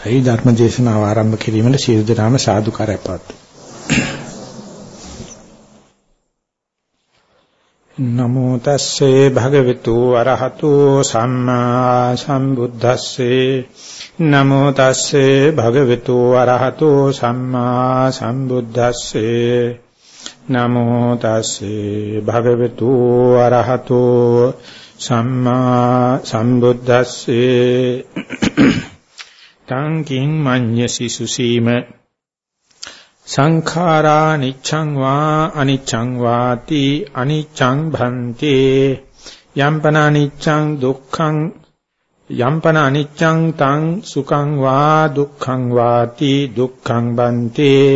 අවසරයි ධර්ම දේශනාව ආරම්භ කිරීමට සියලු දෙනාම සාදුකාරය පවතුන. නමෝ තස්සේ භගවතු අරහතෝ සම්මා සම්බුද්දස්සේ. නමෝ තස්සේ භගවතු අරහතෝ සම්මා සම්බුද්දස්සේ. නමෝ තස්සේ භගවතු අරහතෝ සම්මා සම්බුද්දස්සේ. තං කිං මඤ්ඤසි සුසීම සංඛාරා නිච්ඡං වා අනිච්ඡං වාති අනිච්ඡං භන්තේ। යම්පන අනිච්ඡං දුක්ඛං යම්පන අනිච්ඡං තං සුඛං වා දුක්ඛං වාති දුක්ඛං බන්තේ।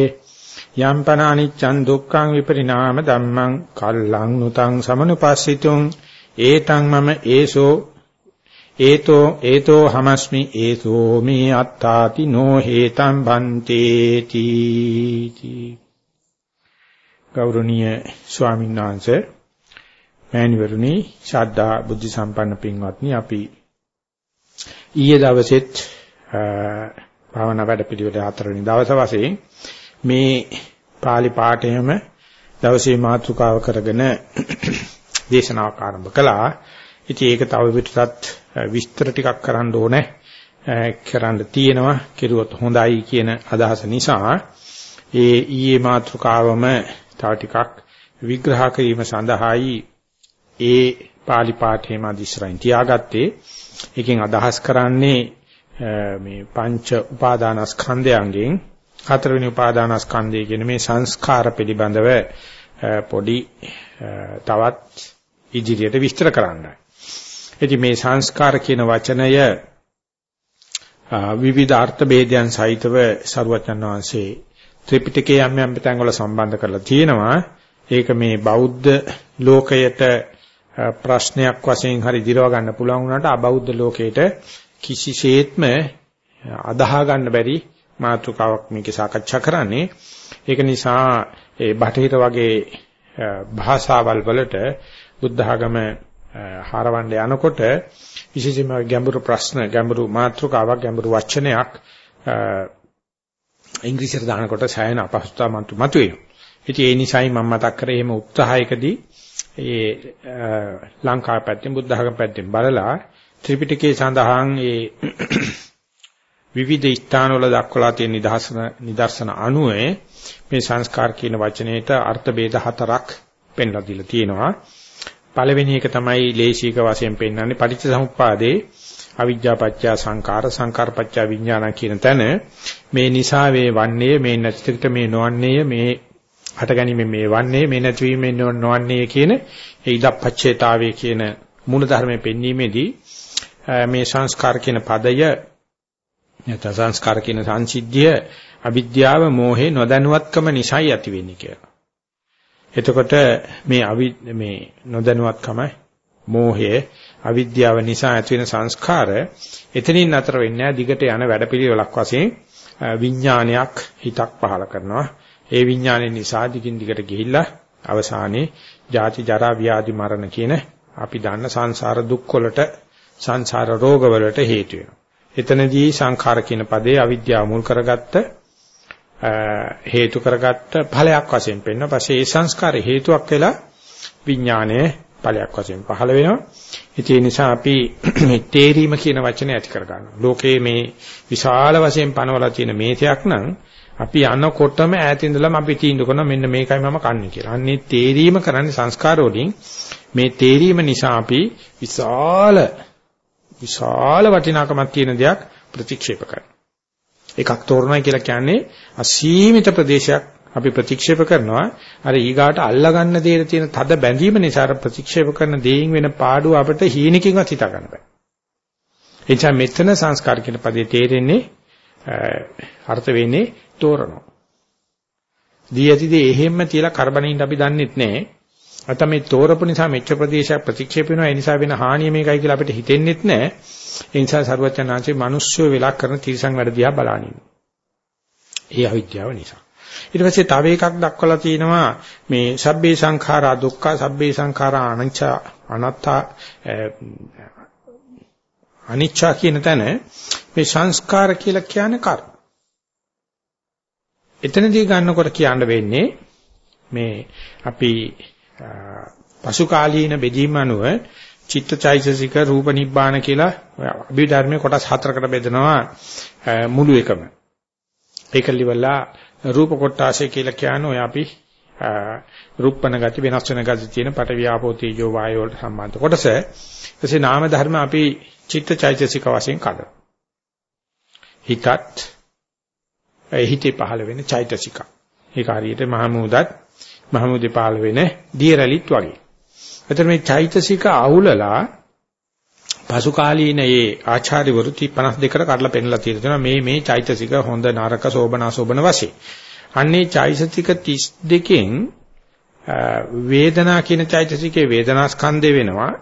යම්පන අනිච්ඡං දුක්ඛං විපරිණාම ධම්මං කල්ලං නුතං සමනුපස්සිතුං। ඒතං මම ඒසෝ ඒතෝ ඒතෝ හමස්මි ඒතෝ මේ අත්තාති නෝ හේතං බන්තේති ගෞරවනීය ස්වාමීන් වහන්සේ මෑණිවරුනි ශ්‍රද්ධා බුද්ධ සම්පන්න පින්වත්නි අපි ඊයේ දවසෙත් භාවනා වැඩපිළිවෙල හතරවෙනි දවස වශයෙන් මේ pāli පාඨයම දවසේ මාතෘකාව කරගෙන දේශනාවක් ආරම්භ කළා. ඉතින් ඒක තව පිටටත් විස්තර ටිකක් කරන්න ඕනේ. කරන්න තියෙනවා කිරුවොත් හොඳයි කියන අදහස නිසා ඒ ඊයේ මාතෘකාවම තව ටිකක් විග්‍රහ කිරීම සඳහායි ඒ pāli පාඨයේම අදිස්රයින් තියාගත්තේ. එකෙන් අදහස් කරන්නේ මේ පංච උපාදානස්කන්ධයන්ගෙන් හතරවෙනි උපාදානස්කන්ධය කියන මේ සංස්කාර පිළිබඳව පොඩි තවත් ඉදිරියට විස්තර කරන්නයි. ඉතින් මේ සංස්කාර කියන වචනය විවිධ අර්ථ ભેදයන් සහිතව සරුවචන් වහන්සේ ත්‍රිපිටකයේ යම් යම් තැන්වල සම්බන්ධ කරලා තියෙනවා. ඒක මේ බෞද්ධ ලෝකයට ප්‍රශ්නයක් වශයෙන් හරි දිරව ගන්න පුළුවන් වුණාට අබෞද්ධ ලෝකයට කිසිසේත්ම අදාහ ගන්න බැරි මාතෘකාවක් මේකේ සාකච්ඡා කරන්නේ. ඒක නිසා ඒ බටහිර වගේ භාෂාවල් වලට බුද්ධ ආගම හරවන්න යනකොට විශේෂයෙන්ම ගැඹුරු ප්‍රශ්න ගැඹුරු මාතෘකාවක් ගැඹුරු වචනයක් ඉංග්‍රීසියට දානකොට සෑහෙන අපහසුතාවක් මතු මතුවේ. ඉතින් ඒ නිසායි මම මතක් කරේ එහෙම උත්සාහයකදී ඒ ලංකාව පැත්තෙන් බුද්ධ ආගම පැත්තෙන් බලලා ත්‍රිපිටකයේ සඳහන් ඒ විවිධ ස්ථානවල දක්වලා තියෙන නිදර්ශන නිදර්ශන අනුවේ මේ සංස්කාර කියන වචනයේට අර්ථ ભેද හතරක් පෙන්ලා දීලා තියෙනවා. පළවෙනි එක තමයි ලේශික වශයෙන් පෙන්වන්නේ පටිච්ච සමුප්පාදේ අවිජ්ජා පත්‍ය සංකාර සංකාර පත්‍ය විඥාන කියන තැන මේ නිසා වේ වන්නේ මේ නැතිකට මේ නොවන්නේ මේ හටගැනීමේ මේ වන්නේ මේ නැතිවීමේ නොවන්නේ කියන ඒ ඉදප්පච්චේතාවයේ කියන මූල ධර්මයේ පෙන්වීමේදී මේ සංස්කාර කියන පදය නැත්නම් සංස්කාර කියන සංසිද්ධිය අවිද්‍යාව මෝහේ නොදැනුවත්කම නිසායි ඇති වෙන්නේ කියලා. එතකොට මේ අවි මේ නොදැනුවත්කම මෝහය අවිද්‍යාව නිසා ඇති වෙන සංස්කාර එතනින් නතර වෙන්නේ දිගට යන වැඩපිළිවෙලක් වශයෙන් විඥානයක් හිතක් පහල කරනවා ඒ විඥානය නිසා දිගින් දිගට ගිහිල්ලා අවසානයේ ජාති ජරා ව්‍යාධි මරණ කියන අපි දන්න සංසාර දුක් වලට සංසාර රෝග වලට හේතු වෙනවා. එතනදී සංඛාර කියන පදේ අවිද්‍යාව මුල් කරගත්ත හේතු කරගත්ත ඵලයක් වශයෙන් පෙන්වනවා. පස්සේ ඒ සංස්කාර හේතුවක් වෙලා විඥානයේ ඵලයක් වශයෙන් පහළ වෙනවා. ඒ නිසා අපි මේ තේරීම කියන වචනේ ඇති කර ගන්නවා. ලෝකයේ මේ විශාල වශයෙන් පනවලා තියෙන මේසයක් නම් අපි යනකොටම ඈතින් ඉඳලම අපි තීන්දුව කරනවා මෙන්න මේකයි මම කන්නේ කියලා. අන්නේ තේරීම කරන්නේ සංස්කාර වලින් මේ තේරීම නිසා අපි විශාල විශාල වටිනාකමක් තියෙන දෙයක් ප්‍රතික්ෂේප කරනවා. එකක් තෝරනවා කියලා කියන්නේ අසීමිත ප්‍රදේශයක් අපි ප්‍රතික්ෂේප කරනවා අර ඊගාට අල්ලා ගන්න දේට තියෙන තද බැඳීම නිසා ප්‍රතික්ෂේප කරන දේයින් වෙන පාඩුව අපිට හීනකින්වත් හිතා ගන්න බෑ. ඒ නිසා මෙතන සංස්කාර කියන පදේ තේරෙන්නේ අර්ථ වෙන්නේ තෝරනවා. දී ඇතිදී එහෙම්ම තියලා කරබනින්න අපි දන්නෙත් නෑ. නැත්නම් මේ තෝරපු නිසා මෙච්ච ප්‍රදේශයක් ප්‍රතික්ෂේප වෙනවා ඒ නිසා වෙන හානිය මේකයි කියලා අපිට හිතෙන්නෙත් නැහැ ඒ නිසා සරුවචනාංශේ මිනිස්සු වෙලා කරන තිරසං වැඩ දිහා බලනින් ඒ අවිද්‍යාව නිසා ඊට පස්සේ තව එකක් දක්වලා තියෙනවා මේ සබ්බේ සංඛාරා දුක්ඛ සබ්බේ සංඛාරා අනිච්ච අනත්ත අනිච්ච කියන තැන මේ සංස්කාර කියලා කියන්නේ කර්ම. එතනදී ගන්නකොට කියන්න වෙන්නේ මේ අපි පසු කාලීන බෙදීම අනුව චිත්තචෛතසික රූප නිබ්බාන කියලා අභිධර්මයේ කොටස් හතරකට බෙදනවා මුළු එකම. ඒක liwala රූප කොටාශය කියලා කියන්නේ ඔය අපි රූපණ ගති වෙනස් වෙන ගති තියෙන පට වියාපෝ තේජෝ වායෝ වලට සම්බන්ධ කොටස. ඊටසේ නාම ධර්ම අපි චිත්තචෛතසික වශයෙන් කඩන. හිතත් ඒ හිතේ පහළ වෙන චෛතසික. ඒක හරියට මහමූදත් මහමූදේ පහළ වෙන දියරලිත් වගේ. එතන මේ චෛතසික අහුලලා පසු කාලීන ඒ ආචාර්යවරු 52කට කඩලා පෙන්නලා තියෙනවා මේ මේ චෛතසික හොඳ නරක සෝබනා සෝබන වශයෙන්. අන්නේ චෛතසික 32කින් වේදනා කියන චෛතසිකේ වේදනා ස්කන්ධය වෙනවා.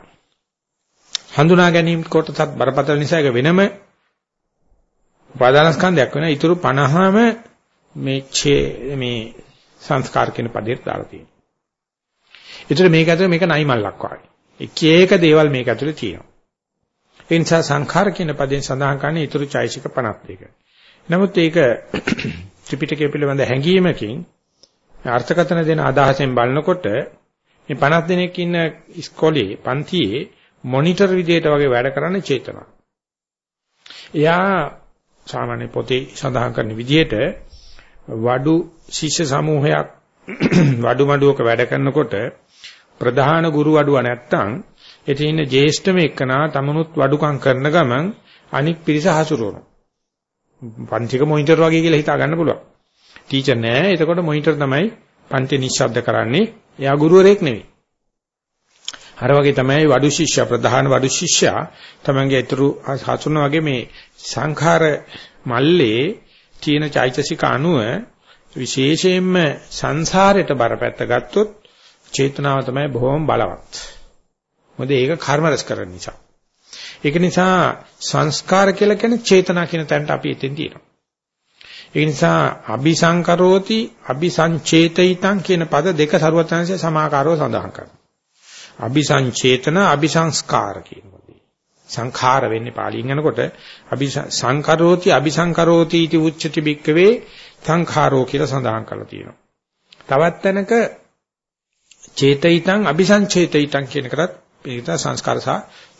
හඳුනා ගැනීම කොටසත් බරපතල නිසා ඒක වෙනම උපාදාන ස්කන්ධයක් වෙනවා. ඊටු 50ම මේ මේ සංස්කාර කියන පදයට දාලා තියෙනවා. ඒතර මේක ඇතුලේ මේක නයි මල්ලක් වගේ. එක එක දේවල් මේක ඇතුලේ තියෙනවා. ඒ නිසා සංඛාර කියන පදයෙන් සඳහන් කරන්නේ ඊටු චෛසික 52. නමුත් ඒක ත්‍රිපිටකය පිළිබඳ හැඟීමකින් අර්ථකථන දෙන අදහසෙන් බලනකොට මේ 50 දෙනෙක් ඉන්න ඉස්කෝලේ පන්තියේ මොනිටර් විදියට වගේ වැඩ කරන චේතනා. එයා සාමාන්‍ය පොතේ සඳහන් කරන විදියට වඩු ශිෂ්‍ය සමූහයක් වඩු මඩුවක වැඩ කරනකොට ප්‍රධාන ගුරු වඩුව නැත්තම් එතන ඉන්න ජේෂ්ඨම එක්කනා තමනුත් වඩුකම් කරන ගමන් අනික් පිරිස හසුරුවනවා. පන්තික මොනිටර් වගේ කියලා හිතා ගන්න පුළුවන්. ටීචර් නෑ. එතකොට මොනිටර් තමයි පන්ති නිශ්ශබ්ද කරන්නේ. එයා ගුරුවරයෙක් නෙවෙයි. අර වගේ තමයි වඩු ශිෂ්‍ය ප්‍රධාන වඩු ශිෂ්‍යයා තමන්ගේ ඊතුරු හසුන වගේ මේ සංඛාර මල්ලේ තියෙන චෛතසික අණුව විශේෂයෙන්ම සංසාරයට බරපැත්ත ගත්තොත් චේතනාව තමයි බොහොම බලවත්. මොකද ඒක කර්ම රස කරන නිසා. ඒක නිසා සංස්කාර කියලා කියන්නේ චේතනා කියන තැනට අපි එතෙන් තියෙනවා. ඒ නිසා අபிසංකරෝති අபிසංචේතිතං කියන පද දෙක ਸਰවතනසේ සමාකාරව සඳහන් කරනවා. අபிසංචේතන අபிසංස්කාර කියනවාදී. සංඛාර වෙන්නේ පාලියෙන් යනකොට අபிසංකරෝති අபிසංකරෝති इति උච්චති බික්කවේ සංඛාරෝ කියලා සඳහන් කරලා තියෙනවා. තවත් තැනක චේතිතං අபிසංචේතිතං කියන එකත් ඒක සංස්කාර සහ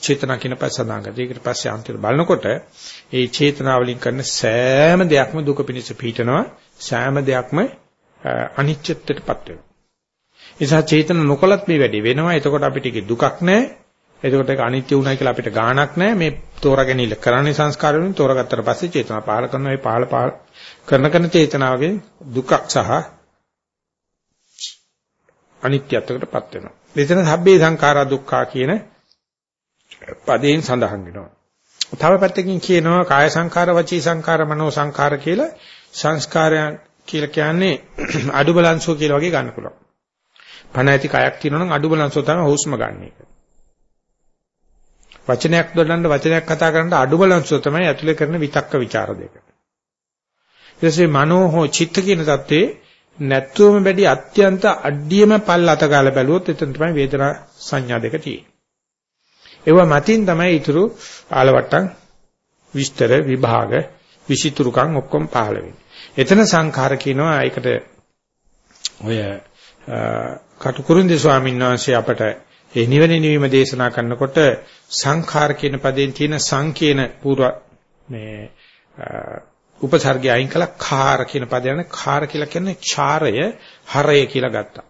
චේතනා කියන පස්ස සඳහන් කරලා. ඒකට පස්සේ අන්තිමට බලනකොට ඒ චේතනා වලින් කරන සෑම දෙයක්ම දුක පිණිස පිහිටනවා. සෑම දෙයක්ම අනිච්චත්වයටපත් වෙනවා. නිසා චේතන නොකලත් මේ වැඩේ වෙනවා. එතකොට අපිට ඒක දුකක් නැහැ. එතකොට ඒක අනිත්‍ය උනායි කියලා අපිට ගාණක් නැහැ. මේ තෝරාගැනීම කරන්නේ සංස්කාර වලින් තෝරාගත්තට පස්සේ චේතනා පහල කරනවා. ඒ පහල පහල කරන කරන චේතනාවකින් දුකක් සහ අනිත්‍යත්වයකටපත් වෙනවා. මෙතන සබ්බේ සංඛාරා දුක්ඛා කියන පදයෙන් සඳහන් වෙනවා. තව පැත්තකින් කියනවා කාය සංඛාර වචී සංඛාර මනෝ සංඛාර කියලා සංස්කාරයන් කියලා කියන්නේ අඩු බලංශෝ කියලා වගේ ගන්න පුළුවන්. පණ ඇති කයක් තියෙනවා නම් අඩු බලංශෝ තමයි හුස්ම ගන්න එක. වචනයක් දොඩන්න වචනයක් කතා කරන්න අඩු බලංශෝ තමයි ඇතුලේ කරන විතක්ක ਵਿਚාර දෙක. ඊටසේ මනෝ හෝ චිත්ත කියන தත්තේ නැත්තුවම බැඩි අත්‍යන්ත අඩියම පල් අතගාලා බැලුවොත් එතන තමයි වේදනා සංඥා දෙක තියෙන්නේ. ඒව මතින් තමයි ඊතුරු ආලවට්ටම් විස්තර විභාග විසිතුරුකම් ඔක්කොම පහළ වෙන්නේ. එතන සංඛාර කියනවා ඒකට ඔය කටුකුරුන්දේ ස්වාමීන් වහන්සේ අපට ඒ නිවන නිවීම දේශනා කරනකොට සංඛාර කියන පදයෙන් තියෙන සංකේන පූර්ව මේ උපසර්ගය අයින් කළා කාර කියන පදය යන කාර කියලා කියන්නේ ඡාරය හරය කියලා ගත්තා.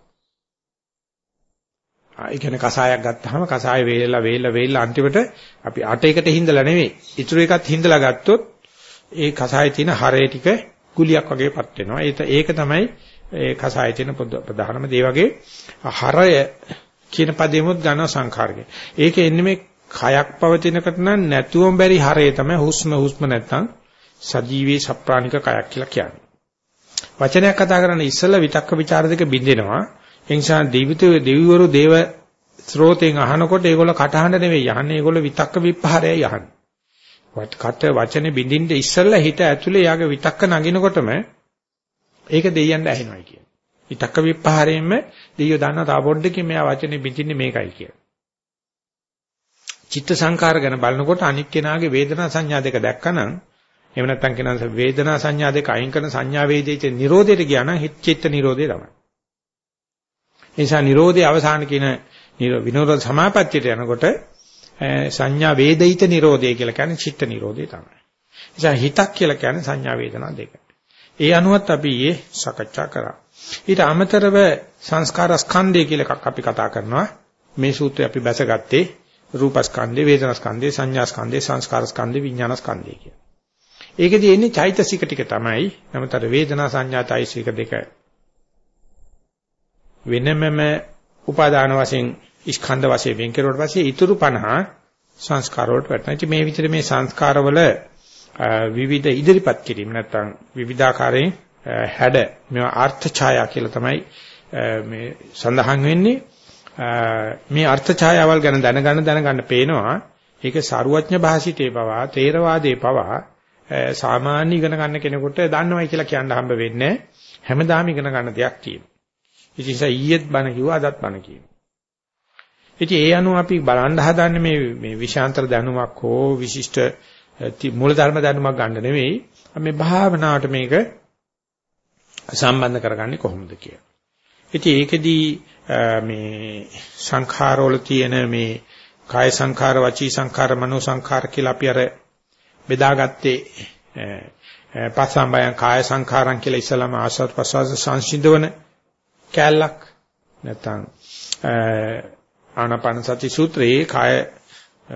ඒ කියන්නේ කසායක් ගත්තාම කසාය වේලලා වේලලා වේලලා අන්තිමට අපි අටයකට හිඳලා නෙවෙයි. ඉතුරු එකත් හිඳලා ගත්තොත් ඒ කසායේ තියෙන හරය ටික ගුලියක් වගේපත් වෙනවා. ඒක ඒක තමයි ඒ කසායේ තියෙන ප්‍රධානම දේ වගේ හරය කියන පදෙමුත් ගන්න සංඛාරකේ. ඒක එන්නේ මේ කයක් පවතිනකට නම් නැතුවම බැරි හරය තමයි හුස්ම හුස්ම නැත්තම් සජීවී සප්‍රාණික කයක් කියලා කියන්නේ. වචනයක් කතා කරන්න ඉස්සෙල්ලා විතක්ක ਵਿਚාර දෙක බින්දෙනවා. ඒ නිසා දෙවිතෝ දෙවිවරු දේව ස්රෝතෙන් අහනකොට ඒගොල්ල කටහඬ නෙවෙයි යහන්නේ ඒගොල්ල විතක්ක විපහාරයයි යහන්නේ. කට වචනේ බින්දින්න ඉස්සෙල්ලා හිත ඇතුලේ යාගේ විතක්ක නගිනකොටම ඒක දෙයියන්ට ඇහෙනවයි කියන්නේ. විතක්ක විපහාරයෙන්ම දෙයියෝ දන්නා තා පොඩ්ඩකින් මෙයා වචනේ බින්දින්නේ මේකයි කියලා. චිත්ත සංකාර ගැන බලනකොට අනික් කෙනාගේ වේදනා සංඥා දෙක දැක්කනම් එහෙම නැත්නම් කියනවා වේදනා සංඥා දෙක අයින් කරන සංඥා වේදිතේ නිරෝධයට ගියා නම් චිත්ත නිරෝධය තමයි. ඒ නිසා නිරෝධයේ අවසාන කියන විනෝද සමාපත්තියට යනකොට සංඥා වේදිත නිරෝධය කියලා කියන්නේ චිත්ත නිරෝධය තමයි. නිසා හිතක් කියලා කියන්නේ සංඥා වේදනා දෙක. ඒ අනුවත් අපි ඊයේ සාකච්ඡා කරා. ඊට අමතරව සංස්කාර ස්කන්ධය කියලා එකක් අපි කතා කරනවා. මේ සූත්‍රය අපි බැසගත්තේ රූපස්කන්ධේ, වේදනාස්කන්ධේ, සංඥාස්කන්ධේ, සංස්කාරස්කන්ධේ, විඥානස්කන්ධේ කියලා. ඒකෙදී එන්නේ චෛතසික ටික තමයි. නමුතර වේදනා සංඥා චෛතසික දෙක වෙනමම උපාදාන වශයෙන් ස්කන්ධ වශයෙන් වෙන් කරුවට පස්සේ ඊතුරු 50 සංස්කාර වලට වැටෙනවා. ඉතින් මේ විදිහට මේ සංස්කාරවල විවිධ ඉදිරිපත් කිරීම නැත්නම් විවිධාකාරයෙන් හැඩ මේවා අර්ථ ඡායා කියලා තමයි මේ සඳහන් වෙන්නේ. මේ අර්ථ ඡායාවල් ගැන දැනගන්න දැනගන්න පේනවා ඒක සාරුවඥ භාෂිතේ පවා තේරවාදේ පවා සාමාන්‍ය ඉගෙන ගන්න කෙනෙකුට දන්නවයි කියලා කියන්න හම්බ වෙන්නේ හැමදාම ඉගෙන ගන්න දෙයක් තියෙනවා. ඉතින් ඊයේත් බණ කිව්වා අදත් බණ කියනවා. ඉතින් ඒ අනුව අපි බලන්න හදන්නේ මේ මේ විශාන්තර දැනුමක් හෝ විශිෂ්ට මූලධර්ම දැනුමක් ගන්න නෙවෙයි. මේ භාවනාවට මේක සම්බන්ධ කරගන්නේ කොහොමද කියලා. ඉතින් ඒකෙදී මේ සංඛාරවල තියෙන මේ කාය සංඛාර, වචී සංඛාර, මනෝ සංඛාර කියලා අපි අර බෙදාගත්තේ පස්සම්බයං කාය සංඛාරං කියලා ඉස්සලම ආස්වාද ප්‍රසවාස සංසිඳවන කැලලක් නැත්නම් ආනාපාන සති සූත්‍රයේ කාය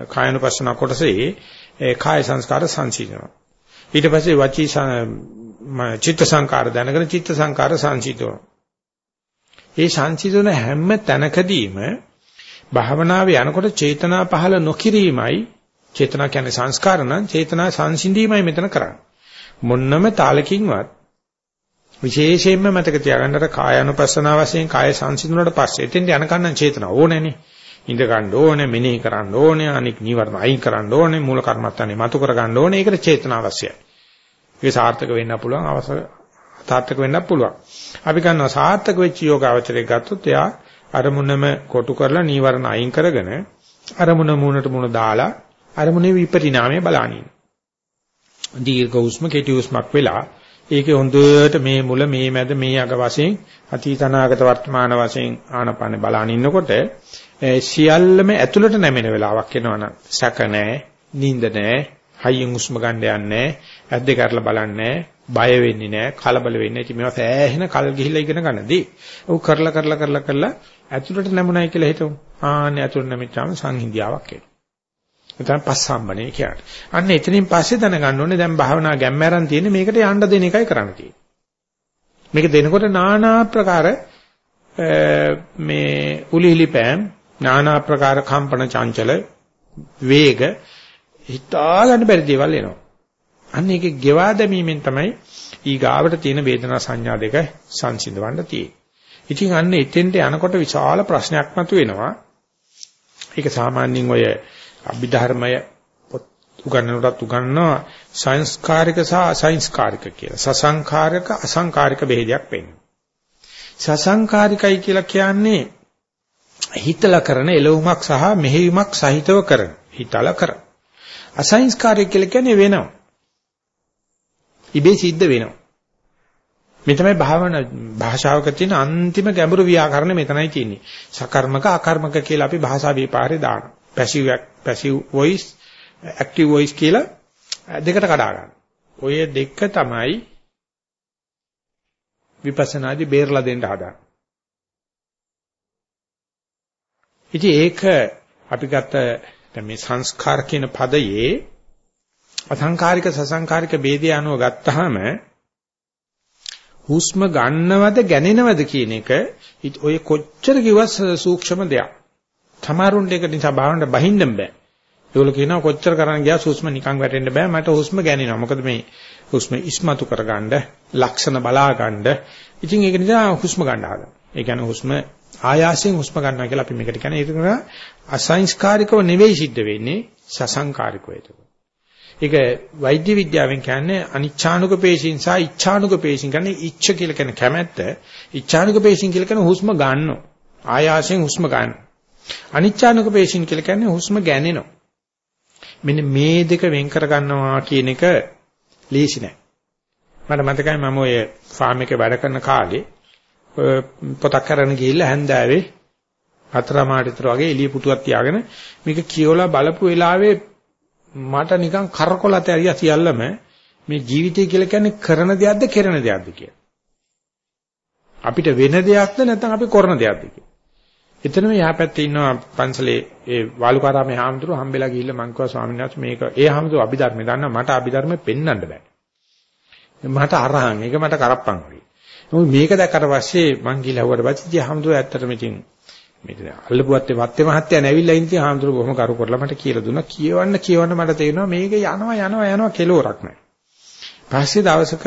කායනුපස්සන කොටසේ කාය සංස්කාර සංසිඳනවා. ඊට පස්සේ වචී චිත්ත සංකාර දැනගෙන චිත්ත සංකාර සංසිඳනවා. ඒ සංසිඳන හැම තැනකදීම භාවනාවේ යනකොට චේතනා පහළ නොකිරීමයි චේතනා කියන්නේ සංස්කාර නම් චේතනා සංසිඳීමයි මෙතන කරන්නේ. මොන්නම තාලකින්වත් විශේෂයෙන්ම මතක තියාගන්නට කායानुපස්සනා වශයෙන් කාය සංසිඳුණාට පස්සේ එතෙන්ට යනකන් චේතනා ඕනේනේ. ඉඳ ගන්න ඕනේ, මෙනෙහි කරන්න ඕනේ, අනික් නීවරණ අයින් කරන්න ඕනේ, මූල කර්මත්තනේ මතු කර ගන්න ඕනේ. ඒකට චේතනා අවශ්‍යයි. ඒක සාර්ථක වෙන්න පුළුවන් අවශ්‍ය සාර්ථක වෙන්නත් පුළුවන්. අපි ගන්නවා සාර්ථක වෙච්ච යෝගාවචරයක් ගත්තොත් එයා අරමුණම කොටු කරලා නීවරණ අයින් කරගෙන අරමුණ මූණට මූණ දාලා අරමුණේ විපරිණාමය බලනින්. දීර්ඝ උස්ම කෙටි උස්මක් වෙලා ඒකේ හොඳට මේ මුල මේ මැද මේ අග වශයෙන් අතීත අනාගත වර්තමාන වශයෙන් ආනපන බලන ඉන්නකොට සියල්ලම ඇතුළට නැමෙන වෙලාවක් එනවනම් සැක නැහැ නිින්ද නැහැ හයියෙන් උස්ම ගන්න යන්නේ ඇද්ද කරලා බලන්නේ බය වෙන්නේ නැහැ කලබල වෙන්නේ නැහැ. මේවා සෑහෙන කල් ගිහිල්ලා ඉගෙන ගන්නදී ਉਹ කරලා කරලා කරලා කරලා ඇතුළට නැමුණයි කියලා හිතමු. ආන්නේ ඇතුළට නැමිච්චාම සංහිඳියාවක් එනවා. නැත්නම් පස්සම්බනේ කියන්නේ. අන්න එතනින් පස්සේ දැනගන්න ඕනේ දැන් භාවනා ගැම්මැරන් තියෙන්නේ මේකට යන්න දෙන එකයි කරන්න තියෙන්නේ. මේක දෙනකොට নানা ආකාර මේ උලිහිලි පෑම් নানা ආකාර කම්පන චංචල වේග හිතා ගන්න බැරි දේවල් එනවා. අන්න ඒකේ ගෙවා දැමීමෙන් තමයි ඊගාවට තියෙන වේදනා සංඥා දෙක සංසිඳවන්න තියෙන්නේ. ඉතින් අන්න එතෙන්ට යනකොට විශාල ප්‍රශ්නයක් මතුවෙනවා. ඒක සාමාන්‍යයෙන් ඔය අභිධර්මය උගන්වනකොටත් උගන්වනවා සංස්කාරික සහ අසංස්කාරික කියලා. සසංකාරික අසංකාරික බෙහෙදයක් වෙන්නේ. සසංකාරිකයි කියලා කියන්නේ හිතලා කරන එළවුමක් සහ මෙහෙයුමක් සහිතව කරන. හිතලා කරන. අසංස්කාරික කියලා කියන්නේ වෙනවා. ඉබේ සිද්ධ වෙනවා. මේ තමයි භාවනා භාෂාවක තියෙන අන්තිම ගැඹුරු ව්‍යාකරණ මෙතනයි තියෙන්නේ. සකර්මක අකර්මක කියලා අපි භාෂා විපාරේ දානවා. Passive passive voice active voice කියලා දෙකට කඩා ගන්න. ඔය දෙක තමයි විපස්සනාදී බේරලා දෙන්න හදන්නේ. ඉතින් ඒක අපි ගත්ත දැන් මේ සංස්කාර කියන පදයේ අසංකාරික සසංකාරික ભેදය අනුව ගත්තාම හුස්ම ගන්නවද ගැනෙනවද කියන එක ඔය කොච්චර කිව්වත් සූක්ෂම දෙයක්. සමහරුන්ට ඒක නිසා භාවනට බහින්න බෑ. ඒගොල්ලෝ කියනවා කොච්චර කරන් ගියා හුස්ම නිකන් වැටෙන්න බෑ මට හුස්ම ගැනිනවා. මොකද මේ හුස්ම ඉස්මතු කරගන්න, ලක්ෂණ බලාගන්න. ඉතින් ඒක නිසා හුස්ම ගන්න හදනවා. ඒ කියන්නේ හුස්ම ආයාසයෙන් හුස්ම ගන්නවා කියලා අපි මේකට කියන්නේ. ඒක අසංස්කාරිකව නෙවෙයි සිද්ධ වෙන්නේ සසංකාරිකව ඒක. ඒක වෛද්‍ය විද්‍යාවෙන් කියන්නේ අනිච්ඡානුක පේශින් සහ ඉච්ඡානුක පේශින් කියන්නේ ඉච්ඡ කියලා කියන කැමැත්ත ඉච්ඡානුක පේශින් කියලා කියන හුස්ම ගන්නවා. ආයාසයෙන් හුස්ම ගන්නවා. අනිච්චානුක පේශින් කියලා කියන්නේ හුස්ම ගැනෙනවා. මෙන්න මේ දෙක වෙන් කර ගන්නවා කියන එක ලීසි නෑ. මට මතකයි මම ඔය ෆාම් එකේ වැඩ කරන කාලේ පොතක් කරගෙන ගිහිල්ලා හැන්දෑවේ හතරමාටිතර වගේ එළිය පුටුවක් තියාගෙන මේක කියවලා බලපු වෙලාවේ මට නිකන් කරකොලත ඇරියා සියල්ලම මේ ජීවිතය කියලා කියන්නේ කරන දෙයක්ද කෙරෙන දෙයක්ද කියලා. අපිට වෙන දෙයක්ද නැත්නම් අපි කරන දෙයක්ද කියලා. එතනම යහපැත්තේ ඉන්නවා පන්සලේ ඒ වාලුකාරාමේ හාමුදුරුවෝ හම්බෙලා ගිහිල්ලා මං කිව්වා ස්වාමීන් වහන්සේ මේක ඒ හාමුදුරුවෝ අභිධර්මය දන්නා මට අභිධර්මය පෙන්වන්න බෑ. මට අරහන් ඒක මට කරප්පන් වගේ. මොකද මේක දැක්කට පස්සේ මං ගිහලා හුවට පස්සේ හාමුදුරුවෝ ඇත්තටම ඉතින් මේ අල්ලපුවත් වත්තේ මහත්තයා නැවිලා ඉඳි හාමුදුරුවෝ බොහොම කරු කරලා මට කියලා දුන්නා. කියවන්න කියවන්න මට තේරෙනවා මේක යනවා යනවා යනවා කෙලවරක් නැහැ. පස්සේ දවසක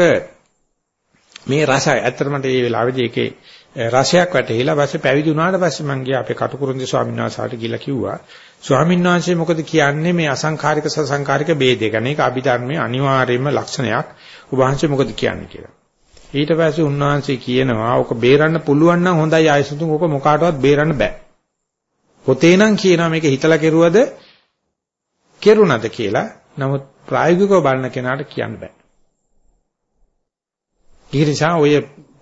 මේ රසය ඇත්තටම මේ වෙලාවේදී ඒකේ රසයක් වැටහිලා පස්සේ පැවිදි වුණාට පස්සේ මම ගියා අපේ කටුකුරුන්දි ස්වාමීන් වහන්සේට ගිහිල්ලා කිව්වා. ස්වාමීන් වහන්සේ මොකද කියන්නේ? මේ අසංකාරික සසංකාරික ભેදය ගැන. ඒක අභිධර්මයේ අනිවාර්යයෙන්ම ලක්ෂණයක්. උභාංශය මොකද කියන්නේ කියලා. ඊට පස්සේ උන්වහන්සේ කියනවා ඔක බේරන්න පුළුවන් නම් හොඳයි. ආයසතුන් ඔක මොකාටවත් බේරන්න බෑ. පොතේ නම් කියනවා මේක හිතලා කෙරුවද? කෙරුණද කියලා. නමුත් ප්‍රායෝගිකව බලන කෙනාට කියන්න බෑ. ඒ නිසා ඔය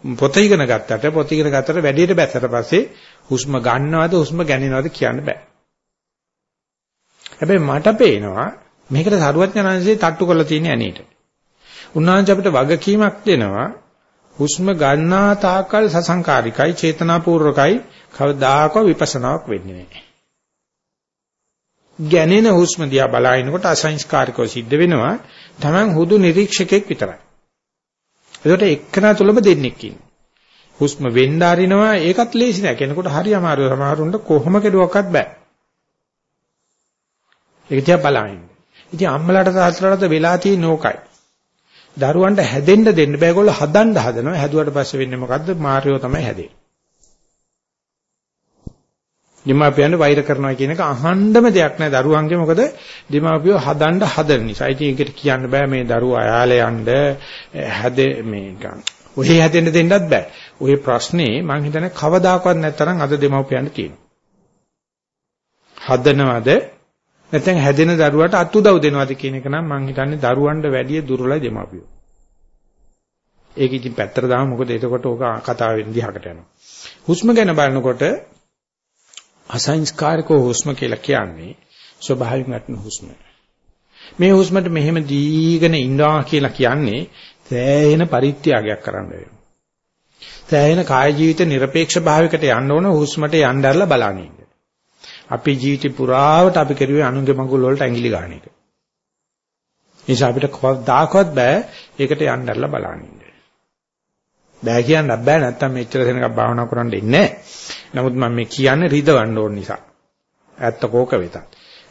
පොත ඉගෙන ගත්තට පොත ඉගෙන ගත්තට වැඩේට බැස්සට පස්සේ හුස්ම ගන්නවද හුස්ම ගැනීමවද කියන්න බෑ. හැබැයි මට පේනවා මේකට සරුවඥාන්සේ තට්ටු කරලා තියෙන ඇනේට. උන්වහන්සේ අපිට වගකීමක් දෙනවා හුස්ම ගන්නා තාකල් සසංකාරිකයි චේතනාපූර්වකයි කවදාකවත් විපස්සනාවක් වෙන්නේ නැහැ. ගැනෙන හුස්ම දිහා බලනකොට අසංස්කාරිකව සිද්ධ වෙනවා. Taman හුදු නිරීක්ෂකෙක් විතරයි. ඒකට එක්කනා තුලම දෙන්නෙක් ඉන්නේ. හුස්ම වෙන්න අරිනවා ඒකත් ලේසි නෑ. කෙනෙකුට හරි අමාරුයි. සමහරුන්ට කොහොම කෙරුවක්වත් බෑ. ඒක තියා බලන්න. ඉතින් අම්මලාට තාත්තලාට වෙලා තියෙන ඕකයි. දරුවන්ට හැදෙන්න දෙන්න බෑ. ඒගොල්ලෝ හදන්න හදනවා. හැදුවට පස්සේ වෙන්නේ මොකද්ද? මාර්යෝ තමයි හැදෙන්නේ. දෙමාපියන්ට වෛර කරනවා කියන එක අහන්නම දෙයක් නෑ දරුවන්ගේ මොකද දෙමාපියෝ හදන්න හදන නිසා. ඉතින් ඒකට කියන්න බෑ මේ දරුවා අයාලේ යන්න හැදේ මේ ඔය හැදෙන්න දෙන්නත් බෑ. ඔය ප්‍රශ්නේ මම හිතන්නේ කවදාකවත් නැතරම් අද දෙමාපියන්ට තියෙනවා. හදනවද නැත්නම් හැදෙන දරුවාට අත් උදව් දෙනවද කියන එක නම් මම හිතන්නේ දරුවන්ට වැඩිය දුර්වලයි දෙමාපියෝ. ඒක ඉතින් පැත්තට දාමු මොකද එතකොට ඕක කතාව වෙන දිහකට යනවා. හුස්ම ගැන බලනකොට අසංස්කාරක හුස්ම කියලා කියන්නේ ස්වභාවයෙන් වටන හුස්ම. මේ හුස්මට මෙහෙම දීගෙන ඉන්නවා කියලා කියන්නේ සෑහෙන පරිත්‍යාගයක් කරන්න වෙනවා. සෑහෙන කාය ජීවිත নিরপেক্ষ භාවයකට යන්න ඕන හුස්මට යnderලා බලන්නේ. අපේ ජීවිතේ පුරාවට අපි කරුවේ අනුන්ගේ මඟුල් වලට ඇඟිලි ගන්න එක. නිසා අපිට කවදාකවත් බෑ ඒකට යnderලා බලන්නේ. බෑ කියන්න බෑ නැත්තම් මෙච්චර දෙනකක් භාවනා කරන්න ඉන්නේ නමුත් මම මේ කියන්නේ රිදවන්න ඕන නිසා. ඇත්ත කෝක වෙතත්.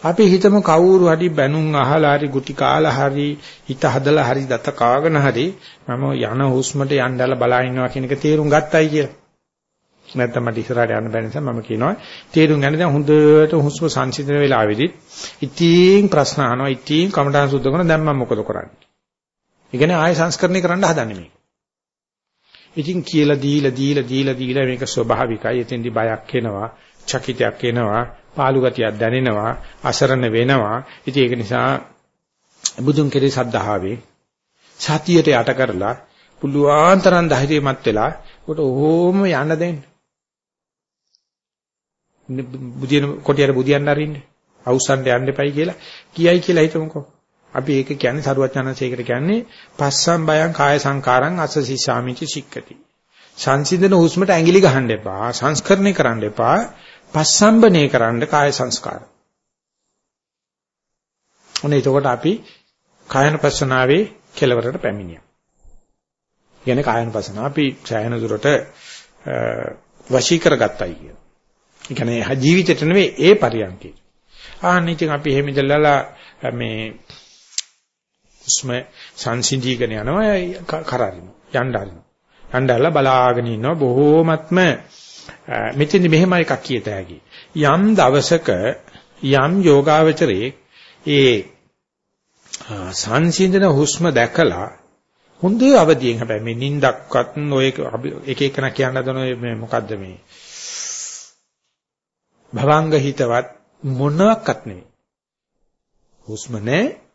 අපි හිතමු කවුරු හරි බැනුම් අහලා හරි ගුටි කාලා හරි හිත හදලා හරි දත කාගෙන හරි මම යන හුස්මට යන්නදලා බලා ඉන්නවා කියන එක තේරුම් ගත්තයි කියලා. නැත්තම් මට ඉස්සරහට යන්න බැරි නිසා මම කියනවා තේරුම් ගන්න දැන් හොඳට හුස්ම සංසිඳන වෙලාවෙදි ඉතින් ප්‍රශ්න අහනවා ඉතින් කමඨාන් සුද්ධ කරන දැන් මම මොකද කරන්නේ? ඒ කියන්නේ ආය සංස්කරණය කරන්න හදන්නේ මේක. ඉතින් කියලා දීලා දීලා දීලා දීලා මේක ස්වභාවිකයි. එතෙන්දි බයක් එනවා, චකිතයක් එනවා, පාළු ගතියක් දැනෙනවා, අසරණ වෙනවා. ඉතින් ඒක නිසා බුදුන් කෙරේ සද්ධාවේ සතියට යට කරලා පුළුවන් තරම් ධෛර්යමත් වෙලා කොට ඕම යන්න දෙන්න. බුදියන කොටියට බුදියන්න අරින්න. අවුස්සන්න යන්න එපයි කියලා කියයි කියලා හිතමුකෝ. අපි ඒක කියන්නේ සරුවචනන්සේකට කියන්නේ පස්සම් බයං කාය සංකාරං අසසි සාමිච සික්කති. සංසිඳන හුස්මට ඇඟිලි ගහන්න එපා, සංස්කරණය කරන්න එපා, පස්සම්බනේ කරන්න කාය සංස්කාර. ඔනේ එතකොට අපි කායනපස්සනාවේ කෙලවරට පැමිණියා. කියන්නේ කායනපස්සනාව අපි ඡායන දුරට වශී කරගත්තයි කියන. ඒ කියන්නේ ජීවිතේට නෙවෙයි ඒ පරියන්කේ. ආන්න ඉතින් අපි එහෙම ඉඳලා මේ හුස්ම සංසිඳීගෙන යනවා කරාරිනවා යන්න හරිනවා යන්නදලා බලාගෙන ඉන්නවා බොහෝමත්ම මෙතෙන්දි මෙහෙම එකක් කියත හැකි. යම් දවසක යම් යෝගාවචරයේ ඒ සංසිඳන හුස්ම දැකලා හොඳ අවදියෙන් හැබැයි මේ නිින්දක්වත් ඔය එක එකන කියන්න දන මේ මොකද්ද මේ? භවංග හිතවත් මොනවත් නෙවෙයි. හුස්ම නැහැ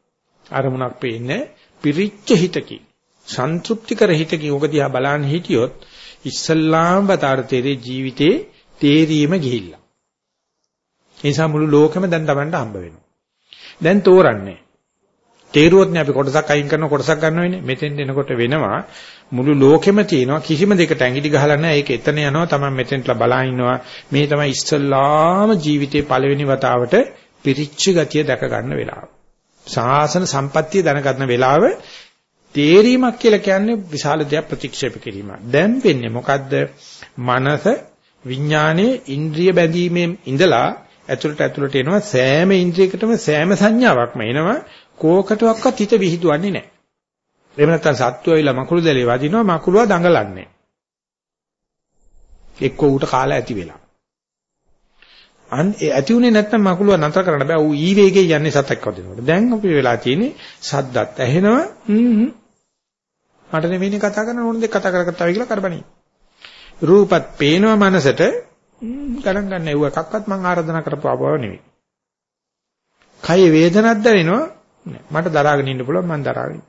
අරමුණක් පේන්නේ පිරිච්ච හිතකින් සන්තුප්ති කර හිතකින් ඔක දිහා බලන්න හිටියොත් ඉස්සල්ලාම බතාරතේ ජීවිතේ තේරීම ගිහිල්ලා. ඒ නිසා මුළු ලෝකෙම දැන් Tamanට හම්බ වෙනවා. දැන් තෝරන්නේ. තේරුවොත් නේ අපි කොටසක් අයින් කරන කොටසක් ගන්න වෙන්නේ. මෙතෙන් එනකොට වෙනවා මුළු ලෝකෙම තියෙනවා කිසිම දෙයකට ඇඟිලි ගහලා නැහැ. ඒක එතන යනවා Taman මෙතෙන්ටලා බලා ඉන්නවා. මේ තමයි ඉස්සල්ලාම ජීවිතේ පළවෙනි වතාවට පිරිච්ච ගතිය දැක ගන්න වෙලාව. සාසන සම්පත්තිය දැනගන්න වෙලාව තේරීමක් කියලා කියන්නේ විශාල දෙයක් ප්‍රතික්ෂේප කිරීම. දැන් වෙන්නේ මොකද්ද? මනස විඥානයේ ඉන්ද්‍රිය බැඳීමෙන් ඉඳලා ඇතුළට ඇතුළට එනවා සෑම ඉන්ද්‍රියකටම සෑම සංඥාවක්ම එනවා කෝකටවත් හිත විහිදුවන්නේ නැහැ. එහෙම නැත්නම් සත්තු ඇවිල්ලා මකුළු දැලේ වදිනවා මකුළුවා දඟලන්නේ. එක්ක ඌට කාලා ඇති වෙලා. අන් ඇති උනේ නැත්නම් මකුළුව නතර කරන්න බෑ. ඌ ඊ වේගේ යන්නේ සතෙක් වදිනකොට. දැන් අපි වෙලා තියෙන්නේ සද්දත් ඇහෙනවා. හ්ම් මට නෙවෙයිනේ කතා කරන ඕන දෙයක් කතා කරගත්තා කියලා කරබනේ. රූපත් පේනවා මනසට ගණන් ගන්න ඒව එකක්වත් මම ආරාධනා කරපුවා බව නෙවෙයි. කය වේදනක් දැනෙනවා. මට දරාගෙන ඉන්න පුළුවන් මම දරාගෙන.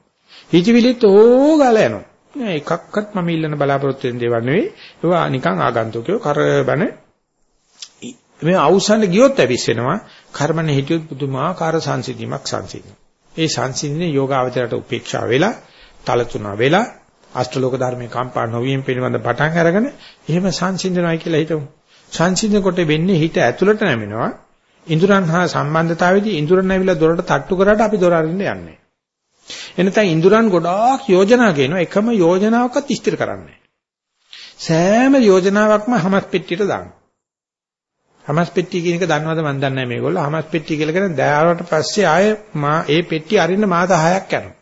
හිතවිලිත් ඕගාලා යනවා. නෑ එකක්වත් මම ඉල්ලන බලාපොරොත්තු වෙන දේවල් නෙවෙයි. ඒවා නිකන් ආගන්තුකයෝ කරබන මේ අවසන් ගියොත් ඇවිස්සෙනවා කර්මනේ හිටියොත් පුදුමාකාර සංසිඳීමක් සංසිඳන. ඒ සංසිඳිනේ යෝගාවචරයට උපේක්ෂා වෙලා, තලතුණා වෙලා, අෂ්ටලෝක ධර්මයේ කම්පා නොවීම පිළිබඳ පටන් අරගෙන එහෙම සංසිඳනවායි කියලා හිතමු. සංසිඳනකොට වෙන්නේ හිත ඇතුළට නැමෙනවා. ඉඳුරන් හා සම්බන්ධතාවයේදී ඉඳුරන් ඇවිල්ලා දොරට තට්ටු කරාට අපි දොර අරින්න යන්නේ. එනතන ඉඳුරන් ගොඩාක් යෝජනා කියනවා එකම යෝජනාවක්වත් ඉස්තිර කරන්නේ සෑම යෝජනාවක්ම හමස් පෙට්ටියට දානවා. හමස් පෙට්ටිය කියන එක දන්නවද මන් දන්නේ නැහැ මේගොල්ලෝ. හමස් පෙට්ටිය කියලා කියන දෑවට පස්සේ ආයේ මා ඒ පෙට්ටිය අරින්න මාස 6ක් යනවා.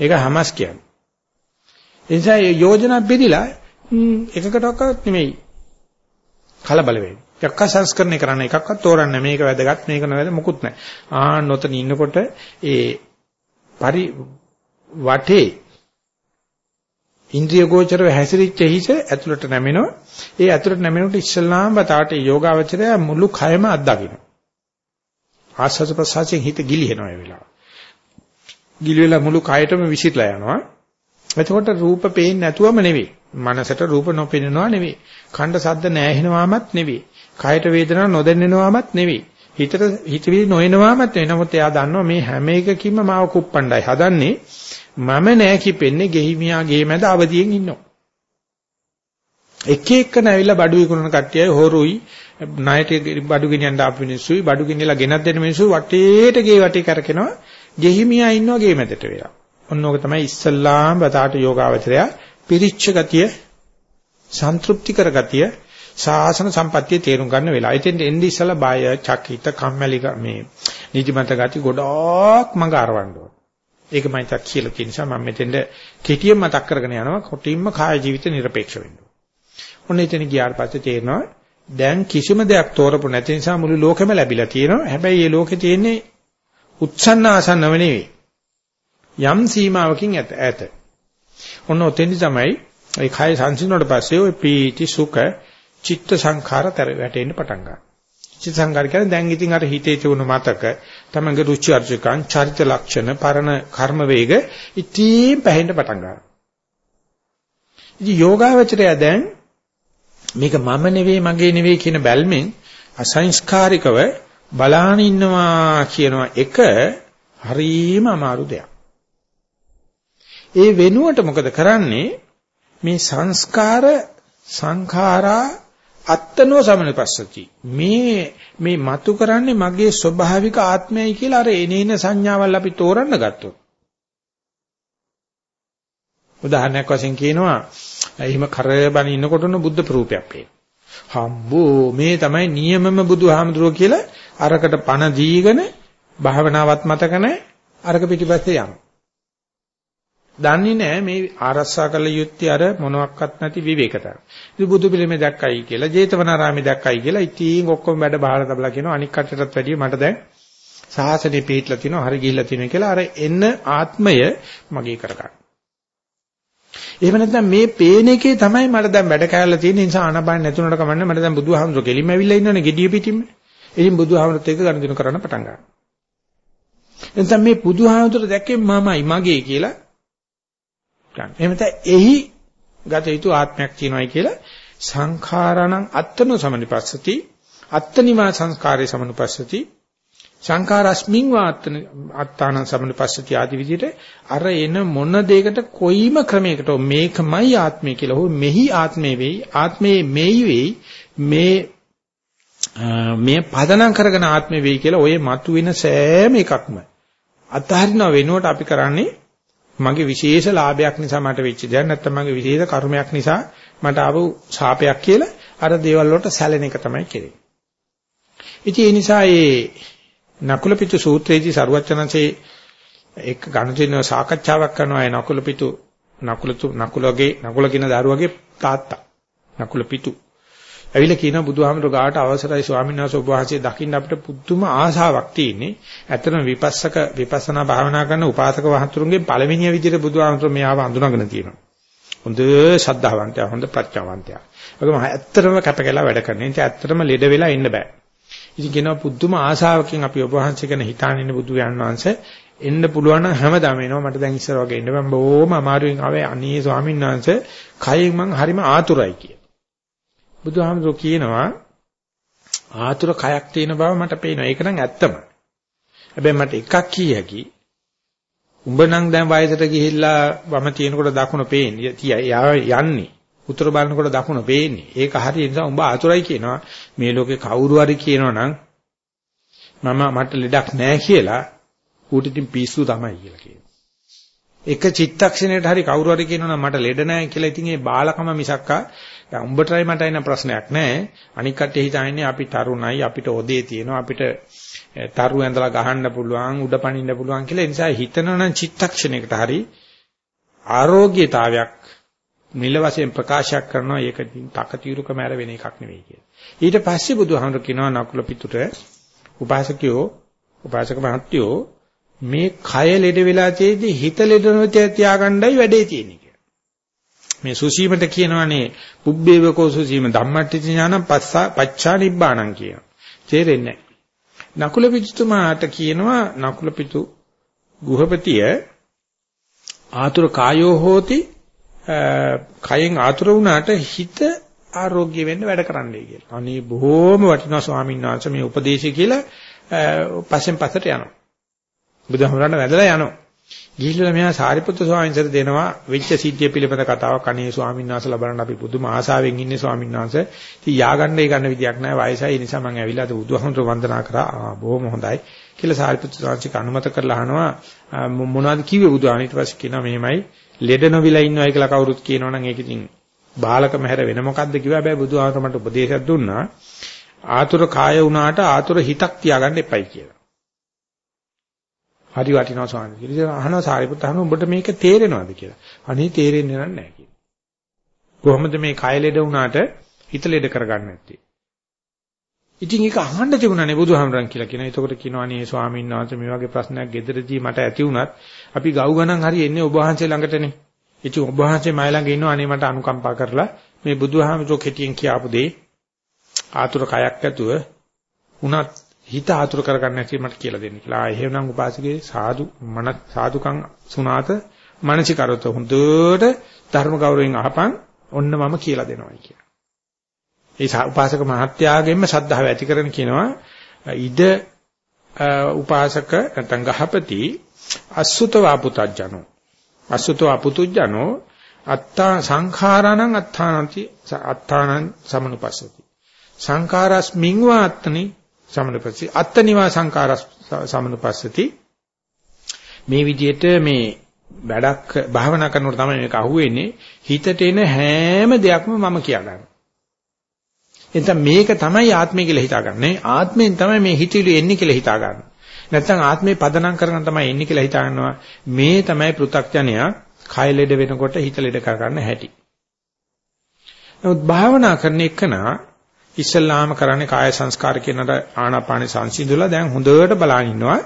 ඒක හමස් කියන්නේ. ඒ නිසා මේ යෝජනා බෙදිලා එකකටවත් නෙමෙයි කලබල වෙන්නේ. එකක් සංස්කරණය කරන්න එකක්වත් තෝරන්න මේක වැදගත් මේක නොවැද මොකුත් නැහැ. ආ නොතන ඉන්නකොට ඒ පරි වටේ ඉන්ද්‍රිය ගෝචරව හැසිරිච්ච හිස ඇතුළට නැමෙනවා. ඒ ඇතුළට නැමෙනකොට ඉස්සල්ලාම බතාට යෝගාවචරය මුළු කයම අත්දකින්න. ආස්වාද ප්‍රසආසයෙන් හිත ගිලිහෙනවා ඒ වෙලාව. ගිලිවෙලා මුළු කයටම විසිරලා යනවා. එතකොට රූප පේන්නේ නැතුවම නෙවෙයි. මනසට රූප නොපෙනෙනවා නෙවෙයි. කණ්ඩ සද්ද නැහෙනවාමත් නෙවෙයි. කයට වේදනාවක් නොදැනෙනවාමත් නෙවෙයි. හිතට හිතවිලි නොඑනවාමත් නෙවෙයි. නමුත් එයා දන්නවා මේ හැම එකකින්ම මාව කුප්පණ්ඩයි හදන්නේ. මම නෑ කිපෙන්නේ ගෙහිමියා ගේ මැද අවදියෙන් ඉන්නවා. එක එක නැවිලා බඩු විකුණන කට්ටියයි හොරුයි ණයට බඩු ගෙනියන්න ආපු මිනිස්සුයි බඩු ගෙනියලා ගෙනත් දෙන මිනිස්සු වටේට ගේ වටේ කරකිනවා ගෙහිමියා ඉන්නවා ගේ මැදට වෙලා. ඔන්න ඕක තමයි ඉස්සල්ලාම බතාට යෝගාවචරය පිරිච්ච ගතිය සන්තුප්ති කර ගතිය සාසන සම්පත්තිය තේරුම් ගන්න වෙලා. ඉතින් එන්නේ ඉස්සලා බය, චකිත, කම්මැලි මේ නිදිමත ගති ගොඩක් මඟ අරවන්න ඕන. ඒක මම තාක් කියලා තියෙන නිසා මම මෙතෙන්ද කෙටියෙන් මතක් කරගෙන යනවා කොටින්ම කාය ජීවිත নিরপেক্ষ වෙන්න. ඔන්න එතන ගියාට පස්සේ තේරෙනවා දැන් කිසිම දෙයක් තෝරපු නැති නිසා මුළු ලෝකෙම ලැබිලා තියෙනවා. හැබැයි මේ ලෝකේ තියෙන්නේ උත්සන්න ආසන්නව නෙවෙයි. යම් සීමාවකින් ඈත. ඔන්න ඔතෙන්දි තමයි ඒ කාය සංසිඳුණාට පස්සේ ওই පීති සුඛ චිත්ත සංඛාර තර වැටෙන්න පටන් ගන්නවා. චිත්ත සංඛාර කියන්නේ දැන් ඉතින් අර හිතේ තියුණු මතක තමංග රුචි අර්ජකං චරිත ලක්ෂණ පරණ කර්ම වේග ඉතින් පැහෙන්න පටන් ගන්නවා. ඉතින් යෝගාවචරය දැන් මේක මම නෙවෙයි මගේ නෙවෙයි කියන බැල්මෙන් අසංස්කාරිකව බලාන ඉන්නවා කියනවා එක හරීම අමාරු දෙයක්. ඒ වෙනුවට මොකද කරන්නේ මේ සංස්කාර සංඛාරා අත්තනෝ සමනපස්සති මේ මේ මතු කරන්නේ මගේ ස්වභාවික ආත්මයයි කියලා අර එනේන සංඥාවල් අපි තෝරන්න ගත්තොත් උදාහරණයක් වශයෙන් කියනවා එහෙම කරබන ඉන්නකොටන බුද්ධ ප්‍රූපයක් පේන. හම්බෝ මේ තමයි නියමම බුදුහාමුදුරුවෝ කියලා අරකට පණ දීගෙන භාවනාවත් මතක නැහැ අරක පිටිපස්සේ යනවා. දන්නේ නැහැ මේ ආරස්සා කළ යුත්තේ අර මොනවත් නැති විවේකතර. ඉතින් බුදු පිළිමේ දැක්කයි කියලා, ජේතවනාරාමේ දැක්කයි කියලා ඉතින් ඔක්කොම වැඩ බහලා තබලා කියනවා අනික් කටටත් වැඩිය මට දැන් සාසනේ පිටලා තිනවා, හරි ගිහිල්ලා තිනවා කියලා අර එන්න ආත්මය මගේ කරගන්න. එහෙම නැත්නම් මේ පේන එකේ තමයි මට දැන් වැඩ කැලලා තියෙන නිසා ආනපාන නැතුණට කමන්නේ මට දැන් බුදුහාමුදුර කෙලින්ම ඇවිල්ලා ඉන්නවනේ gediya පිටින්ම. ඉතින් බුදුහාමුදුරත් එක්ක ගනුදෙනු කරන්න පටන් ගන්නවා. එතන මේ බුදුහාමුදුර දැක්කේ මමයි මගේ කියලා ගන්න. එහෙම නැත්නම් එහි ගත යුතු ආත්මයක් තියෙනවායි කියලා සංඛාරණං අත්තනෝ සමනිපස්සති අත්තනිමා සංස්කාරේ සමනුපස්සති සංඛාරස්මින් වාත්තන අත්තාන සමනුපස්සති ආදි විදිහට අර එන මොන දෙයකට කොයිම ක්‍රමයකට මේකමයි ආත්මය කියලා හෝ මෙහි ආත්මේ වෙයි ආත්මේ මේයි වෙයි මේ මේ පදනම් කරගෙන ආත්මේ වෙයි කියලා ඔය මතුවෙන සෑම එකක්ම අත්හරිනව වෙනුවට අපි කරන්නේ මගේ විශේෂ ලාභයක් නිසා මට වෙච්ච දෙයක් නැත්නම් මගේ විශේෂ කර්මයක් නිසා මට ආපු ශාපයක් කියලා අර දේවල් වලට සැලෙන එක තමයි කෙරෙන්නේ. ඉතින් ඒ නිසා මේ නකුලපිතු සූත්‍රයේදී සරුවචනන්සේ එක් ගණිතින සාකච්ඡාවක් කරනවා ඒ නකුලපිතු නකුලතු නකුලගේ නකුල කියන දරුවගේ තාත්තා නකුලපිතු ඇවිල්ලා කියනවා බුදුහාමුදුර ගාට අවසරයි ස්වාමීන් වහන්සේ ඔබ වහන්සේ දකින්න අපිට පුදුම ආශාවක් තියෙන්නේ. ඇත්තටම විපස්සක විපස්සනා භාවනා කරන උපාසක වහන්තුරුන්ගේ පළවෙනිය විදිහට බුදුහාමුදුර මෙයාව අඳුනගෙන තියෙනවා. හොඳ ශ්‍රද්ධාවන්තයා හොඳ ප්‍රඥාවන්තයා. ඒකම ඇත්තටම කැපකලා වැඩ කරන. ඉතින් ඇත්තටම ලෙඩ වෙලා ඉන්න බෑ. ඉතින් කියනවා පුදුම ආශාවකින් අපි ඔබ වහන්සේ ගැන හිතාන ඉන්න බුදු වහන්සේ එන්න පුළුවන් නම් හැමදාම එනවා මට දැන් ඉස්සර වගේ එන්න බෑ බොහොම අමාරුවෙන් ආවේ අනී ස්වාමීන් වහන්සේ කයෙන් මං හරිම ආතුරයි කිය. බුදුහාමුදුරුවෝ කියනවා ආතුර කයක් තියෙන බව මට පේනවා. ඒක නම් ඇත්තම. හැබැයි මට එකක් කිය හැකි. උඹ නම් දැන් වයසට ගිහිල්ලා වම තියෙනකොට දකුණ පේන්නේ. යන්නේ. උතුර බලනකොට දකුණ පේන්නේ. ඒක හරිය නිසා උඹ ආතුරයි කියනවා. මේ ලෝකේ කවුරු හරි කියනවා නම් මම මට ලෙඩක් නැහැ කියලා ඌට ඉතින් පිස්සු තමයි කියලා කියනවා. එක චිත්තක්ෂණයට හරි කවුරු හරි කියනවා නම් මට ලෙඩ නැහැ කියලා ඉතින් ඒ බාලකම මිසක්කා දැන් උඹටයි මට එන ප්‍රශ්නයක් නැහැ. අනික් කට්ටිය හිතන්නේ අපි තරුණයි අපිට ඔදේ තියෙනවා අපිට තරු ඇඳලා ගහන්න පුළුවන් උඩ පනින්න පුළුවන් කියලා. ඒ නිසා හිතනනම් චිත්තක්ෂණයකට හරි ආරෝග්‍යතාවයක් මිල වශයෙන් ප්‍රකාශයක් කරනවා ඒක තකතිරුකම ඇර වෙන එකක් නෙවෙයි කියලා. ඊට පස්සේ බුදුහාමුදුර කියනවා නකුල පිටුට උපාසකයෝ උපාසක මහත්යෝ මේ කය ලෙඩ වෙලා තියෙද්දි හිත ලෙඩ නොතිය තියාගන්නයි වැඩේ තියෙන්නේ කියලා. මේ සුසීමට කියනවානේ පුබ්බේවකෝ සුසීම ධම්මට්ටි ඥානං පස්සා පච්චා නිබ්බාණං කියන. තේරෙන්නේ නැහැ. නකුල පිටුතුමාට කියනවා නකුල පිටු ගෘහපතිය ආතුර කායෝ හෝති කයෙන් ආතුර වුණාට හිත ආරෝග්‍ය වෙන්න වැඩ කරන්නයි කියලා. අනේ බොහොම වටිනා ස්වාමීන් වහන්සේ මේ උපදේශය කියලා පස්සෙන් පස්සට යනවා. බුදුහමරණ වැදලා යනවා. ගිහිල්ලා මෙහා සාරිපුත්‍ර ස්වාමීන් වහන්සේ දෙනවා වෙච්ච සිද්ධිය පිළිබඳ කතාවක් අනේ ස්වාමීන් වහන්සේලා බලන්න අපි පුදුම ආසාවෙන් ඉන්නේ ස්වාමීන් වහන්සේ. ඉතින් යාගන්නයි ගන්න විදියක් නැහැ වයසයි. ඒ නිසා මම ඇවිල්ලා අද බුදුහමතුරු වන්දනා කරා. ආ බොහොම හොඳයි. කියලා සාරිපුත්‍ර ස්වාමීන් අනුමත කරලා අහනවා මොනවද කිව්වේ බුදුහාම ඊට පස්සේ කියනවා මෙහෙමයි ලෙඩ නොවිලා ඉන්නවයි කියලා කවුරුත් කියනවනම් ඒක ඉතින් බාලකම හැර වෙන මොකද්ද කිව්වා හැබැයි බුදුහාමර මට උපදේශයක් දුන්නා ආතුර කාය වුණාට ආතුර හිතක් තියාගන්න එපයි කියලා. හරි වටිනවා ස්වාමීන් වහන්සේ. ඉතින් අහනවා සාරිපුත්ත අහනවා ඔබට මේක තේරෙනවද කියලා. අනේ තේරෙන්නේ නැහැ කියලා. කොහොමද මේ කය ලෙඩ වුණාට හිත ලෙඩ කරගන්නේ නැත්තේ? ඉතින් ඒක අහන්න තිබුණානේ බුදුහාමරන් කියලා කියනවා. එතකොට කියනවා අනේ ස්වාමීන් වහන්සේ මේ වගේ ප්‍රශ්නයක් ගෙදරදී මට ඇති වුණත් අපි ගව් ගණන් හරි එන්නේ ඔබ වහන්සේ ළඟටනේ. ඉතින් ඔබ වහන්සේ මයි ළඟ ඉන්නවා අනේ මට අනුකම්පා කරලා මේ බුදුහාමරෝ කෙටියෙන් කියාපු දේ ආතුර කයක් ඇතුව උනත් හිත ආතුර කරගන්න නැති මට කියලා දෙන්න කියලා. ආ එහෙනම් උපාසකේ සාදු මන සාදුකම් සුණාත මානසිකරත හොඳට ධර්ම ගෞරවයෙන් අහපන් ඔන්න මම කියලා දෙනවායි කියලා. ඒ උපාසක මහත්යාගෙන්ම ශ්‍රද්ධාව ඇති කරගෙන කියනවා ඉද උපාසක නැත්නම් ගහපති අසුතවා පුතජනෝ අසුතවා පුතුජනෝ අත්තා සංඛාරණං අත්තානන්ති අත්තානං සමනුපස්සති සංඛාරස්මින් වාත්තනි සමනුපස්සති අත්තනිවා සංඛාරස් සමනුපස්සති මේ විදිහට මේ වැඩක් භාවනා කරනකොට තමයි මේක අහුවෙන්නේ හිතට එන හැම දෙයක්ම මම කියා ගන්නවා එතන මේක තමයි ආත්මය කියලා හිතාගන්නේ. ආත්මයෙන් තමයි මේ හිතවිලි එන්නේ කියලා හිතාගන්නේ. නැත්නම් ආත්මේ පදනම් කරගෙන තමයි එන්නේ කියලා හිතාගන්නවා. මේ තමයි පෘ탁ජනයා කය ලෙඩ වෙනකොට හිත ලෙඩ කරගන්න හැටි. නමුත් භාවනා කරන එකනා ඉස්සල්ලාම කරන්නේ කාය සංස්කාර කියනට ආනාපාන සංසිඳුලා දැන් හොඳට බලන් ඉන්නවා.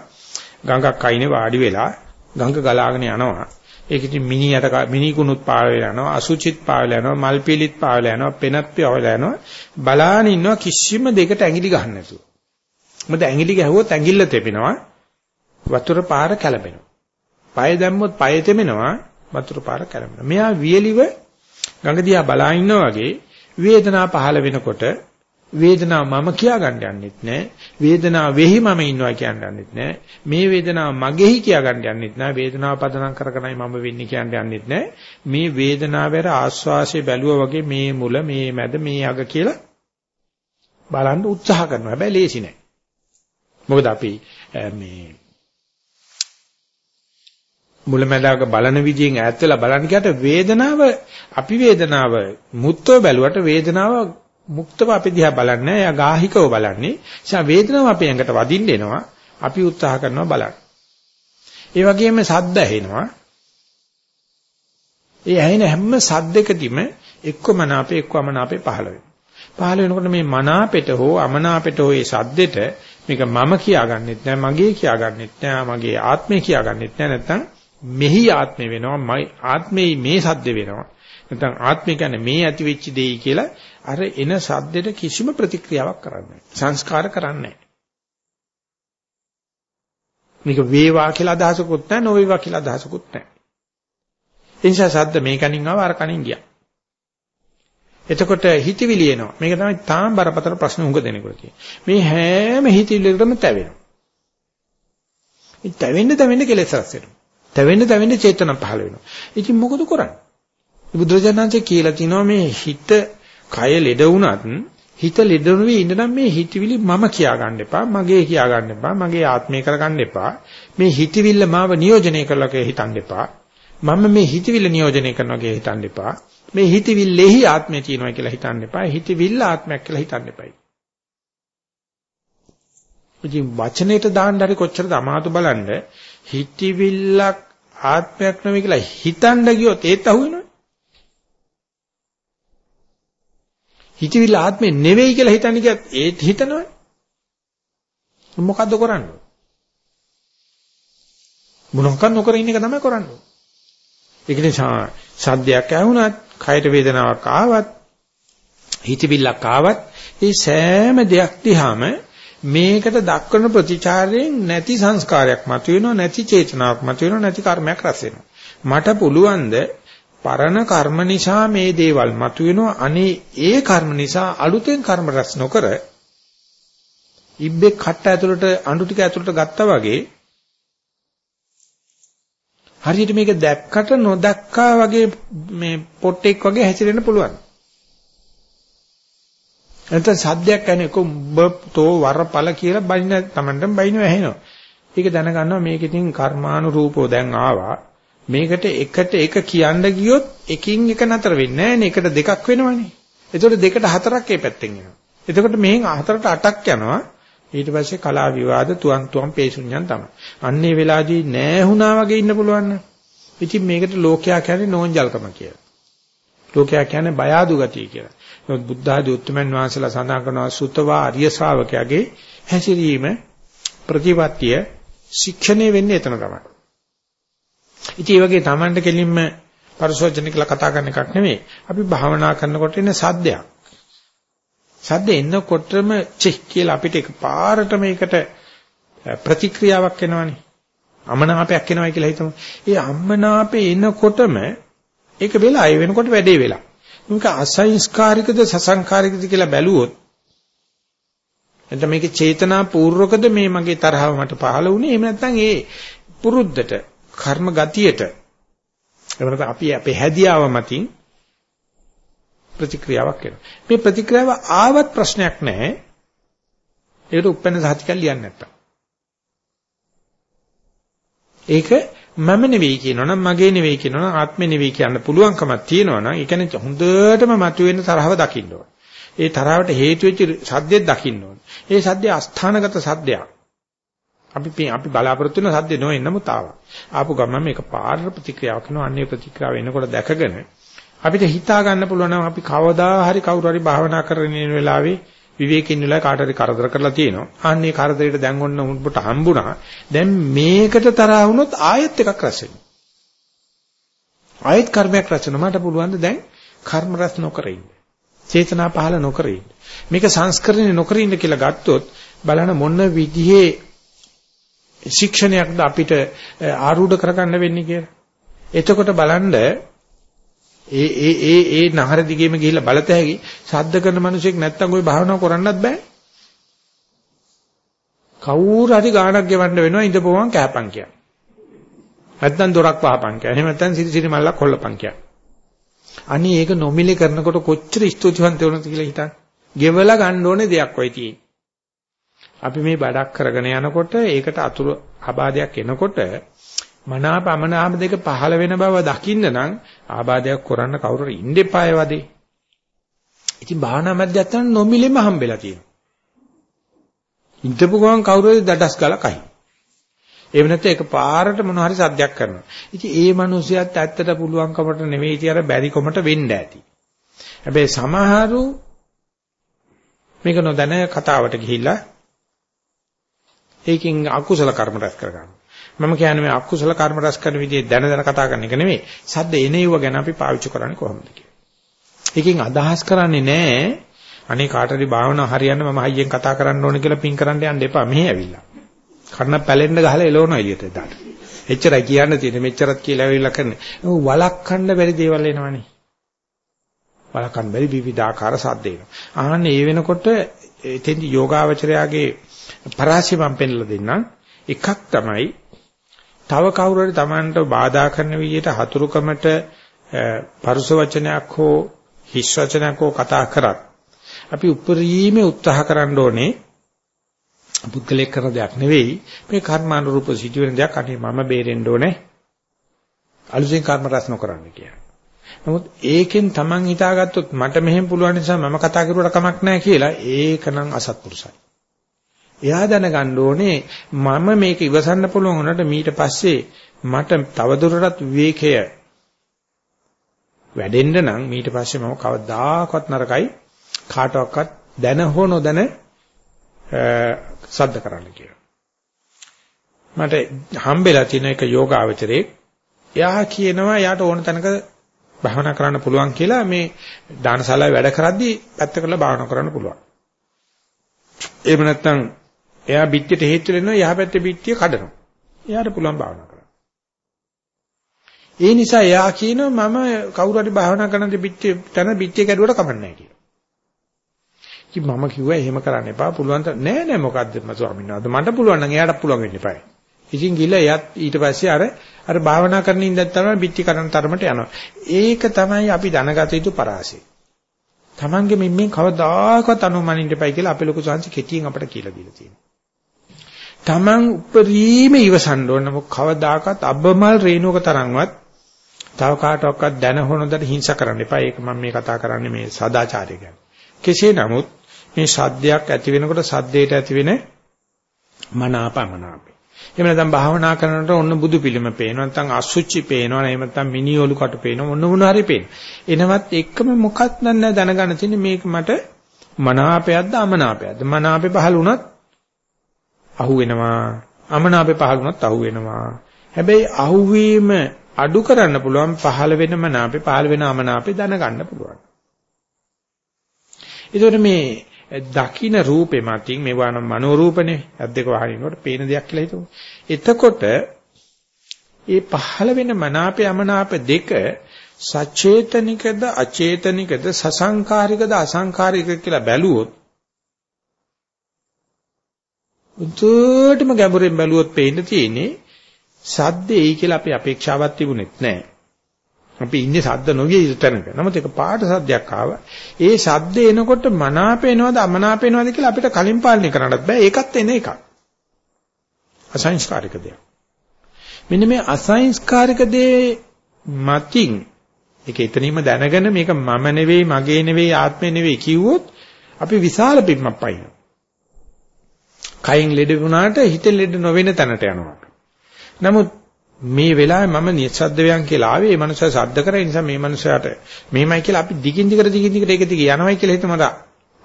ගඟක් අයිනේ වාඩි වෙලා ගඟ ගලාගෙන යනවා. ඒක ඉතින් මිනියට මිනිකුණුත් පාවෙලා යනවා අසුචිත් පාවෙලා යනවා මල් පිලිත් පාවෙලා යනවා පෙනත් පාවෙලා යනවා බලාන ඉන්නවා කිසිම දෙයකට ඇඟිලි ගහන්න නැතුව මොකද ඇඟිලි ගැහුවොත් ඇඟිල්ල තෙපෙනවා වතුර පාර කැළඹෙනවා. පය දැම්මොත් පය තෙමෙනවා වතුර පාර කැළඹෙනවා. මෙයා වියලිව ගඟ දිහා බලා ඉන්නා වගේ වේදනාව පහළ වෙනකොට වේදනාව මම කියා ගන්න යන්නෙත් නෑ. වේදනාව වෙහි මම ඉන්නවා කියන්න යන්නෙත් නෑ. මේ වේදනාව මගේහි කියා ගන්න යන්නෙත් නෑ. වේදනාව පදනම් කරගෙනයි මම වෙන්නේ කියන්න යන්නෙත් නෑ. මේ වේදනාව වැර ආස්වාසිය බැලුවා වගේ මේ මුල මේ මැද මේ අග කියලා බලන්න උත්සාහ කරනවා. හැබැයි ලේසි නෑ. මොකද අපි මේ මුලැමැදාක බලන විදියෙන් ඈත් වෙලා බලන්න කියට වේදනාව අපි වේදනාව මුත්ව බැලුවට වේදනාව මුක්තව අපි දිහා බලන්නේ එයා ගාහිකව බලන්නේ. නිසා වේදනාව අපේ ඇඟට වදින්න එනවා. අපි උත්සාහ කරනවා බලන්න. ඒ වගේම සද්ද ඇහෙනවා. ඒ ඇහෙන හැම සද්දකදීම එක්ක මනාපේ එක්ක අමනාපේ පහළ වෙනවා. පහළ වෙනකොට මේ මනාපෙට හෝ අමනාපෙට හෝ ඒ සද්දෙට මේක මම කියාගන්නෙත් නෑ මගේ කියාගන්නෙත් නෑ මගේ ආත්මය කියාගන්නෙත් නෑ නැත්තම් මෙහි ආත්මය වෙනවා මයි ආත්මේ මේ සද්ද වෙනවා. නැත්නම් ආත්මය කියන්නේ මේ ඇති වෙච්ච දෙයි කියලා අර එන සද්දෙට කිසිම ප්‍රතික්‍රියාවක් කරන්නේ සංස්කාර කරන්නේ මේක වේවා කියලා අදහසකුත් නැහැ නොවේවා කියලා අදහසකුත් නැහැ. ඒ නිසා සද්ද මේ කණින් ආව අර කණින් ගියා. එතකොට හිතවිලි එනවා. මේක තමයි තාම බරපතල ප්‍රශ්න උඟ දෙනකොට කියන්නේ මේ හැම හිතවිල්ලකටම තැවෙනවා. මේ තැවෙන්න තැවෙන්න කෙලෙස් රැස් වෙනවා. තැවෙන්න තැවෙන්න චේතන පහළ වෙනවා. ඉතින් මොකද කරන්නේ? බුදුරජාණන්සේ කියලා තිනවා මේ හිත කය ලෙඩ වුණත් හිත ලෙඩ නොවී ඉඳනම් මේ හිතවිලි මම කියා ගන්න එපා, මගේ කියා ගන්න එපා, මගේ ආත්මය කර ගන්න එපා. මේ හිතවිල්ල මාව නියෝජනය කරලා කියලා හිතන්න එපා. මම මේ හිතවිල්ල නියෝජනය කරනවා කියලා හිතන්න එපා. මේ හිතවිල්ලෙහි ආත්මය තියෙනවා කියලා හිතන්න එපා. හිතවිල්ල ආත්මයක් කියලා හිතන්න එපා. ඉතින් වචනෙට දාන්න හරි කොච්චරද අමාතු බලන්න හිතවිල්ලක් ආත්මයක් නෙවෙයි කියලා හිතන්න ගියොත් ඒත් අහුවෙනවනේ. හිතවිල්ල ආත්මේ නෙවෙයි කියලා හිතන්නේ කියත් ඒත් හිතනවනේ. මොකද්ද කරන්නේ? මොනක්වත් නොකර ඉන්න එක තමයි කරන්නේ. ඒක නිසා සද්දයක් ඇහුණත්, කයට වේදනාවක් ආවත්, හිතවිල්ලක් ආවත්, මේ සෑම දෙයක් දිහාම මේකට දක්වන ප්‍රතිචාරයෙන් නැති සංස්කාරයක් මතුවෙනවා නැති චේතනාවක් මතුවෙනවා නැති කර්මයක් රැස් මට පුළුවන් පරණ කර්ම නිසා මේ දේවල් මතුවෙනවා අනේ ඒ කර්ම නිසා අලුතෙන් කර්ම රැස් නොකර ඉබ්බේ කට්ට ඇතුළට අඬු ටික ඇතුළට ගත්තා වගේ හරියට මේක දැක්කට නොදැක්කා වගේ මේ පොට්ටෙක් වගේ හැසිරෙන්න පුළුවන් නැත්නම් සද්දයක් ඇහෙන එක උඹතෝ වරපල කියලා බයින තමන්ටම බයින වැහෙනවා. ඒක දැනගන්නවා මේක ඉතින් කර්මානුරූපෝ දැන් ආවා. මේකට එකට එක කියන්න ගියොත් එකින් එක නතර වෙන්නේ නැහැ නේ. එකට දෙකක් වෙනවනේ. එතකොට දෙකට හතරක් ඒ පැත්තෙන් එනවා. එතකොට මෙහෙන් හතරට අටක් යනවා. ඊට පස්සේ කලා විවාද තුන් තුන් පේසුඤ්ඤන් තමයි. අන්නේ වෙලාවේදී නෑහුණා වගේ ඉන්න පුළුවන් නේද? ඉතින් මේකට ලෝකයා කියන්නේ නෝන්ජල්කම කියලා. ලෝකයා කියන්නේ බය ආදු ගතිය කියලා. නමුත් බුද්ධ ආදී උතුම්යන් වහන්සේලා සඳහන් කරනවා සුතවා ආර්ය ශ්‍රාවකයාගේ හැසිරීම ප්‍රතිපත්තිය ශික්ෂණය වෙන්නේ එතන තමයි. ඉතින් මේ වගේ Tamanට කෙලින්ම පරිසෝචන කියලා කතා කරන එකක් නෙමෙයි. අපි භාවනා කරනකොට එන සද්දයක්. සද්ද එන්නකොටම චෙක් කියලා අපිට එකපාරට මේකට ප්‍රතික්‍රියාවක් එනවනේ. අමනාපයක් එනවා කියලා හිතමු. ඒ අමනාපේ එනකොටම ඒක වෙලා ඒ වෙනකොට වැඩේ වෙලා. මේක අසංස්කාරිකද සසංකාරිකද කියලා බැලුවොත් එතන මේකේ චේතනා පූර්වකද මේ මගේ තරහව මට පහළ වුණේ එහෙම නැත්නම් ඒ පුරුද්දට කර්ම ගතියට එහෙම අපි අපේ හැදියාව මතින් ප්‍රතික්‍රියාවක් වෙනවා මේ ප්‍රතික්‍රියාව ආවත් ප්‍රශ්නයක් නැහැ ඒකට උපැන්න සාහිතිකල් ලියන්නේ නැත්තම් ඒක මම නෙවෙයි කියනවනම් මගේ නෙවෙයි කියනවනම් ආත්මේ නෙවෙයි කියන්න පුළුවන්කමක් තියෙනවනම් ඒ කියන්නේ හොඳටම මතුවෙන තරහව දකින්න ඕන. ඒ තරහවට හේතු වෙච්ච සද්දෙත් දකින්න ඕන. ඒ සද්දේ අස්ථානගත සද්දයක්. අපි අපි බලාපොරොත්තු වෙන සද්දේ නොවෙන්න නමුත් ආවා. ආපු ගමන් මේක පාර ප්‍රතික්‍රියාවක් කරනවා. අන්නේ ප්‍රතික්‍රියාව එනකොට දැකගෙන අපිට හිතා ගන්න පුළුවන් නම් අපි කවදා හරි කවුරු හරි භාවනා කරගෙන ඉන්න වෙලාවේ විවේකින් ඉන්නලා කාට හරි කරදර කරලා තියෙනවා. අනේ කරදරයට දැන් ඔන්න උඹට හම්බුණා. දැන් මේකට තරහ වුණොත් ආයෙත් එකක් රැස් වෙනවා. ආයෙත් කර්මයක් රැස් වෙනවා. මට පුළුවන් දැන් කර්ම රැස් නොකර ඉන්න. චේතනා පහල නොකර ඉන්න. මේක සංස්කරණය නොකර ඉන්න කියලා ගත්තොත් බලන්න මොන විදිහේ ශික්ෂණයක්ද අපිට ආරූඪ කරගන්න වෙන්නේ කියලා. එතකොට බලන්න ඒ ඒ ඒ ඒ නහර දිගේම ගිහිල්ලා බලත හැකි සද්ද කරන මිනිසෙක් නැත්තම් ওই භාවනාව කරන්නත් බෑ. කවුරු හරි ගාණක් ගෙවන්න වෙනවා ඉඳපුවම කෑපන් කියන. නැත්තම් දොරක් වහපන් කියන. එහෙම නැත්තම් සිරි සිරි මල්ලක් කොල්ලපන් කියන. අනේ ඒක නොමිලේ කරනකොට කොච්චර ස්තුතිවන්ත වෙනවද කියලා හිතන්න. ගෙවලා ගන්න ඕනේ දෙයක් ඔය තියෙන්නේ. අපි මේ බඩක් කරගෙන යනකොට ඒකට අතුරු ආබාධයක් එනකොට මනාපමනාප දෙක පහළ වෙන බව දකින්න නම් ආබාධයක් කරන්න කවුරු ඉන්න එපාය වදේ. ඉතින් භාවනා මැදයන් නොමිලෙම හම්බෙලා තියෙනවා. ඉඳපු ගමන් කවුරු හරි දඩස් ගාලා කයි. එහෙම නැත්නම් ඒක පාරට මොන හරි සද්දයක් කරනවා. ඉතින් ඒ මිනිහයාත් ඇත්තට පුළුවන්කමට නෙවෙයි තියර බැරි කොමට වෙන්න ඇති. හැබැයි සමහරු මේක නොදැන කතාවට ගිහිල්ලා ඒකෙන් අකුසල කර්ම රැස් කරගන්නවා. මම කියන්නේ මේ අකුසල කර්ම රැස් කරන විදිහේ දැන දැන කතා කරන එක නෙමෙයි. සද්ද එනේව ගැන අපි පාවිච්චි කරන්නේ කොහොමද කියලා. ඒකෙන් අදහස් කරන්නේ නැහැ අනේ කාටරි භාවනා හරියන්න මම හයියෙන් කතා කරන්න ඕනේ කියලා පින් කරන්න යන්න එපා. මෙහෙ ඇවිල්ලා. කර්ණ පැලෙන්න ගහලා එලවනවා එළියට එදාට. එච්චරයි කියන්න තියෙන්නේ. මෙච්චරත් කියලා ඇවිල්ලා කරන්නේ. වලක්වන්න බැරි දේවල් එනවනේ. වලක්වන්න බැරි විවිධාකාර සද්ද එනවා. ආහන්නේ ඒ වෙනකොට එතෙන්දි යෝගාවචරයාගේ පරාසය මම පෙන්ලා දෙන්නම්. එකක් තමයි තව කවුරු හරි Tamanට බාධා කරන විදිහට හතුරුකමට පරුස වචනයක් හෝ හිස් වචනයක් හෝ කතා කරත් අපි උපරිමේ උත්සාහ කරන්න ඕනේ පුද්ගලයක් කරන දෙයක් නෙවෙයි මේ කර්මානුරූප සිදුවෙන දෙයක් අනේ මම බේරෙන්න ඕනේ අලුතෙන් කර්ම රැස් නොකරන්න කියලා. නමුත් ඒකෙන් Taman හිතාගත්තොත් මට මෙහෙම පුළුවන් නිසා මම කතා කරුවට කමක් නැහැ කියලා ඒකනම් අසත්පුරුසයි. එයා දැනගන්න ඕනේ මම මේක ඉවසන්න පුළුවන් උනට මීට පස්සේ මට තවදුරටත් විවේකය වැඩෙන්න නම් ඊට පස්සේ මම කවදාකවත් නරකයි කාටවත් දැන හෝ නොදැන සද්ද කරන්න කියලා. මට හම්බෙලා තියෙන එක යෝගාවචරයේ එයා කියනවා යාට ඕන තැනක භාවනා කරන්න පුළුවන් කියලා මේ දානශාලාවේ වැඩ කරද්දී පැත්ත කරලා භාවනා කරන්න පුළුවන්. එහෙම නැත්නම් එයා පිටියට හේතු වෙනවා යහපැත්තේ පිටිය කඩනවා. එයාට පුළුවන් භාවනා කරන්න. ඒ නිසා එයා කියනවා මම කවුරු හරි භාවනා කරන පිටිය තන පිටිය කැඩුවට කමන්නේ නැහැ කියලා. ඉතින් මම කිව්වා එහෙම කරන්න එපා. පුළුවන් ත නෑ නෑ මොකද්ද මම ස්වාමීන් වහන්සේ මට පුළුවන් නම් එයාට පුළුවන් වෙන්න එපායි. ඉතින් ගිහලා එයාත් ඊට පස්සේ අර අර භාවනා කරන ඉඳන් තමයි පිටි කරන තරමට යනවා. ඒක තමයි අපි දැනගත යුතු පරාසය. Tamange මෙම්මෙන් කවදාකවත් අනුමනින්න එපයි කියලා අපේ ලොකු සංසි කෙටියෙන් අපිට කියලා දීලා තියෙනවා. Taman උපරිම ඉවසන්න ඕන මොක කවදාකවත් අබ්බමල් රේණුවක තරම්වත් තව කාටවත් දැන හොනදට හිංසා කරන්න එපා. ඒක මම මේ කතා කරන්නේ මේ සදාචාරය ගැන. කෙසේ නමුත් මේ සද්දයක් ඇති වෙනකොට සද්දේට ඇති වෙන මනාපමනාපේ. එහෙම නැත්නම් භාවනා කරනකොට ඔන්න බුදු පිළිම පේනවා නැත්නම් අසුචි පේනවා එහෙම නැත්නම් මිනිඔලු කට පේනවා මොන මොන හරි පේනවා. එනවත් එක්කම මොකක්ද නැත්නම් දැනගන්න තියෙන්නේ මේක මට මනාපයක්ද අමනාපයක්ද? මනාපේ පහළ වුණත් අහු වෙනවා. අමනාපේ පහළ වුණත් අහු වෙනවා. හැබැයි අහුවීම අඩු කරන්න පුළුවන් පහළ වෙන මනාපේ පහළ වෙන අමනාපේ දැනගන්න පුළුවන්. ඒතකොට මේ දකින්න රූපේ මතින් මේවා නම් මනෝ රූපනේ අද්දක වහනිනකොට පේන දෙයක් කියලා හිතමු. එතකොට ඒ පහළ වෙන මනාපේ අමනාප දෙක සචේතනිකද අචේතනිකද සසංකාරිකද අසංකාරිකද කියලා බැලුවොත් උන්ටම ගැඹුරෙන් බැලුවොත් පේන්න තියෙන්නේ සද්දේයි කියලා අපි අපේක්ෂාවක් තිබුණෙත් නැහැ. අපි ඉන්නේ සද්ද නොවිය යුතු තැනක. නමුත් ඒක පාට සද්දයක් ආවා. ඒ සද්ද එනකොට මනාපේනවද අමනාපේනවද කියලා අපිට කලින් පාලනය කරන්නත් බෑ. ඒකත් එන එකක්. අසංස්කාරික දෙයක්. මෙන්න මේ අසංස්කාරික දේ මතින් ඒක එතනින්ම දැනගෙන මේක මම නෙවෙයි මගේ නෙවෙයි ආත්මේ නෙවෙයි කිව්වොත් අපි විශාල පිම්මක් පයින්නවා. කයින් ලෙඩ වුණාට හිතෙන් ලෙඩ නොවෙන තැනට යනවා. නමුත් මේ වෙලාවේ මම නිස්සද්ද කියලා ආවේ මේ මනුස්සයා සද්ද කරේ නිසා මේ මනුස්සයාට මෙහෙමයි කියලා අපි දිගින් දිගට දිගින් දිගට ඒක දිගේ යනවයි කියලා හිතමු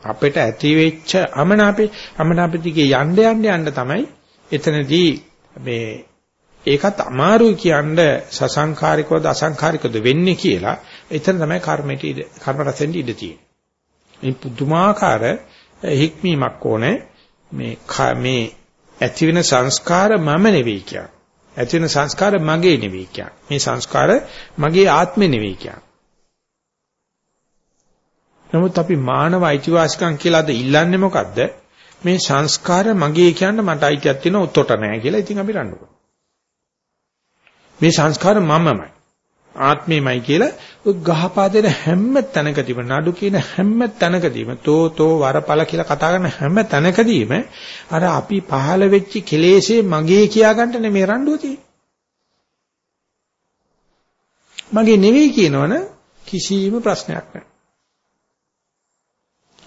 අපිට ඇති වෙච්ච අමනාපේ අමනාපේ දිගේ යන්න යන්න යන්න තමයි එතනදී මේ ඒකත් අමාරුයි කියන්න සසංකාරිකවද අසංකාරිකවද වෙන්නේ කියලා එතන තමයි කර්මයට ඉඩ කර්ම රසෙන් ඉඩ තියෙන්නේ. මේ පුදුමාකාර හික්මීමක් ඕනේ. මේ මේ ඇති වෙන සංස්කාර මම නෙවෙයි කියන්නේ. ඇති වෙන සංස්කාර මගේ නෙවෙයි කියන්නේ. මේ සංස්කාර මගේ ආත්මෙ නෙවෙයි කියන්නේ. නමුත් අපි මානව අයිතිවාසිකම් කියලා අද ඉල්ලන්නේ මොකද්ද? මේ සංස්කාර මගේ කියන්න මට අයිතියක් තියෙන උතොට නැහැ කියලා ඉතින් අපි රණ්ඩු මේ සංස්කාර මමමයි. ආත්මෙමයි කියලා ගහපාදෙන හැම තැනකදීම නඩු කියන හැම තැනකදීම තෝ තෝ වරපල කියලා කතා කරන හැම තැනකදීම අර අපි පහළ වෙච්ච කෙලෙසේ මගේ කියා ගන්න නෙමෙයි රණ්ඩුව තියෙන්නේ. මගේ නෙවෙයි කියනවනේ කිසිම ප්‍රශ්නයක් නැහැ.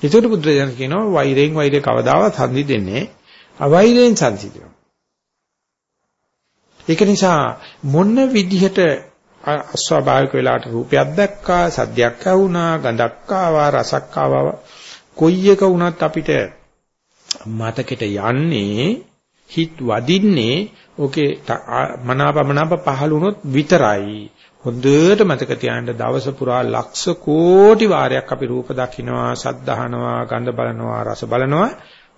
ඒකට බුදුරජාණන් කියනවා වෛරයෙන් වෛරය කවදාවත් සංදි දෙන්නේ අවෛරයෙන් සංසිඳනවා. ඒක නිසා මොන විදිහට අස්වාභාවික වෙලාවට රූපයක් දැක්කා, සද්දයක් ඇහුණා, ගඳක් ආවා, රසක් ආවා. කොයි එක වුණත් අපිට මතකෙට යන්නේ හිත වදින්නේ ඕකේ මනාපමනාප පහළ වුණොත් විතරයි. හොඳට මතක තියාගන්න දවස පුරා ලක්ෂ කෝටි වාරයක් අපි රූප දකින්නවා, සද්ද අහනවා, ගඳ බලනවා, රස බලනවා.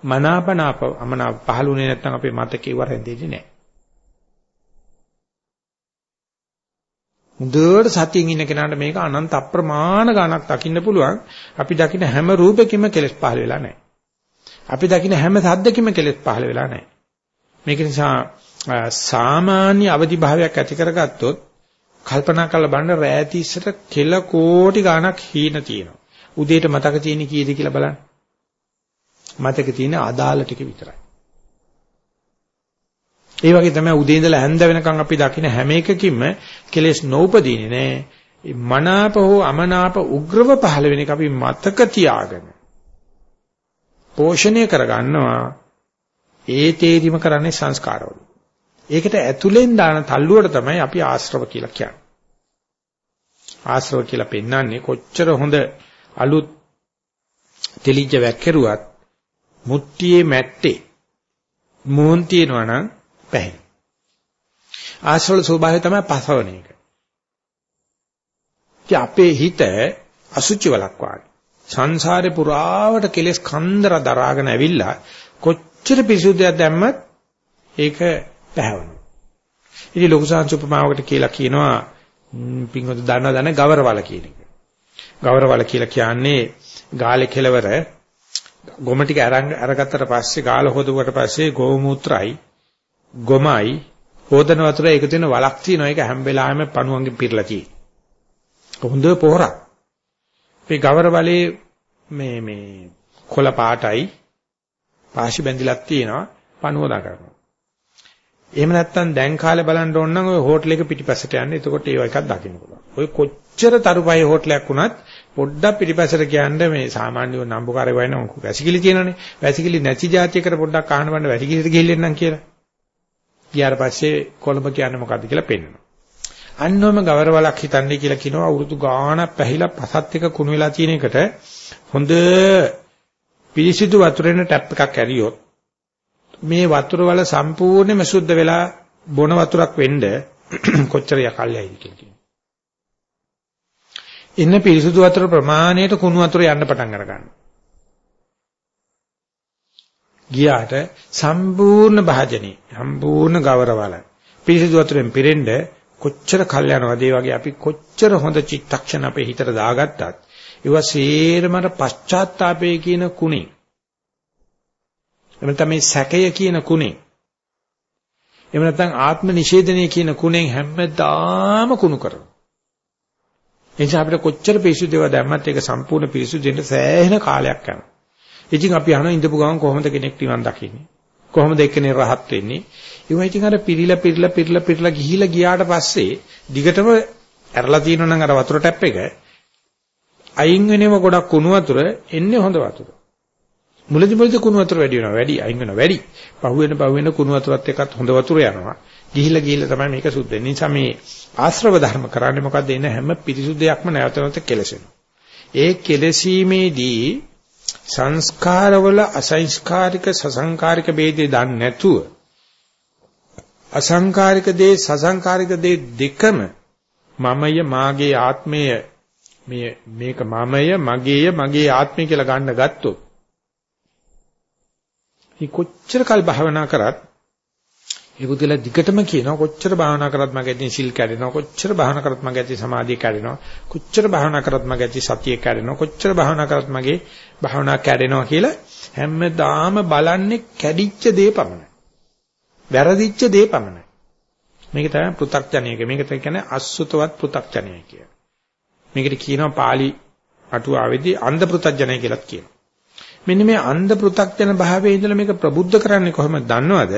මනාපනාප අමනාප පහළුනේ නැත්නම් අපේ මතකේ වරෙන්දෙන්නේ නැහැ. හොඳට සතියෙන් ඉන්න කෙනාට මේක අනන්ත අප්‍රමාණ ගණක් දකින්න පුළුවන්. අපි දකින හැම රූපෙකින්ම කෙලෙස් පහළ වෙලා නැහැ. අපි දකින හැම සද්දකින්ම කෙලෙස් පහළ වෙලා නැහැ. මේක නිසා සාමාන්‍ය අවදි භාවයක් ඇති කරගත්තොත් කල්පනා කරලා බලන්න රැති ඉස්සර කෙල කෝටි ගණක් හීන තියෙනවා. උදේට මතක තියෙන කීයද කියලා බලන්න. මතක තියෙන අදාළ ටික විතරයි. ඒ වගේ තමයි උදේ ඉඳලා හැන්ද වෙනකන් අපි දකින හැම එකකින්ම කෙලෙස් නොඋපදීනේ නෑ. මනාප හෝ අමනාප උග්‍රව පහළ වෙන එක අපි මතක තියාගෙන පෝෂණය කරගන්නවා ඒ තේරිම කරන්නේ සංස්කාරවල. ඒකට ඇතුලෙන් දාන තල්ලුවට තමයි අපි ආශ්‍රව කියලා කියන්නේ. ආශ්‍රව කියලා පෙන්වන්නේ කොච්චර හොඳ අලුත් තෙලිජ්ජ වැක්කිරුවත් මුට්ටියේ මැට්ටේ මෝන් තියනවා නම් පැහැයි. ආශ්‍රවල ස්වභාවය තමයි පසවන එක. අපේ හිත අසුචි වලක් වාගේ. සංසාරේ පුරාවට කෙලෙස් කන්දර දරාගෙන ඇවිල්ලා කොච්චර පිසුදයක් දැම්මත් ඒක පැහැවෙනවා. ඉතින් ලොකු සංසුපමාවකට කියලා කියනවා පින්වත දන්නව දන්න ගවරවල කියන එක. ගවරවල කියලා කියන්නේ ගාලේ කෙලවර ගොම ටික අරන් අරගත්තට පස්සේ ගාල හොදුවට පස්සේ ගෝමූත්‍රායි ගොමයි හොදන වතුර එකතු වෙන වලක් තියෙනවා ඒක හැම වෙලාවෙම පණුවන්ගෙන් පිරලා තියෙන්නේ. හොඳ පොහොරක්. මේ ගවර බලේ මේ මේ කොළ පාටයි පාෂි බැඳිලක් තියෙනවා පණුව දකරනවා. එහෙම නැත්නම් දැන් කාලේ බලන්න ඕන නම් ඔය හෝටල් එක පිටිපස්සට යන්න. එතකොට ඒව එකක් දකින්න පුළුවන්. ඔය කොච්චර තරුපයි හෝටලයක් වුණත් පොඩ්ඩක් පිටිපස්සට කියන්නේ මේ සාමාන්‍ය නම්බුකාරය වයින් වැසිකිලි තියෙනනේ. වැසිකිලි නැති જાතියකට පොඩ්ඩක් අහන්න බන්න වැසිකිලිට ගිහිල්ලා නම් කියලා. ගියාට පස්සේ කොළඹ කියන්නේ මොකද්ද කියලා පෙන්වනවා. අන්නෝම ගවරවලක් හිතන්නේ කියලා කියනවා අවුරුදු ගාණක් පැහිලා පසත් එක කුණු වෙලා තියෙන එකට හොඳ පිරිසිදු වතුරෙන් ටැප් එකක් ඇරියොත් මේ වතුර වල සම්පූර්ණයෙන්ම සුද්ධ වෙලා බොන වතුරක් වෙන්න කොච්චර යකල්යයිද කියලා කියනවා. ඉන්න පිරිසුදු වතුර ප්‍රමාණයට කුණු වතුර යන්න පටන් අර ගන්නවා. ගියාට සම්පූර්ණ භාජනේ සම්පූර්ණ ගවරවල පිරිසිදු වතුරෙන් පිරෙන්න කොච්චර කල් යනවද ඒ වගේ අපි කොච්චර හොඳ චිත්තක්ෂණ අපේ හිතට දාගත්තත් ඒවා සේරමර පශ්චාත්තාපයේ කියන කුණේ. එහෙම නැත්නම් මේ සැකය කියන කුණේ. එහෙම නැත්නම් ආත්ම නිෂේධනය කියන කුණෙන් හැමදාම කුණු කරනවා. එනිසා අපිට කොච්චර පිරිසුදු දේවල් දැම්මත් ඒක සම්පූර්ණ පිරිසුදු දෙන්න සෑහෙන කාලයක් යනවා. ඉතින් අපි අහනවා ඉඳපු ගමන් කොහොමද කෙනෙක් නිවන් දකින්නේ? කොහොමද එක්කෙනේ රහත් වෙන්නේ? ඒවා ඉතින් අර පිරිලා පිරිලා පිරිලා පිරිලා ගිහිලා ගියාට පස්සේ දිගටම ඇරලා තියෙනවා නම් අර වතුර ටැප් එක අයින් වෙනව ගොඩක් කුණු වතුර එන්නේ හොඳ වතුර. මුලදි මුලදි කුණු වතුර වැඩි වෙනවා වැඩි අයින් වෙනවා වැඩි. පහුවෙන පහුවෙන කුණු වතුරත් එක්කත් හොඳ වතුර යනවා. ගිහිලා ගිහිලා තමයි මේක සුද්ධ වෙන්නේ. නිසා මේ ආශ්‍රව ධර්ම කරන්නේ මොකද්ද? එන හැම පිරිසුදුයක්ම නැවත නැවත කෙලසෙනවා. ඒ කෙලසීමේදී සංස්කාරවල අසංස්කාරික සසංකාරික ભેදේ දන්නේ නැතුව අසංකාරික දේ සසංකාරික දේ දෙකම මමය මාගේ ආත්මය මේ මේක මමය මගේය මගේ ආත්මය කියලා ගන්න ගත්තොත් මේ කොච්චර කල් භාවනා කරත් ඒ බුදුලා දිගටම කියනවා කොච්චර භාවනා කරත් මගේ ඇතින් සිල් කැඩෙනවා කොච්චර භාවනා කරත් මගේ ඇති සමාධිය කැඩෙනවා කොච්චර භාවනා කරත් මගේ ඇති සතිය කැඩෙනවා කොච්චර භාවනා කරත් මගේ භාවනා කැඩෙනවා කියලා හැමදාම බලන්නේ කැඩිච්ච දේ පමණයි. වැරදිච්ච දේ පමණයි. මේක තමයි පෘ탁ජනීයක. මේක තමයි කියන්නේ අසුතවත් පෘ탁ජනීය කිය. මේකට කියනවා pāli අටුවාවේදී අන්ධ පෘ탁ජනය කියලාත් කියනවා. මෙන්න මේ අන්ධ පෘ탁ජන භාවයේ ඉඳලා මේක ප්‍රබුද්ධ කරන්නේ කොහොමද දන්නවද?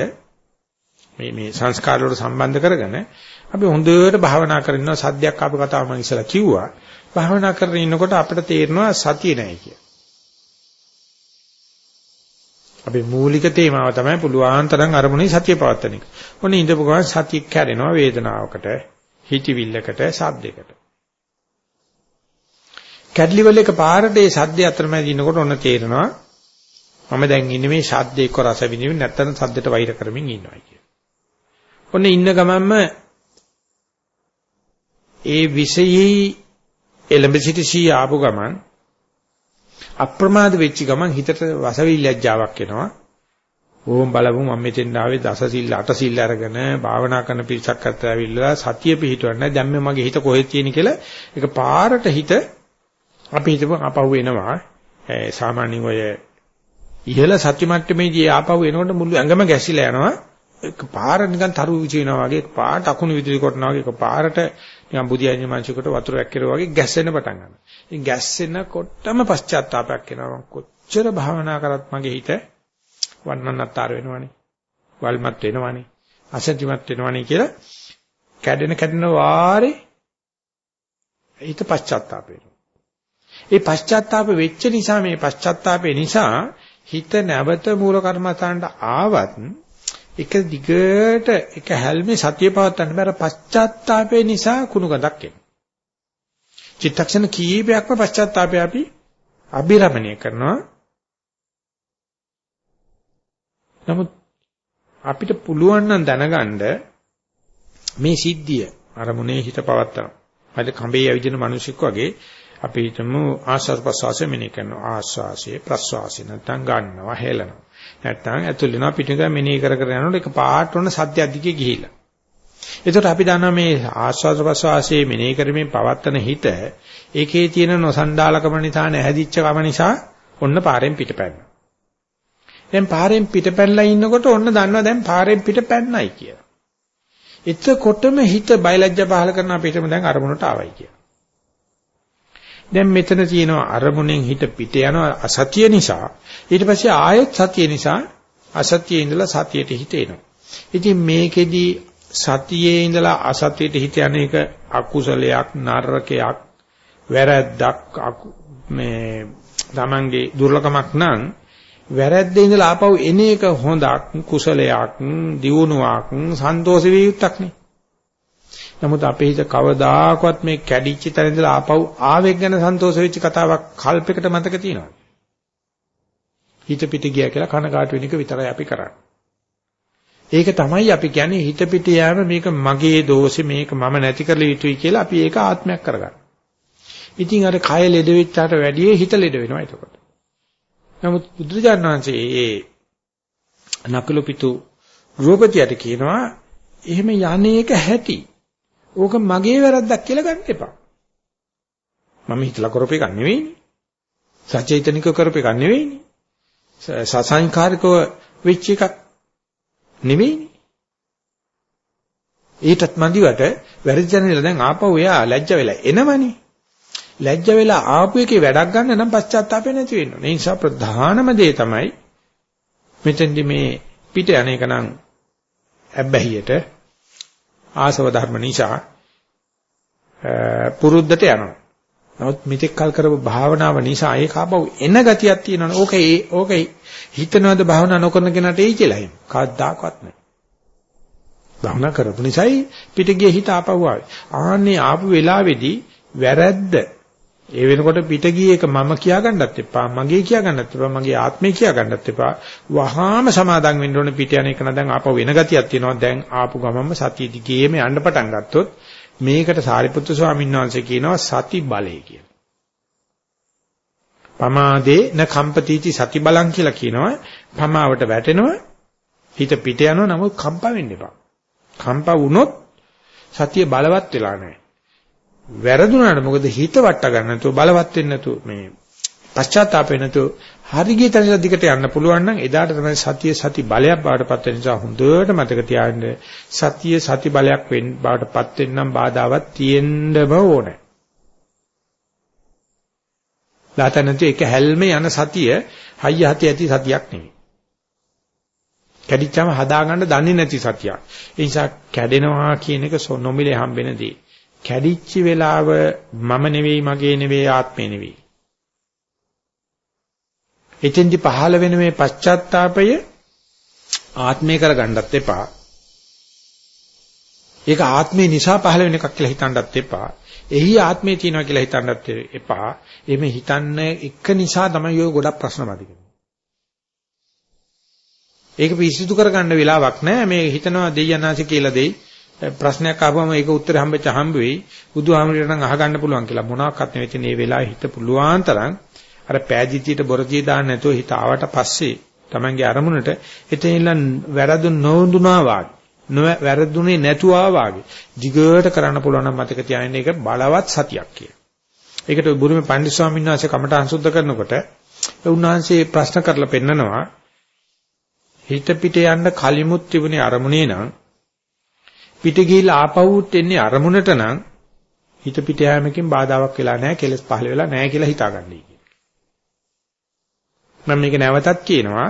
මේ මේ සංස්කාර වලට සම්බන්ධ කරගෙන අපි හොඳට භාවනා කරනවා සද්දයක් ආපු කතාව මම ඉස්සලා කිව්වා. භාවනා කරගෙන ඉන්නකොට අපිට තේරෙනවා සතිය නැහැ කියලා. අපේ මූලික තේමාව තමයි පුළුවන් තරම් අරමුණේ සතිය පවත්තන එක. ඔන්න ඉඳපු ගමන් සතිය කැඩෙනවා වේදනාවකට, හිතවිල්ලකට, සද්දයකට. කැඩලි වල එක පාරට ඒ සද්දය අතරමැද ඉන්නකොට ඔන්න තේරෙනවා මම දැන් ඉන්නේ මේ ශබ්ද එක්ක රස විඳින්න නැත්නම් සද්දයට වෛර කරමින් ඉන්නවා කිය. ඔන්න ඉන්න ගමන්ම ඒ විෂයෙහි එළඹ සිටි සී ආපු ගමන් අප්‍රමාද වෙච්ච ගමන් හිතට වසවිල්ලැජ්ජාවක් එනවා. ඕම් බලමු මම මෙතෙන් ආවේ දස සිල් අට සිල් අරගෙන භාවනා කරන පිරිසක් අතර ඇවිල්ලා සතිය පිහිටවන්න දැන් මගේ හිත කොහෙද තියෙන කියලා ඒක පාරට හිත අපි හිතමු අපහුව එනවා සාමාන්‍යයෙන් ඔය ඉහළ සත්‍ය මට්ටමේදී ආපහු එනකොට මුළු ඇඟම ගැසිලා යනවා එක පාර නිකන් තරු විචිනවා වගේ එක පාට අකුණු විදුලි කොටනවා වගේ එක පාරට නිකන් බුදියන්නේ මාංශිකට වතුර වැක්කිරෝ වගේ ගැස්සෙන්න පටන් ගන්නවා. ඉතින් ගැස්සෙනකොටම පශ්චාත්තාවයක් එනවා. කොච්චර භාවනා කරත් මගේ හිත වන්නන්නතර වෙනවනේ. වල්මත් වෙනවනේ. අසත්‍යමත් වෙනවනේ කියලා කැඩෙන කැඩෙන වාරේ හිත පශ්චාත්තාප වෙනවා. ඒ පශ්චාත්තාප වෙච්ච නිසා මේ පශ්චාත්තාපේ නිසා හිත නැවත මූල කර්මස්ථානට ආවත් එක දිගට එක හැල්මේ සතිය පවත්වන්න බැර පශ්චාත්තාපය නිසා කුණු ගඳක් එනවා. චිත්තක්ෂණ කීපයක්ම පශ්චාත්තාපය අපි අභිරමණය කරනවා. නමුත් අපිට පුළුවන් නම් දැනගන්න මේ සිද්ධිය අරමුණේ හිත පවත්තා. අද කඹේ ඇවිදින මිනිසෙක් වගේ අපි හිතමු ආස්වාද ප්‍රසවාසය මෙනෙහි කරනවා. ආස්වාසය ප්‍රසවාසය නැත්නම් ගන්නවා හෙලනවා. නැත්තම් ඇතුල් වෙනවා පිටින් මෙනෙහි කර කර යනකොට ඒක පාට වන සත්‍ය අධිකේ ගිහිලා. ඒකට අපි දන්නවා මේ ආස්වාද ප්‍රසවාසයේ මෙනෙහි කරමින් පවත්තන හිත ඒකේ තියෙන නොසන්ඩාලකම නිසා නැහැදිච්ච කම නිසා ඔන්න පාරෙන් පිටපැන්නා. දැන් පාරෙන් පිටපැනලා ඉන්නකොට ඔන්න දන්නවා දැන් පාරෙන් පිටපැන්නයි කියලා. එතකොටම හිත බයලජ්ජ පහල කරන අපිටම දැන් අරමුණට ආවයි කියලා. දැන් මෙතන තියෙනවා අරමුණෙන් හිත පිට යනවා අසතිය නිසා ඊට පස්සේ ආයෙත් සතිය නිසා අසතියේ ඉඳලා සතියට හිත එනවා. ඉතින් මේකෙදි සතියේ ඉඳලා අසතියට හිත යන එක අකුසලයක් නරකයක් වැරද්දක් මේ තමන්ගේ දුර්ලකමක් නම් වැරද්දේ ඉඳලා ආපහු එන එක හොඳක් කුසලයක් දියුණුවක් සන්තෝෂ විය යුක්තක් නේ. නමුත් අපේ හිත කවදාකවත් මේ කැඩිච්ච තැන ඉඳලා ආපහු ආවෙක් ගැන සන්තෝෂ වෙච්ච කතාවක් කල්පයකට මතක තියෙනවා. හිත පිට ගියා කියලා කනගාටු වෙන එක විතරයි අපි කරන්නේ. ඒක තමයි අපි කියන්නේ හිත පිට යෑම මේක මගේ දෝෂේ මේක මම නැති කරලා යුතුයි කියලා අපි ඒක ආත්මයක් කරගන්න. ඉතින් අර කය ලෙඩ වෙච්චාට වැඩිය හිත ලෙඩ වෙනවා එතකොට. නමුත් බුදුරජාණන් වහන්සේ ඒ නකලු පිටු රූපතියට කියනවා එහෙම යන්නේක හැටි. ඕක මගේ වැරද්දක් කියලා ගන්න එපා. මම හිතලා කරපු එකක් නෙවෙයිනේ. සචේතනික කරපු එකක් නෙවෙයිනේ. සසංකාරිකව වෙච්ච එකක් නෙවෙයිනේ. ඊටත් මදිවට වැරදි දැනෙලා දැන් ආපහු එයා ලැජ්ජ වෙලා එනවනේ. ලැජ්ජ වෙලා ආපු එකේ වැඩක් ගන්න නම් පශ්චාත්තාපය නැති වෙන්න ඕනේ. ඒ නිසා ප්‍රධානම දේ තමයි මෙතෙන්දි මේ පිට යන එක නම් ඇබ්බැහියට ආසව ධර්ම නිසා පුරුද්දට යනවා. නමුත් මෙතෙක් කල් කරපු භාවනාව නිසා ඒක ආපහු එන ගතියක් තියෙනවනේ. ඕකේ ඕකේ හිතනවාද භාවනා නොකරන කෙනාට එයි කියලා එහෙම. කවදාකවත් නැහැ. භාවනා කරපු නිසායි පිටගිය හිත ආපහු ආවේ. ආන්නේ ආපු වෙලාවේදී වැරද්ද ඒ වෙනකොට පිට ගියේ එක මම කියා ගන්නත් එපා මගේ කියා ගන්නත් එපා මගේ ආත්මේ කියා ගන්නත් එපා වහාම සමාදම් වෙන්න ඕනේ පිට යන එක නම් ආපහු වෙන ගතියක් තියෙනවා දැන් ආපු ගමන්ම සතිය දිගේම යන්න පටන් ගත්තොත් මේකට සාරිපුත්තු ස්වාමීන් වහන්සේ කියනවා සති බලය කියලා. පමාදේ න කම්පතිති සති බලං කියලා කියනවා. පමාවට වැටෙනවා. හිත පිට යනවා නමුත් කම්පා වෙන්න එපා. කම්පා වුණොත් සතිය බලවත් වෙලා නැහැ. වැරදුනාට මොකද හිත වට ගන්න නැතුව බලවත් වෙන්න නැතුව මේ පශ්චාත්තාප වෙන්න නැතුව හරියට තැනට දිගට යන්න පුළුවන් නම් එදාට තමයි සතිය සති බලයක් බවටපත් වෙන නිසා හොඳට මතක තියාගන්න සතිය සති බලයක් වෙන්න බවටපත් වෙන්නම් බාධාවක් තියෙන්නම ඕනේ. ලාතනතු එක හැල්මේ යන සතිය හයිය හති ඇති සතියක් නෙවෙයි. කැඩිච්චාම හදාගන්න දන්නේ නැති සතියක්. ඒ නිසා කැඩෙනවා කියන එක නොමිලේ හම්බෙන දේ. කැඩිච්ච වෙලාව මම නෙවෙයි මගේ නෙවෙයි ආත්මේ නෙවෙයි. එතෙන්දි පහළ වෙන මේ පශ්චාත්තාපය ආත්මේ කරගන්නත් එපා. ඒක ආත්මේ නිසා පහළ වෙන එකක් කියලා හිතන්නත් එපා. එහි ආත්මේ තියෙනවා කියලා හිතන්නත් එපා. එimhe හිතන්න එක නිසා තමයි ඔය ගොඩක් ප්‍රශ්න මතුවෙන්නේ. ඒක පිරිසිදු කරගන්න වෙලාවක් නැහැ. මේ හිතනවා දෙයයන්ාසි කියලා දෙයි. ප්‍රශ්නයක් ආවම ඒක උත්තර හම්බෙච්ච හම්බ වෙයි. බුදුහාමුදුරට නම් අහගන්න පුළුවන් කියලා මොනවාක්වත් නෙවෙයි මේ වෙලාවේ හිත පුළුවන් තරම් අර පෑදීතියට බොරදී දාන්න නැතුව හිත ආවට පස්සේ Tamange අරමුණට එතනින්ලා වැරදු නොවුඳුනා වාගේ වැරදුනේ නැතුවා වාගේ දිගට කරන්න පුළුවන් නම් මතක තියාගන්න ඒක බලවත් සතියක් කිය. ඒකට බුරුමේ පණ්ඩිත ස්වාමීන් වහන්සේ කමඨාන් සුද්ධ කරනකොට උන්වහන්සේ ප්‍රශ්න කරලා පෙන්නනවා හිත පිට යන්න කලිමුත් තිබුණේ අරමුණේ නම් පිට ගිහිල්ලා ආපහුත් එන්නේ අරමුණට නම් හිත පිට යෑමකින් බාධාවක් වෙලා නැහැ කෙලස් පහළ වෙලා නැහැ කියලා හිතාගන්නයි මම මේක නැවතත් කියනවා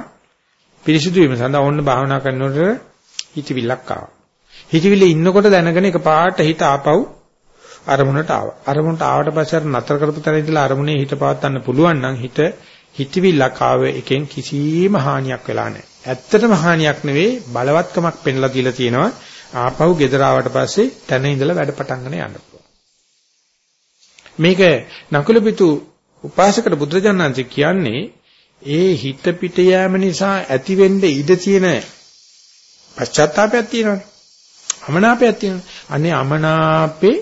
පිරිසිදු වීම සඳහා ඕන්න භාවනා කරනකොට හිතවිල්ලක් ආවා. හිතවිල්ල ඉන්නකොට දැනගෙන එකපාරට හිත ආපහු අරමුණට ආවා. අරමුණට ආවට පස්සේ අර නතර කරපු තැන ඉඳලා අරමුණේ හිත පවත්වන්න පුළුවන් නම් හිත හිතවිල්ලක් ආව එකෙන් කිසිම හානියක් වෙලා නැහැ. ඇත්තටම හානියක් නෙවෙයි බලවත්කමක් පෙන්ලා දීලා තියෙනවා. ආපහු ගෙදර ආවට පස්සේ තැන ඉඳලා වැඩ පටන් ගන්න යන්න පුළුවන්. මේක නකුලපිතු උපාසකට බුදුරජාණන්සේ කියන්නේ ඒ හිත පිට යෑම නිසා ඇති වෙන්න ඉඩ තියෙන පශ්චාත්තාවයක් තියෙනවානේ. අමනාපයක් තියෙනවා. අනේ අමනාපේ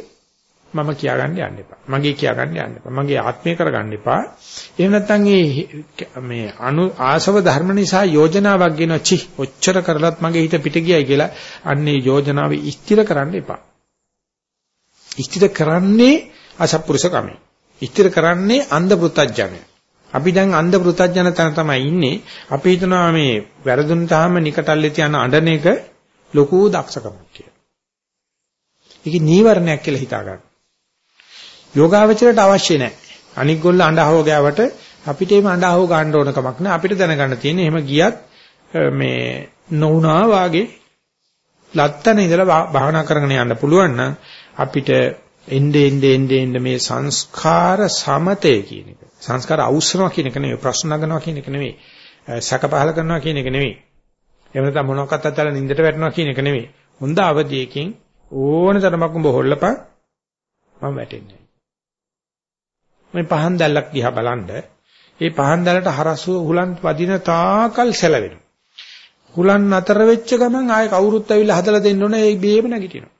මම කියාගන්න යන්න එපා. මගේ කියාගන්න යන්න එපා. මගේ ආත්මය කරගන්න එපා. එහෙම නැත්නම් මේ අනු ආසව ධර්ම නිසා යෝජනාවක් ගෙන චි ඔච්චර කරලත් මගේ හිත පිට ගියයි කියලා අන්නේ යෝජනාව ස්ථිර කරන්න එපා. ස්ථිර කරන්නේ අසත්පුරුෂ කමයි. ස්ථිර කරන්නේ අන්ධ පුත්තජනය. අපි දැන් අන්ධ පෘතජන තන තමයි ඉන්නේ. අපි හිතනවා මේ වැරදුන තාම නිකටල්ලේ තියන අඬන එක ලොකු දක්ෂකමක් කියලා. ඒක නීවරණයක් කියලා හිතා ගන්න. යෝගාවචරයට අවශ්‍ය නැහැ. අනික් ගොල්ල අඬහව ගෑවට අපිට එහෙම අඬහව ගන්න ඕන කමක් නැහැ. අපිට දැනගන්න තියෙන්නේ එහෙම ගියත් මේ නොඋනා වාගේ ලත්තන ඉඳලා භාවනා කරගෙන යන්න පුළුවන් නම් අපිට එnde ende ende ende මේ සංස්කාර සමතය කියන එක සංස්කාර අවශ්‍යනවා කියන එක නෙවෙයි ප්‍රශ්න නගනවා කියන එක නෙවෙයි සැක පහල කරනවා කියන එක නෙවෙයි. එහෙම නැත්නම් මොනවාක්වත් අතල නින්දට වැටෙනවා කියන එක නෙවෙයි. හොඳ අවදියකින් ඕන තරමක් උඹ හොල්ලපන් මම වැටෙන්නේ මේ පහන් දැල්ලක් දිහා බලනද ඒ පහන් දැල්ලට හරසු හුලන් වදින තාකල් සැලවෙනවා. හුලන් අතර වෙච්ච ගමන් ආයේ කවුරුත් ඇවිල්ලා හදලා දෙන්න ඕනේ ඒ බේම නැගිටිනවා.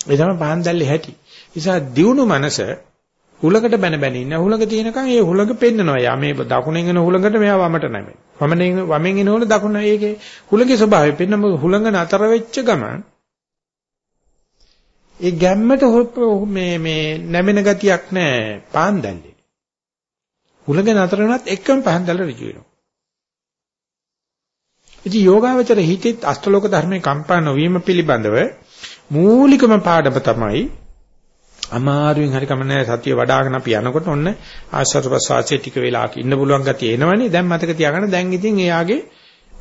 ඒ තමයි පහන් දැල්ලේ හැටි. නිසා දියුණු මනස හුලකට බැන බැන ඉන්න හුලක තියෙනකන් ඒ හුලක පෙන්නනවා. යා මේ දකුණෙන් එන හුලකට මෙයා වමට නැමෙයි. වමෙන් වමෙන් එන හුල දකුණ ඒකේ හුලගේ ස්වභාවය පෙන්නම හුලඟ නතර වෙච්ච ගමන් ඒ ගැම්මට මේ මේ නැමෙන ගතියක් නැහැ පාන්දල්ලේ. හුලඟ නතර වෙනත් එක්කම පහන්දල්ල ඍජු වෙනවා. ඉතින් යෝගාවචර හිතෙත් අෂ්ටලෝක ධර්මයේ කම්පා නොවීම පිළිබඳව මූලිකම පාඩම තමයි අමාරුවෙන් හරි කමන්නේ සතිය වඩ아가න අපි යනකොට ඔන්න ආශ්වාස ප්‍රශ්වාසයේ ටික වෙලාවක් ඉන්න පුළුවන් ගතිය එනවනේ. දැන් මතක තියාගන්න. දැන් ඉතින් එයාගේ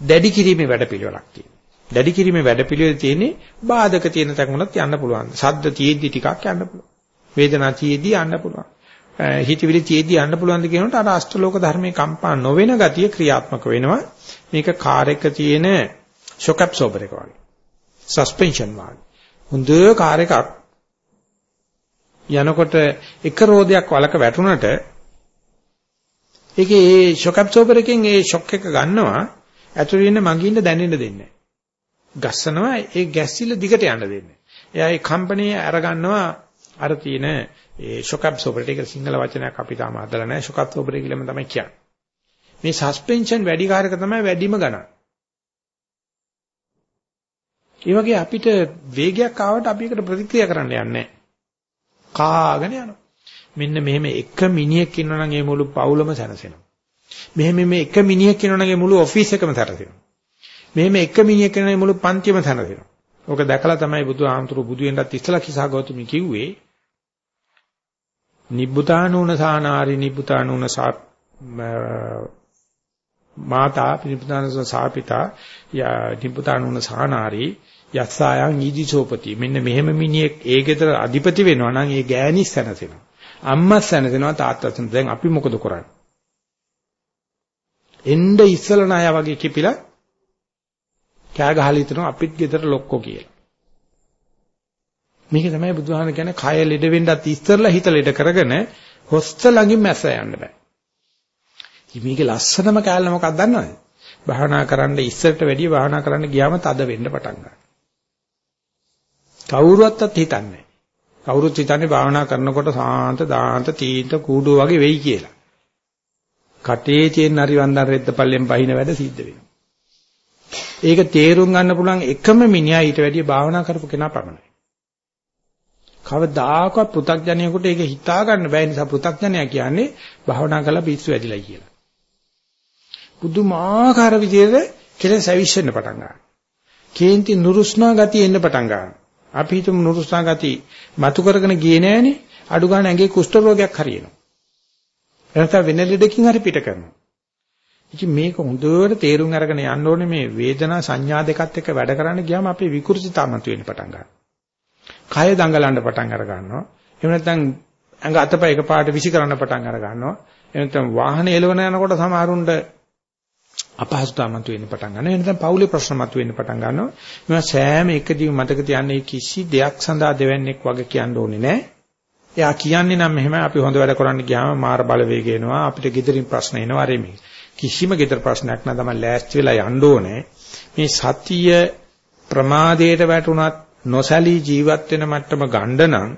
දැඩි කිරීමේ වැඩපිළිවෙලක් තියෙනවා. දැඩි කිරීමේ වැඩපිළිවෙල තියෙන්නේ බාධක තියෙන තැන්වලත් යන්න පුළුවන්. සද්ද තියෙද්දි ටිකක් යන්න පුළුවන්. වේදනා තියෙද්දි යන්න පුළුවන්. හිතවිලි තියෙද්දි යන්න පුළුවන්ද කියනකොට අර අෂ්ටලෝක ධර්මයේ කම්පා නොවන ගතිය ක්‍රියාත්මක වෙනවා. මේක කාර් එක තියෙන ෂොක් ඇබ්සෝබර් එක වගේ. සස්පෙන්ෂන් වගේ. හොඳ කාර් එකක්. යනකොට එක රෝදයක් වලක වැටුණට ඒකේ ඒ ෂොක් ඇබ්සෝබර් එකෙන් ඒ ෂොක් එක ගන්නවා ඇතුළේ ඉන්න මගින්න දැනෙන්න දෙන්නේ ගස්සනවා ඒ ගැස්සිල්ල දිගට යන්න දෙන්නේ. එයා ඒ කම්පැනි අර ගන්නවා අර තියෙන ඒ ෂොක් ඇබ්සෝබර් ඒක සිංහල වචනයක් අපි තාම හදලා නැහැ ෂොක් ඇබ්සෝබර් කියලාම තමයි කියන්නේ. මේ සස්පෙන්ෂන් වැඩි කාර්යක තමයි වැඩිම ගණන්. ඒ වගේ අපිට වේගයක් ආවට අපි ඒකට ප්‍රතික්‍රියා කරන්න යන්නේ නැහැ. කාගෙන යනවා. මෙන්න මෙහෙම එක මිනිහෙක් ඉන්නවා නම් ඒ මුළු පවුලම සැනසෙනවා. මෙහෙම මේ එක මිනිහෙක් ඉන්නවා නම් ඒ මුළු ඔෆිස් එකම සැනසෙනවා. මෙහෙම එක මිනිහෙක් ඉන්නවා ඒ මුළු පන්තියම සැනසෙනවා. ඕක දැකලා තමයි බුදු ආමතුරු බුදු වෙනත් ඉස්සලා කිසා ගෞතමී කිව්වේ නිබ්බුතානූන සානාරි නිබ්බුතානූන සා මාතා නිබ්බුතානූන සාපිතා නිබ්බුතානූන සානාරි යස්සායන් ඊදිසෝපති මෙන්න මෙහෙම මිනිහෙක් ඒ ගෙදර අධිපති වෙනවා නම් ඒ ගෑණි සැනසෙනවා අම්මා සැනසෙනවා තාත්තා සැනසෙනවා දැන් අපි මොකද කරන්නේ එන්න ඉස්සලා ණය වගේ කිපිලා කෑ ගහලා හිටනවා අපිත් ගෙදර ලොක්කෝ කියලා. මේක තමයි බුදුහාම කියන්නේ කය ලෙඩ වෙන්නත් ඉස්සරලා හිත ලෙඩ කරගෙන හොස්ත ළඟින් මැස්ස යන්න බෑ. ඉතින් මේකේ ලස්සනම කෑල්ල මොකක්ද දන්නවද? භාවනා කරන්න ඉස්සරට වැඩිය භාවනා කරන්න ගියාම තද වෙන්න පටන් ගන්නවා. කවුරුවත්වත් හිතන්නේ කවුරුත් හිතන්නේ භාවනා කරනකොට සාන්ත දාන්ත තීන්ත කූඩුව වගේ වෙයි කියලා. කටේ තියෙන හරි වන්දන රෙද්ද පල්ලෙන් බහින වැඩ සිද්ධ වෙනවා. ඒක තේරුම් ගන්න පුළුවන් එකම මිනිහා ඊට වැඩිය භාවනා කරපු කෙනා පමණයි. කවදාකවත් පෘථග්ජනයෙකුට ඒක හිතා ගන්න බැහැ නිසා පෘථග්ජනයා කියන්නේ භාවනා කරලා පිස්සු ඇදිලා කියලා. පුදුමාකාර විදිහට කෙලෙස් ඇවිස්සෙන්න පටන් ගන්නවා. කේන්ති නුරුස්නා ගතිය එන්න පටන් ගන්නවා. අපි හිතමු නුරුස්නා ගතිය මතු කරගෙන ගියේ නෑනේ. අඩු ගන්න ඇඟේ කුෂ්ඨ රෝගයක් හරියනවා. එනත වෙන ලෙඩකින් හරි පිට කරනවා. ඉතින් මේක හොඳට තේරුම් අරගෙන යන්න ඕනේ මේ වේදනා සංඥා දෙකත් එක්ක වැඩ කරන්න ගියාම අපේ විකෘතිතාවමත් වෙන්න පටන් ගන්නවා. කය දඟලන්න පටන් අර ගන්නවා. එහෙම නැත්නම් ඇඟ අතපය එකපාරට විසි කරන්න පටන් අර ගන්නවා. එහෙම නැත්නම් වාහනේ එලවන යනකොට සමහරුන්ට අපහසුතාවමත් වෙන්න පටන් ගන්නවා. එහෙම නැත්නම් පෞලේ ප්‍රශ්නමත් වෙන්න පටන් ගන්නවා. මේවා සෑම එකදීම මතක තියාගන්න කිසි දෙයක් සඳහා දෙවන්නේක් වගේ කියන්න ඕනේ නැහැ. එයා කියන්නේ නම් මෙහෙම අපි හොඳ වැඩ කරන්න ගියාම මාර බලවේග එනවා අපිට gedirin ප්‍රශ්න එනවා රෙමි. කිසිම gedara ප්‍රශ්නයක් නැ තමයි ලෑස්ති වෙලා යන්න ඕනේ. මේ සතිය ප්‍රමාදයට වැටුණත් නොසලී ජීවත් වෙන මට්ටම ගන්න නම්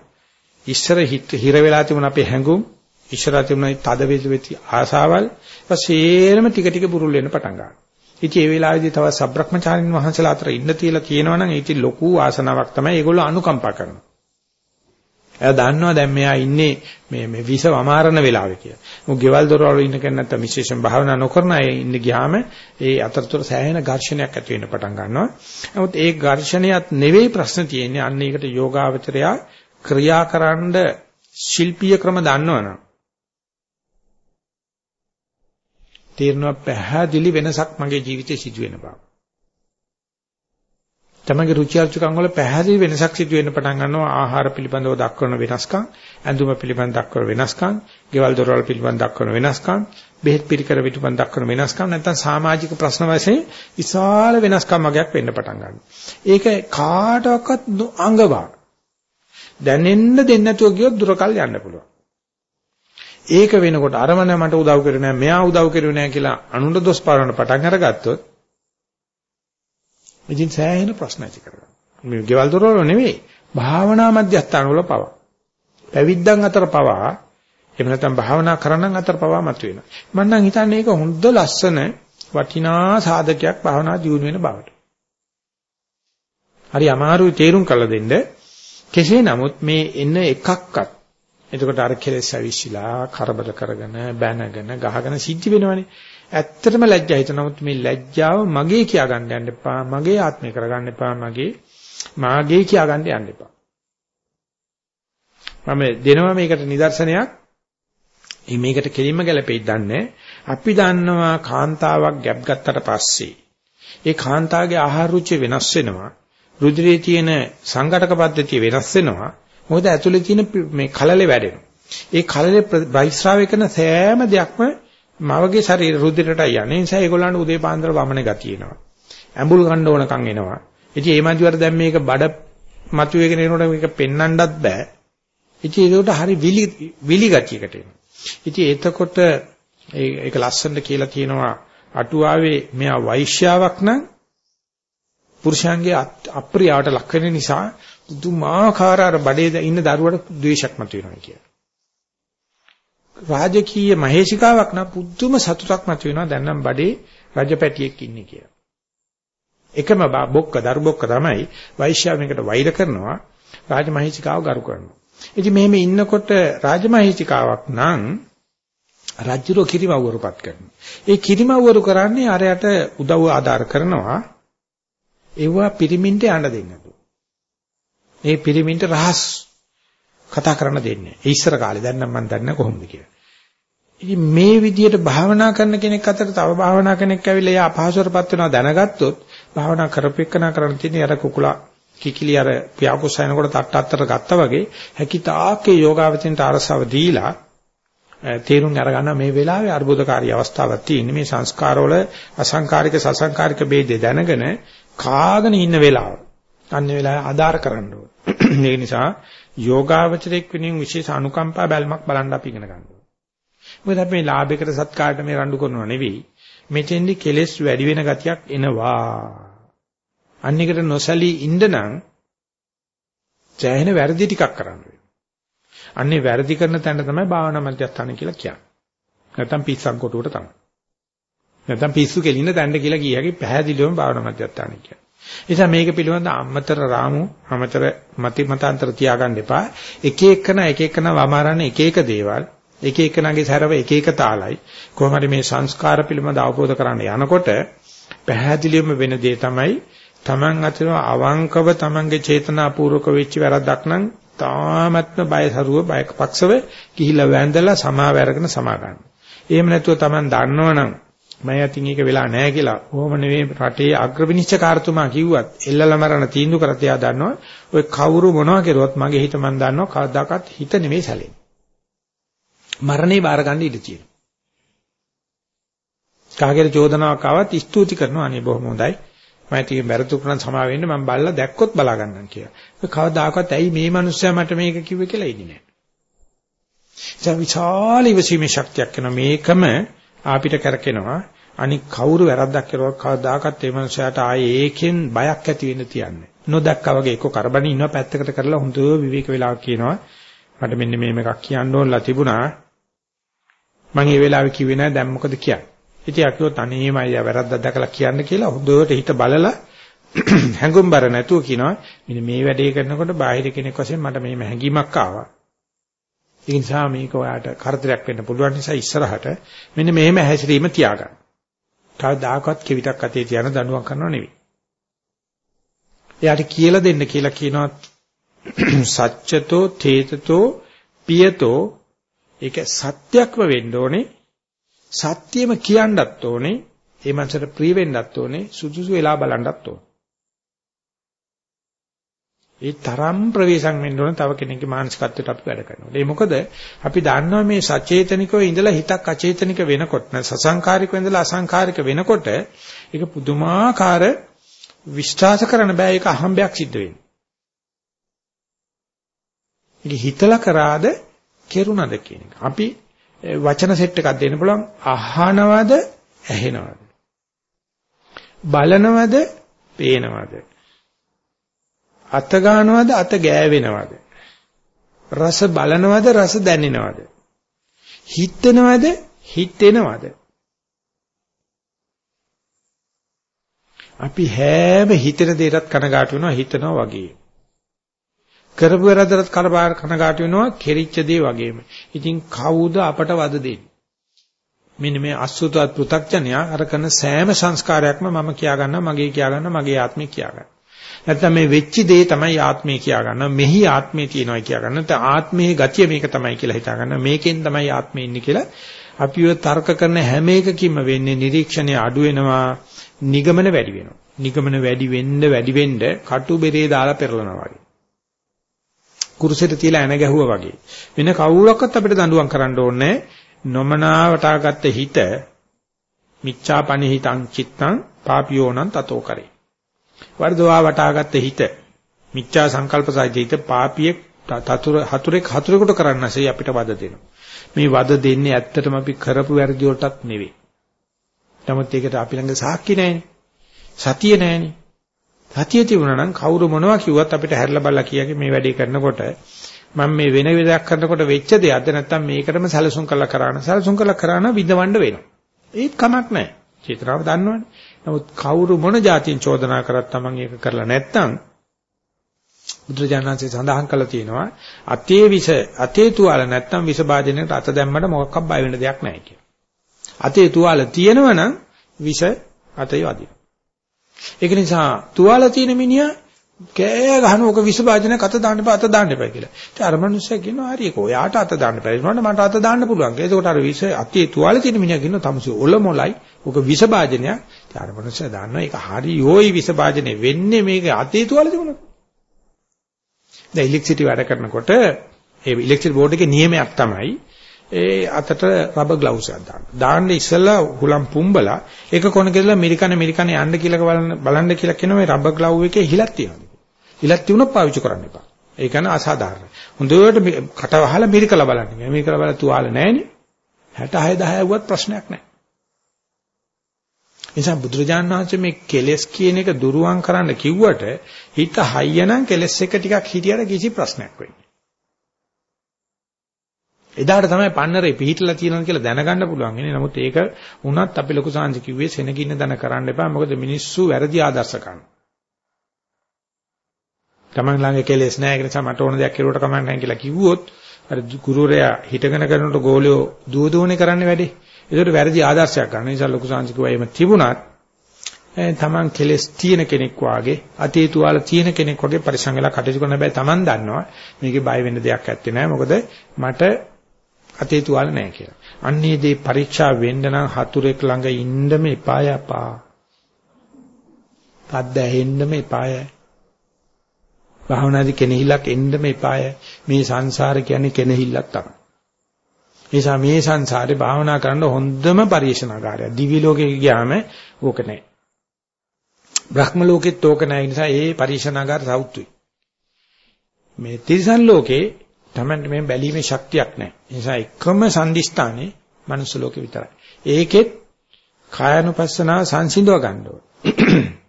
ඉස්සර හිර වෙලා තිබුණ අපේ හැඟුම් ඉස්සර තිබුණ තද වෙති ආසාවල් ඊපස්සේරම ටික ටික බුරුල් වෙන්න පටන් ගන්නවා. ඉතින් ඒ වෙලාවේදී තව සබ්‍රක්‍මචාරින් වහන්සේලා අතර ඉන්න තියලා කියනවනම් ඒක ලොකු ආසනාවක් තමයි ඒගොල්ලෝ අනුකම්පා කරනවා. එයා දන්නවා දැන් මෙයා ඉන්නේ මේ මේ විස වමාරණ වෙලාවේ කියලා. මොකද ගෙවල් දොරවල් ඉන්න කෙනෙක් නැත්තම් විශේෂයෙන් භාවනා නොකරන අය ඉන්න ගියාම ඒ අතරතුර සෑහෙන ඝර්ෂණයක් ඇති වෙන්න පටන් ගන්නවා. නමුත් ඒ ඝර්ෂණයත් නෙවෙයි ප්‍රශ්න තියෙන්නේ. අන්න ඒකට යෝගාවචරයා ක්‍රියාකරනද ශිල්පීය ක්‍රම දන්නවනම් තේරෙනවා පැහැදිලි වෙනසක් මගේ ජීවිතේ සිදු වෙන බව. තමගේ රුචි අරුචිකම් වල පැහැදිලි වෙනසක් සිදු වෙන්න පටන් ගන්නවා ආහාර පිළිබඳව දක්වන වෙනස්කම්, ඇඳුම පිළිබඳව දක්වන වෙනස්කම්, ගෙවල් දොරවල් පිළිබඳව දක්වන වෙනස්කම්, බෙහෙත් පිළිකර පිළිබඳව දක්වන වෙනස්කම් නැත්නම් සමාජික ප්‍රශ්න වශයෙන් විශාල වෙනස්කම් වගේක් වෙන්න පටන් ගන්නවා. ඒක කාටවත් අංගවා. දැනෙන්න දෙන්න නැතුව ගියොත් දුරකල් යන්න පුළුවන්. ඒක වෙනකොට අරමන මට උදව් කරුවේ නැහැ මෙයා උදව් කරුවේ නැහැ කියලා අනුන්ට දොස් පාරවන්න පටන් අරගත්තොත් ඉතින් සෑහෙන ප්‍රශ්න ඇති කරගන්න. මේ ගෙවල් දොරවල නෙවෙයි භාවනා මධ්‍යස්ථාන වල පවා. පැවිද්දන් අතර පවා එහෙම නැත්නම් භාවනා කරනන් අතර පවා මතුවෙනවා. මම නම් හිතන්නේ ඒක හොඳ ලස්සන වටිනා සාධකයක් භාවනා දියුණු වෙන බවට. හරි අමාරුයි තේරුම් කරලා දෙන්න. කෙසේ නමුත් මේ එන එකක්වත් එතකොට අර කෙලෙස් ඇවිස්සලා කරබල කරගෙන බැනගෙන ගහගෙන සිද්ධ වෙනවනේ. ඇත්තටම ලැජ්ජා. හිත නමුත් මේ ලැජ්ජාව මගේ කියා ගන්න යන්න එපා මගේ ආත්මය කරගන්න එපා මගේ මාගේ කියා ගන්න යන්න එපා. මම දෙනවා මේකට නිදර්ශනයක්. මේකට කෙලින්ම ගැලපෙයි දන්නේ. අපි දන්නවා කාන්තාවක් ගැප් ගත්තට පස්සේ ඒ කාන්තාවගේ ආහාර රුචිය වෙනස් වෙනවා. රුධිරයේ තියෙන සංඝටක පද්ධතිය වෙනස් වෙනවා. මොකද ඇතුලේ තියෙන මේ කලලේ වැඩෙනවා ඒ කලලේ බයිස්රාවය කරන සෑම දෙයක්ම මවගේ ශරීර රුධිරයට යන්නේ. ඒ නිසා ඒගොල්ලන්ට උදේ පාන්දර වමනේ ගතිය එනවා. ඇඹුල් ගන්න ඕනකම් එනවා. ඉතින් ඒ මන්දිවට දැන් මේක බඩ මතුවේගෙන එනකොට මේක පෙන්වන්නත් බෑ. ඉතින් ඒකට හරි විලි විලි ගතියකට එනවා. ඉතින් එතකොට ඒක ලස්සනට කියලා කියනවා අටුවාවේ මෙයා වෛශ්‍යාවක් නම් පුරුෂයන්ගේ අප්‍රියාවට ලක් වෙන නිසා පුදුමාකාර අර බඩේ ඉන්න දරුවට ද්වේෂයක් මතුවෙනවා කියලා. රාජකීය මහේශිකාවක් නම් පුදුම සතුටක් මතුවෙනවා දැන් නම් බඩේ රජපැටියෙක් ඉන්නේ කියලා. එකම බොක්ක දරු බොක්ක තමයි වෛශ්‍යාවෙකට වෛර කරනවා රාජමහේශිකාව ගරු කරනවා. ඉතින් මෙහෙම ඉන්නකොට රාජමහේශිකාවක් නම් රජුරෝ කිරිමව්වරුපත් කරනවා. ඒ කිරිමව්වරු කරන්නේ අරයට උදව් ආධාර කරනවා. ඒවා පිරිමින්ට යන්න දෙන්නේ ඒ පිරිමින්ට රහස් කතා කරන්න දෙන්නේ. ඒ ඉස්සර කාලේ දැන් නම් මම දන්නේ කොහොමද කියලා. ඉතින් මේ විදියට භාවනා කරන කෙනෙක් අතර තව භාවනා කෙනෙක් ඇවිල්ලා එයා අපහසුරපත් වෙනවා දැනගත්තොත් භාවනා කරපෙකනා කරන්න තියෙන අර කුකුලා කිකිලි අර පියාකුසයනකොට තට්ට අත්තර ගත්තා වගේ හැකිතාකේ යෝගාවචින්ට අරසව දීලා තේරුම් අරගන්න මේ වෙලාවේ අර්බුදකාරී අවස්ථාවක් තියෙන මේ සංස්කාරවල අසංකාරික සසංකාරික ભેදේ දැනගෙන කාගෙන ඉන්න වෙලාව. අන්න වෙලාවේ ආධාර කරන්න ඕන. ඒ නිසා යෝගාවචරයක් වෙනින් විශේෂ අනුකම්පා බැල්මක් බලන්න අපි ඉගෙන ගන්න ඕන. මොකද අපි මේ ලාභයකට සත්කාරයට මේ රණ්ඩු කරනව නෙවෙයි. මෙතෙන්දි කෙලෙස් වැඩි වෙන ගතියක් එනවා. අන්නේකට නොසලී ඉන්න නම් ජයහෙන වැරදි ටිකක් කරන්න වෙනවා. අන්නේ වැරදි කරන තැන තමයි භාවනා මධ්‍යස්ථාන කියලා කියන්නේ. නැත්තම් පිස්සන් කොටුවට තමයි. නැත්තම් පිස්සු කෙලින්න තැන්න කියලා කියකි පැහැදිලිවම භාවනා මධ්‍යස්ථාන කියන්නේ. නිසා මේක පිළිබඳ අමතර රාමු අමතර මති මතාන්තර තියාගන්න එපා. එක එකන එක එකන වමාරන්නේ එක එක දේවල් එක එකනගේ සරව එක එක තාලයි. කොහොම හරි මේ සංස්කාර පිළිබඳ අවබෝධ කරන්න යනකොට පැහැදිලිවම වෙන දේ තමයි Taman අතර අවංකව Tamanගේ චේතනාපූර්වක වෙච්ච වැරද්දක් නම් තාමත්ම බයසරුව බයපක්ෂව ගිහිලා වැඳලා සමාව අරගෙන සමා ගන්න. එහෙම නැතුව Taman දන්නවනම් මම අතින් ඒක වෙලා නැහැ කියලා. කොහොම නෙවෙයි රටේ අග්‍රවිනිශ්චයකාරතුමා කිව්වත් එල්ලලා මරණ තීන්දුව කරත් එයා දන්නවා. ඔය කවුරු මොනවා කරුවත් මගේ හිත මන් දන්නවා කවදාකවත් හිත නෙවෙයි සැලෙන්නේ. මරණේ බාර ගන්න ඉඩ තියෙනවා. කාගේද චෝදනාවක් ආවත් ස්තුති කරනවා අනේ බොහොම හොඳයි. මම ටිකෙන් වැරදි කරන සමා වෙන්න මම බල්ලා දැක්කොත් බලා ගන්නම් කියලා. ඒ කවදාකවත් ඇයි මේ මිනිස්සයා මට මේක කිව්වේ කියලා ඉන්නේ නැහැ. ඒ විශාල ඉවසීමේ ශක්තියක් වෙන මේකම අපිට කරකිනවා. අනික කවුරු වැරද්දක් කරුවා කවදාකවත් ඒ මනුස්සයාට ආයේ ඒකෙන් බයක් ඇති වෙන්න තියන්නේ. නොදැක්කා වගේ එක්ක කරබන ඉන්නවා පැත්තකට කරලා හොඳ විවේක වෙලාවක් කියනවා. මට මෙන්න මේ එකක් කියන්න ඕනලා තිබුණා. මම ඒ වෙලාවේ කිව්වේ නෑ දැන් මොකද කියන්නේ. ඉතින් අකියොත් අනේම අයියා වැරද්දක් දැකලා කියන්න කියලා හොඳට හිත බලලා හැඟුම්බර නැතුව කියනවා මෙන්න මේ වැඩේ කරනකොට බාහිර කෙනෙක් වශයෙන් මට මේ හැඟීමක් ආවා. ඒ නිසා මේක ඔයාට කරදරයක් වෙන්න පුළුවන් නිසා ඉස්සරහට මෙන්න මෙහෙම හැසිරීම තියාගන්න. කවදාකවත් කෙවිතක් අතේ තියන දඬුවම් කරනව නෙවෙයි. එයාට කියලා දෙන්න කියලා කියනවා සත්‍යතෝ තේතතෝ පියතෝ ඒක සත්‍යක්ව වෙන්න ඕනේ සත්‍යෙම කියන්නත් ඕනේ. ඒ මනසට ප්‍රිය වෙන්නත් ඕනේ. සුදුසු වෙලා බලන්නත් ඕනේ. ඒ තරම් ප්‍රවේශම් වෙන්න ඕන තව කෙනෙක්ගේ මානසිකත්වයට අපි වැඩ කරනවා. ඒ මොකද අපි දන්නවා මේ සචේතනිකව ඉඳලා හිතක් අචේතනික වෙනකොට නැ සසංකාරිකව ඉඳලා අසංකාරික වෙනකොට ඒක පුදුමාකාර විශ්වාස කරන්න බෑ ඒක අහම්බයක් සිද්ධ වෙන්නේ. ඒක හිතලා කරාද කෙරුණාද කියන එක. අපි වචන සෙට් එකක් දෙන්න පුළුවන් අහනවද ඇහෙනවද බලනවද පේනවද අත ගන්නවද අත ගෑවෙනවද රස බලනවද රස දැනෙනවද හිතෙනවද හිතෙනවද අපි හැම හිතෙන දෙයකට කනගාටු වෙනවා හිතනවා වගේ කරපු වැරද්දට කරපාර කනගාටු වෙනවා කෙරිච්ච දේ වගේම. ඉතින් කවුද අපට වද දෙන්නේ? මෙන්න මේ අසුතවත් පෘ탁ජනයා අර කරන සෑම සංස්කාරයක්ම මම කියා ගන්නවා මගේ කියා ගන්නවා මගේ ආත්මේ කියා ගන්නවා. නැත්නම් මේ වෙච්ච දේ තමයි ආත්මේ කියා ගන්නවා මෙහි ආත්මේ තියෙනවා කියා ගන්නවා. නැත්නම් ආත්මේ ගතිය මේක තමයි කියලා හිතා ගන්නවා. මේකෙන් තමයි ආත්මේ ඉන්නේ කියලා අපිව තර්ක කරන හැම එකකින්ම වෙන්නේ නිරීක්ෂණය අඩු වෙනවා නිගමන වැඩි වෙනවා. නිගමන වැඩි වෙන්න වැඩි වෙන්න කටු බෙරේ දාලා පෙරලනවා වගේ. කුරුසෙට තියලා එන ගැහුවා වගේ. වෙන කවුරක්වත් අපිට දඬුවම් කරන්න ඕනේ නොමනාවටාගත්ත හිත මිච්ඡාපනිහිතං චිත්තං පාපියෝනං තතෝ කරේ. වර්ධවා වටාගත්ත හිත මිච්ඡා සංකල්ප සහිත පාපියෙක් තතුර හතුරෙක් හතුරෙකුට කරන්නසේ අපිට වද දෙනවා. මේ වද දෙන්නේ ඇත්තටම අපි කරපු වැරදි වලටත් නෙවෙයි. නමුත් ඒකට අපි ළඟ සාක්ෂි නැහැනේ. සතිය නැහැනේ. සතිය තිබුණා නම් කවුරු මොනවා කිව්වත් අපිට හැරලා බලලා කියකි මේ වැඩේ කරනකොට මම මේ වෙන විදිහක් කරනකොට වෙච්ච දෙයක්ද නැත්නම් මේකටම සැලසුම් කළා කරාන සැලසුම් කළා කරාන විඳවන්න වෙනවා. ඒත් කමක් නැහැ. චේතනාව දන්නවනේ. නමුත් කවුරු මොන જાතියෙන් චෝදනා කරත් Taman ඒක කරලා නැත්නම් බුදුරජාණන්සේ සඳහන් කළා තියෙනවා අතේ විස අතේ තුවාල නැත්නම් විස භාජනයකට අත දැම්මම මොකක්වත් බය වෙන්න දෙයක් නැහැ කියලා. අතේ තුවාල තියෙනවනම් විස අතේ වදිනවා. ඒක නිසා තුවාල තියෙන මිනිහා කෑ ගහන ඕක විස භාජනයක් අත දාන්න එපා අත දාන්න එපා කියලා. ඉතින් අර මිනිස්සයා කියනවා හරි ඒක ඔයාට අත දාන්න බැරි වුණාට මට අත දාන්න පුළුවන්. ඒකෝට අර විස අතේ තුවාල තියෙන මිනිහා කියනවා තමසි ඔල මොලයි ඕක විස භාජනයක්. ඉතින් අර මිනිස්සයා දන්නවා ඒක හරි යෝයි විස භාජනේ වෙන්නේ මේක අතේ තුවාල තිබුණා. දැන් ඉලෙක්ට්‍රිසිටි වැඩ කරනකොට ඒ ඉලෙක්ට්‍රික් බෝඩ් එකේ නියමයක් තමයි ඒ අතට රබර් ග්ලව්ස් එකක් දාන්න. දාන්න ඉස්සෙල්ලා හුලම් පුම්බලා ඒක කොන කියලා මිරිකන මිරිකන යන්න කියලා බලන්න බලන්න කියලා කියන මේ රබර් ග්ලව් එකේ හිලක් තියෙනවා. හිලක් තියුණොත් පාවිච්චි කරන්න එපා. ඒ කියන්නේ අසාධාරණයි. හොඳට කට වහලා මිරිකලා බලන්න. මිරිකලා බලලා තුවාල නැහැනේ. 66 10 වුවත් ප්‍රශ්නයක් නැහැ. නිසා බුදුරජාණන් වහන්සේ මේ කෙලෙස් කියන එක දුරුවන් කරන්න කිව්වට හිත හයියනම් කෙලෙස් එක ටිකක් හිටියට කිසි ප්‍රශ්නයක් වෙන්නේ. එදාට තමයි පන්නරේ පිහිටලා තියෙනවා කියලා දැනගන්න පුළුවන් ඉන්නේ. නමුත් ඒක වුණත් අපි ලොකු සාංශ කිව්වේ සෙනගින්න දන කරන්න එපා. මොකද මිනිස්සු වැරදි ආදර්ශ කරනවා. Taman ළඟ කෙලෙස් නැහැ ඒක නිසා මට ඕන දෙයක් කෙරුවට කමක් නැහැ කියලා කිව්වොත් අර ගුරුරයා හිටගෙන කරනකොට ගෝලියෝ දුව දුවනේ කරන්නේ වැඩේ. ඒකට වැරදි ආදර්ශයක් ගන්න නිසා ලොකු සාංශ කිව්වා එහෙම තිබුණත් තමන් කෙලස් තියෙන කෙනෙක් වාගේ අතීත වල තියෙන කෙනෙක් වගේ පරිසං වෙලා කටයුතු කරන හැබැයි තමන් දන්නවා මේකේ බය වෙන්න දෙයක් ඇත්තේ නැහැ මොකද මට අතේ තුවාල නැහැ කියලා. අන්නේ දේ පරීක්ෂා වෙන්න නම් හතුරෙක් ළඟ ඉන්නම එපාය අපා. පද්ද ඇහෙන්නම එපාය. භාවනාදී කෙනෙහිලක් එන්නම එපාය. මේ සංසාර කියන්නේ කෙනෙහිල්ලක් තමයි. නිසා මේ සංසාරේ භාවනා කරන්න හොඳම පරිශනාකාරය. දිවි ලෝකෙ ගියාම ඕක නැහැ. බ්‍රහ්ම ලෝකෙත් ඕක නැහැ. නිසා ඒ පරිශනාකාර සෞතුයි. මේ තිරිසන් ලෝකේ Tamanට මේ බැලීමේ ශක්තියක් නැහැ. ඒ නිසා එකම සම්දිස්ථානේ මනුස්ස ලෝකෙ විතරයි. ඒකෙත් කායानुපස්සනාව සංසිඳව ගන්න ඕන.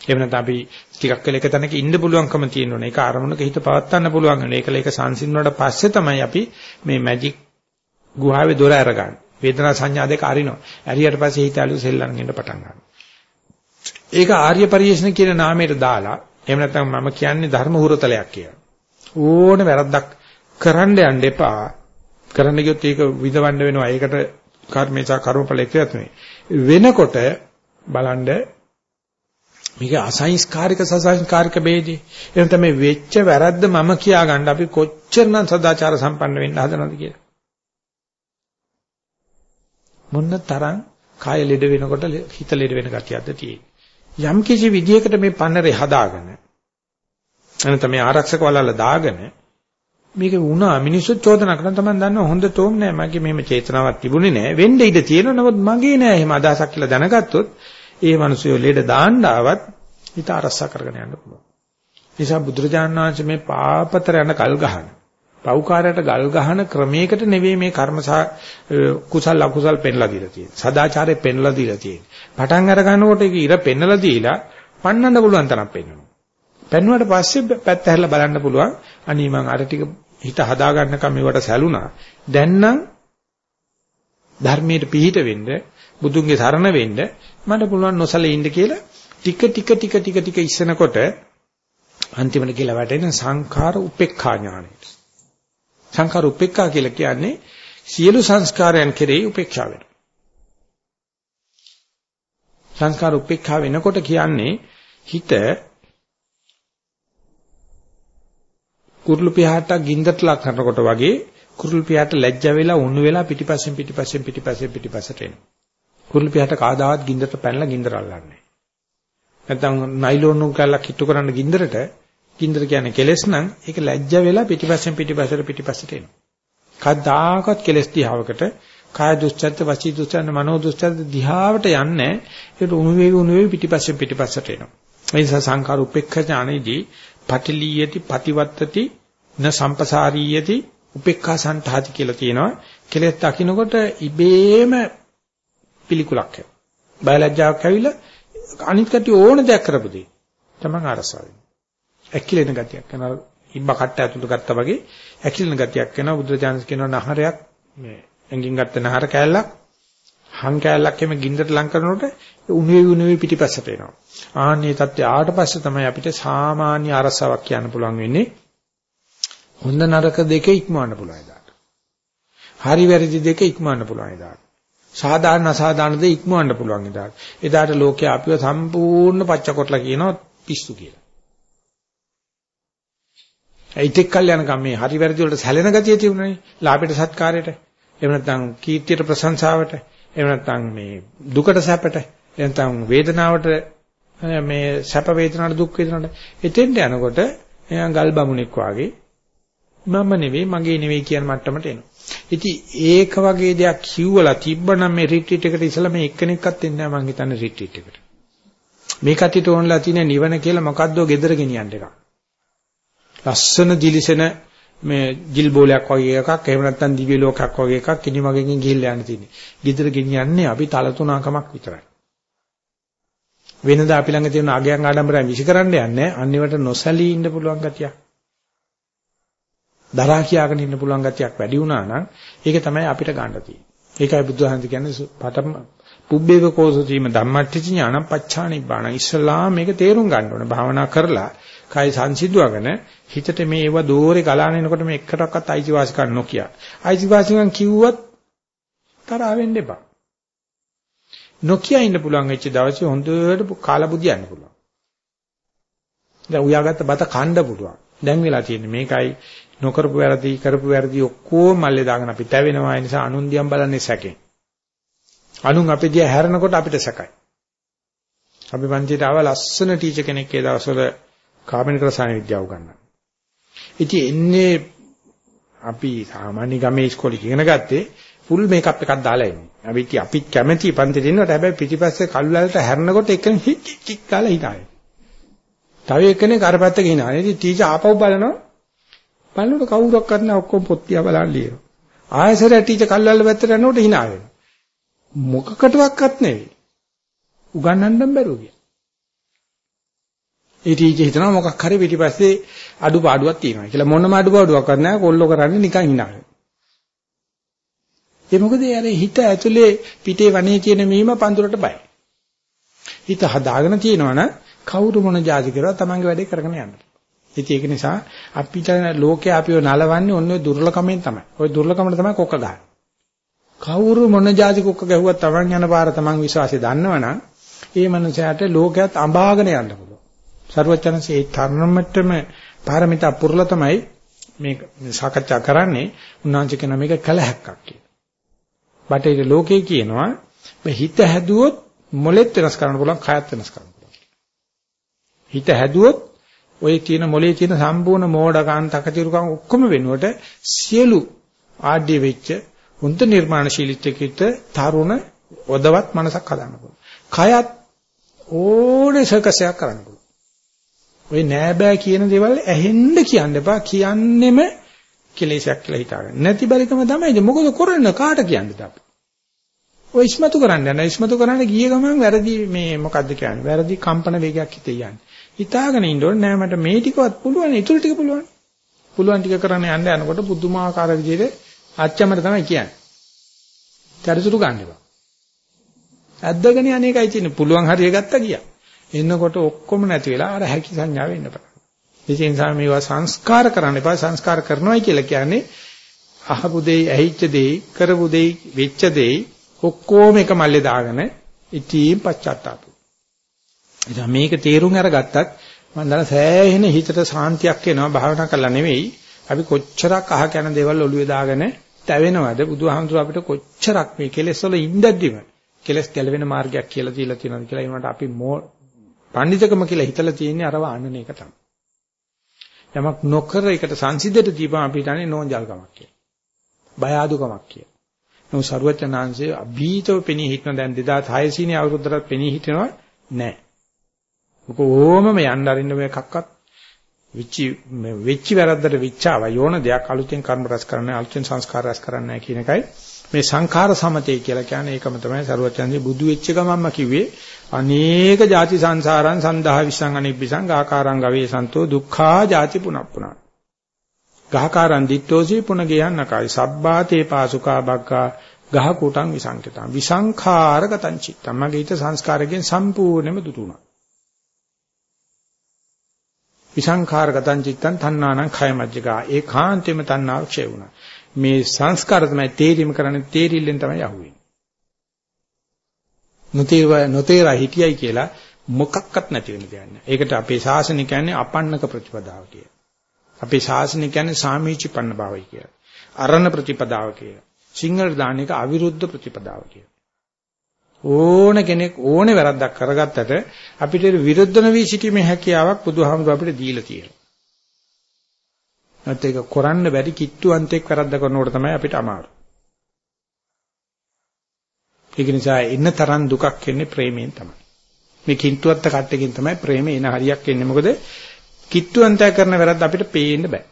එහෙම නැත්නම් අපි ටිකක් වෙල එක තැනක ඉන්න පුළුවන්කම තියෙනවනේ. ඒක අරමුණක හිත පවත්වන්න පුළුවන් වෙන. ඒකල ඒක සංසිඳුණාට පස්සේ තමයි අපි මේ මැජික් ගුහාවේ දොර අරගන්නේ. වේදනා සංඥා දෙක අරිනවා. ඇරියට පස්සේ හිත අලු සෙල්ලම් වෙන්න පටන් ගන්නවා. ඒක ආර්ය පරිශ්‍රණ කියන නාමයට දාලා එහෙම නැත්නම් මම කියන්නේ ධර්ම හුරතලයක් කියලා. ඕන වැරද්දක් කරන්න යන්න එපා. කරන්න ගියොත් ඒක විඳවන්න වෙනවා. ඒකට කර්මේචා කර්මඵල එක්කත් නෙවෙයි. වෙනකොට බලන්න මේක අසංස්කාරික සසංස්කාරික ભેදේ. එහෙනම් තමයි වෙච්ච වැරද්ද මම කියා ගන්න අපි කොච්චරනම් සදාචාර සම්පන්න වෙන්න හදනවද කියලා. මොන්න තරම් කාය ලෙඩ වෙනකොට හිත ලෙඩ වෙන ගතියක්ද තියෙන්නේ. යම් කිසි විදියකට මේ පන්නරේ හදාගෙන එනතම මේ ආරක්ෂක වලල්ල දාගෙන මේක වුණා මිනිස්සු චෝදනා කරන තමයි දන්නව හොඳටම නෑ. මගේ මෙහෙම චේතනාවක් තිබුණේ නෑ. වෙන්න ඉඩ තියෙනවා. නමුත් මගේ නෑ එහෙම අදහසක් කියලා දැනගත්තොත් ඒ මිනිස්සු ලෙඩ දාන්න ආවත් හිත අරසා කරගෙන යන්න පුළුවන්. නිසා බුදුරජාණන් වහන්සේ මේ පාපතර යන කල් ගහන පෞකාරයට ගල් ගහන ක්‍රමයකට නෙවෙයි මේ කර්ම කුසල් අකුසල් පෙන්ලා දීලා තියෙන්නේ සදාචාරය පෙන්ලා දීලා තියෙන්නේ පටන් අර ගන්නකොට ඒක ඉර පෙන්ලා දීලා පන්නන්න පුළුවන් තරම් පෙන්වනවා පැන්නුවට පස්සේ පැත්ත හැරලා බලන්න පුළුවන්. අනී මං අර ටික හිත හදා ගන්නකම් මේවට සැලුනා. දැන් නම් ධර්මයට පිහිට වෙන්න, බුදුන්ගේ සරණ වෙන්න මට පුළුවන් නොසලෙ ඉන්න කියලා ටික ටික ටික ටික ටික ඉස්සනකොට අන්තිමට කියලා වැටෙන සංඛාර උපේක්ඛා ඥානෙට. සංඛාර උපේක්ඛා කියලා කියන්නේ සියලු සංස්කාරයන් කෙරෙහි උපේක්ෂා වෙන. සංස්කාර උපේක්ඛා වෙනකොට කියන්නේ හිත කුරුළු පියාටක් ගින්දරට ලක් කරනකොට වගේ කුරුළු පියාට ලැජ්ජ වෙලා උණු වෙලා පිටිපස්සෙන් පිටිපස්සෙන් පිටිපස්සෙන් පිටිපස්සට එනවා. කුරුළු පියාට කාදාවත් ගින්දරට පැනලා ගින්දර අල්ලන්නේ. නැත්නම් නයිලෝන් උන් කල්ලා කිට්ටු කරන්න ගින්දරට ගින්දර කියන්නේ කෙලස් නම් ඒක ලැජ්ජ වෙලා පිටිපස්සෙන් පිටිපස්සට පිටිපස්සට එනවා. කවදාකවත් කෙලස් දිහාවකට කාය දුස්චර්ත වචී දුස්චර්ත මනෝ දුස්චර්ත දිහාවට යන්නේ ඒක උණු වේවි උණු වේවි පිටිපස්සෙන් පිටිපස්සට එනවා. ඒ නිසා සංකාර උපේක්ෂ ඥානෙදී පටිලීයති පටිවත්තති න සම්පසාරීයති උපේක්ඛා සන්තහති කියලා තියෙනවා. කෙලෙස් දකින්නකොට ඉබේම පිළිකුලක් එනවා. බයලජ්ජාවක් ඇවිල්ලා අනිත් කටි ඕන දෙයක් කරපොදී. තමන් අරසාව වෙනවා. ඇකිලෙන ගතියක් කරනවා. ඉබ්බ කට්ට ඇතුළට ගත්තා වගේ ඇකිලෙන ගතියක් කරනවා. බුදුරජාණන් කියනවා නහරයක් මේ ඇඟින් ගත්ත නහර කෑල්ලක් හං කෑල්ලක් එමෙ ගින්දරට ලං කරනකොට උණුවේ උණුවේ පිටිපස්සට එනවා. ආන්නේ தත්ත්වය ආවට පස්සේ තමයි අපිට සාමාන්‍ය අරසාවක් කියන්න පුළුවන් වෙන්නේ. හොඳ නරක දෙක ඉක්මවන්න පුළුවන් එදාට. හරි වැරදි දෙක ඉක්මවන්න පුළුවන් එදාට. සාධාරණ අසාධාරණ දේ ඉක්මවන්න පුළුවන් එදාට. එදාට ලෝකයා අපිව සම්පූර්ණ පච්චකොටලා කියනවා පිස්සු කියලා. ඒිටෙක් කල් යනකම් මේ හරි වැරදි වලට සැලෙන ගතිය තිබුණනේ. ලාභයට සත්කාරයට. එහෙම නැත්නම් කීර්තියට ප්‍රශංසාවට. එහෙම නැත්නම් මේ දුකට සැපට. එහෙම නැත්නම් වේදනාවට මේ සැප වේදනාවට දුක් වේදනාවට. එතෙන්ට යනකොට එයා ගල් බමුණෙක් වාගේ මම නෙවෙයි මගේ නෙවෙයි කියන මට්ටමට එනවා. ඉතින් ඒක වගේ දෙයක් කිව්වලා තිබ්බනම් මේ රිට්‍රීට් එකට ඉස්සලා මේ එක්කෙනෙක්වත් එන්නේ නැහැ මං හිතන්නේ රිට්‍රීට් එකට. මේ කටිට ඕනලා තියෙන නිවන කියලා මොකද්දෝ gedara ගෙනියන්න එකක්. ලස්සන දිලිසෙන මේ ජිල් බෝලයක් වගේ එකක් එහෙම නැත්නම් දිව්‍ය ලෝකයක් වගේ එකක් කිනි මගෙන් ගිහිල්ලා යන්න තියෙන්නේ. gedara ගෙනියන්නේ අපි තලතුණකමක් විතරයි. වෙනදා අපි ළඟ තියෙන ආගයන් ආඩම්බරයන් විසිකරන්න යන්නේ අන්නේවට නොසැලී ඉන්න පුළුවන් ගතියක්. දරා කියාගෙන ඉන්න පුළුවන් ගතියක් වැඩි වුණා නම් ඒක තමයි අපිට ගන්න තියෙන්නේ. ඒකයි බුදුහාමුදුර කියන්නේ පතම පුබ්බේව කෝසසීම ධම්මට්ඨි ඥානම් පච්චානිබ්බාණ ඉස්ලාම මේක තේරුම් ගන්න ඕනේ. භාවනා කරලා කයි සංසිඳුවගෙන හිතට මේ ඒව දෝරේ ගලාන එනකොට මේ එකටවත් අයිතිවාසිකම් නොකිය. අයිතිවාසිකම් කිව්වත් තරහ වෙන්න එපා. නොකිය ඉන්න පුළුවන් වෙච්ච දවසේ හොඳට කාලා බුදියන්න පුළුවන්. දැන් උයාගත්ත බත කන්න පුළුවන්. දැන් වෙලා තියෙන්නේ මේකයි නොකරපු වැරදි කරපු වැරදි ඔක්කොම මල්ලේ දාගෙන අපි තැවෙනවා ඒ නිසා අනුන් දිහා බලන්නේ සැකෙන්. අනුන් අපේ දිහා හැරෙනකොට අපිට සැකයි. අපි පන්තියට ආව ලස්සන ටීචර් කෙනෙක් ඒ දවස්වල කාබනික රසායන විද්‍යාව උගන්වනවා. ඉතින් එන්නේ අපි සාමාන්‍ය ගමේ ඉස්කෝලේ ඉගෙන ගත්තේ ෆුල් මේකප් එකක් දාලා එන්නේ. අපි අපි කැමැති පන්තිට ඉන්නවට හැබැයි පිටිපස්සේ කල්වලට හැරෙනකොට එකෙන් හික් හික් කාලා හිනායි. තව එක්කෙනෙක් අර පැත්තක හිනායි. ඉතින් ටීචර් ආපහු බලනවා බලනකොට කවුරක්වත් නැහැ ඔක්කොම පොත් තියා බලන් ලියනවා. ආයෙසර ටීචර් කල්වල පැත්තට යනකොට hina වෙනවා. මොකකටවත් නෙවෙයි. උගන්වන්නම් බැරුව ගියා. ඒ ටීචර් හිතනවා මොකක් හරි පිටිපස්සේ අඩුපාඩුවක් තියෙනවා කියලා මොනම අඩුපාඩුවක්වත් නැහැ කොල්ලෝ කරන්නේ නිකන් hina වෙනවා. ඒ මොකද අර හිත ඇතුලේ පිටේ වනේ කියන මීම පඳුරට බයයි. හිත හදාගෙන තියෙනවනම් කවුරු මොන જાති කරා තමන්ගේ වැඩේ කරගෙන යන්න. ඉතින් ඒක නිසා අපිට ලෝකේ අපිව නලවන්නේ ඔන්න ඔය දුර්ලකමෙන් තමයි. ඔය දුර්ලකමට තමයි කොක්ක ගහන්නේ. කවුරු මොන જાති කොක්ක ගැහුවත් Taman යන පාර Taman විශ්වාසය දන්නවනම් ඒ මනුස්සයාට ලෝකයක් අඹාගෙන යන්න පුළුවන්. සරුවචනසේ ඒ තරමටම පාරමිතා පුරලා තමයි මේ සාකච්ඡා කරන්නේ. උන්වහන්සේ කියන මේක කලහක්ක් කියලා. බටේට ලෝකේ කියනවා මේ හිත හැදුවොත් මොලෙත් වෙනස් කරන්න පුළුවන්, කයත් වෙනස් කරන්න පුළුවන්. හිත හැදුවොත් ওই තියෙන මොලේ තියෙන සම්පූර්ණ මෝඩකම් තකතිරුකම් ඔක්කොම වෙනුවට සියලු ආඩ්‍ය වෙච්ච හොඳ නිර්මාණශීලීත්වයකට තරුණ ඔදවත් මනසක් හදන්න පුළුවන්. කයත් ඕනේ සකසයක් කරන්න පුළුවන්. ඔය නෑ බෑ කියන දේවල් ඇහෙන්න කියන්න එපා. කියන්නෙම කෙලෙසයක් කියලා හිතාගන්න. නැති බරිකම තමයි. මොකද කරන්න කාට කියන්නද අපි? ඔය ඉස්මතු කරන්න යන ඉස්මතු කරන්න ගිය ගමන් වැරදි මේ මොකද්ද කියන්නේ? වැරදි කම්පන වේගයක් හිතේ යන්නේ. හිතාගෙන ඉන්න ඕනේ නෑ මට මේ ටිකවත් පුළුවන් ඊටු ටික පුළුවන්. පුළුවන් ටික කරන්න යන්න යනකොට පුදුමාකාර විදිහට අච්චමට තමයි කියන්නේ. චරිචුරු ගන්න එපා. ඇද්දගෙන අනේකයි තියෙන්නේ පුළුවන් හරිය ගත්තා ගියා. එන්නකොට ඔක්කොම නැති වෙලා අර හැකි සංඥාව එන්න පටන් ගන්නවා. ඒ නිසා මේවා සංස්කාර කරන්න එපා සංස්කාර කරනවායි කියලා කියන්නේ අහපු දෙයි ඇහිච්ච දෙයි කරපු දෙයි වෙච්ච දෙයි ඔක්කොම එක මල්ලේ දාගෙන ඉතින් පච්චාත්තාප ඉතින් මේක තේරුම් අරගත්තත් මම දන්න සෑහෙන හිතට සාන්තියක් එනවා භාවනා කරලා නෙවෙයි. අපි කොච්චරක් අහ යන දේවල් ඔළුවේ දාගෙන තැවෙනවද බුදුහාමුදුර අපිට කොච්චරක් මේ කෙලෙස් වල ඉඳද්දිම කෙලස් ගැලවෙන මාර්ගයක් කියලා දීලා තියෙනවද කියලා ඒකට අපි පඬිතකම කියලා හිතලා තියෙන්නේ අරව අන්නන එක තමයි. යමක් නොකර එකට සංසිද්ධට දීපම අපි හිතන්නේ නෝන්ජල්කමක් කියලා. බය අඩුකමක් කියලා. නෝ සරුවචනාංශයේ අභීතව පෙනී හිටන දැන් 2600 සීනි අවුරුද්දට පෙනී හිටිනවා නෑ. කොහොමම යන්න අරින්න මේකක්වත් විචි වෙච්චි වැරද්දට විචාව යෝන දෙයක් අලුතෙන් කර්ම රැස් කරන්න අලුතෙන් සංස්කාර රැස් කරන්න කියන එකයි මේ සංඛාර සමතේ කියලා කියන්නේ ඒකම තමයි සරුවචන්දී බුදු වෙච්ච ගමන්ම කිව්වේ අනේක ಜಾති සංසාරං සන්දහා විසං අනිබ්බිසං ආකාරං ගවේ සන්තෝ දුක්ඛා ಜಾති පුනප්පුනා. ගහකාරං දිත්තෝසී පුන ගයන්නකයි සබ්බාතේ පාසුකා බග්ගා ගහ කුටං විසංකතං. විසංඛාරගතං චිත්තං. මගේ හිත සංස්කාරයෙන් සම්පූර්ණයෙන්ම දුතුණා විසංඛාරගතං චිත්තං තණ්හානං khය මජ්ජිකා. ඒකාන්තෙම තණ්හාව ක්ෂය වුණා. මේ සංස්කාර තමයි තේරීම කරන්නේ. තේරිල්ලෙන් තමයි අහුවෙන්නේ. නොතේරව නොතේරා හිටියයි කියලා මොකක්වත් නැති වෙන දෙයක් නෑ. ඒකට අපේ ශාසනය කියන්නේ අපන්නක ප්‍රතිපදාව කියලා. අපේ ශාසනය කියන්නේ සාමීචිපන්න භාවය කියලා. අරණ ප්‍රතිපදාව කියලා. සිංහල දාන එක අවිරුද්ධ ප්‍රතිපදාව කියලා. ඕන කෙනෙක් ඕනේ වැරද්දක් කරගත්තට අපිට විරුද්ධ නොවී සිටීමේ හැකියාවක් බුදුහාමුදුර අපිට දීලා තියෙනවා. නැත්නම් ඒක කරන්න බැරි කිට්ටුවන්තෙක් වැරද්ද කරනකොට තමයි අපිට අමාරු. ඒක නිසා එන්න තරම් දුකක් එන්නේ ප්‍රේමයෙන් තමයි. මේ කිට්ටුවත්ත කට්ටකින් තමයි ප්‍රේමේ එන හරියක් එන්නේ. මොකද කිට්ටුවන්තය කරන වැරද්ද අපිට පේන්න බෑ.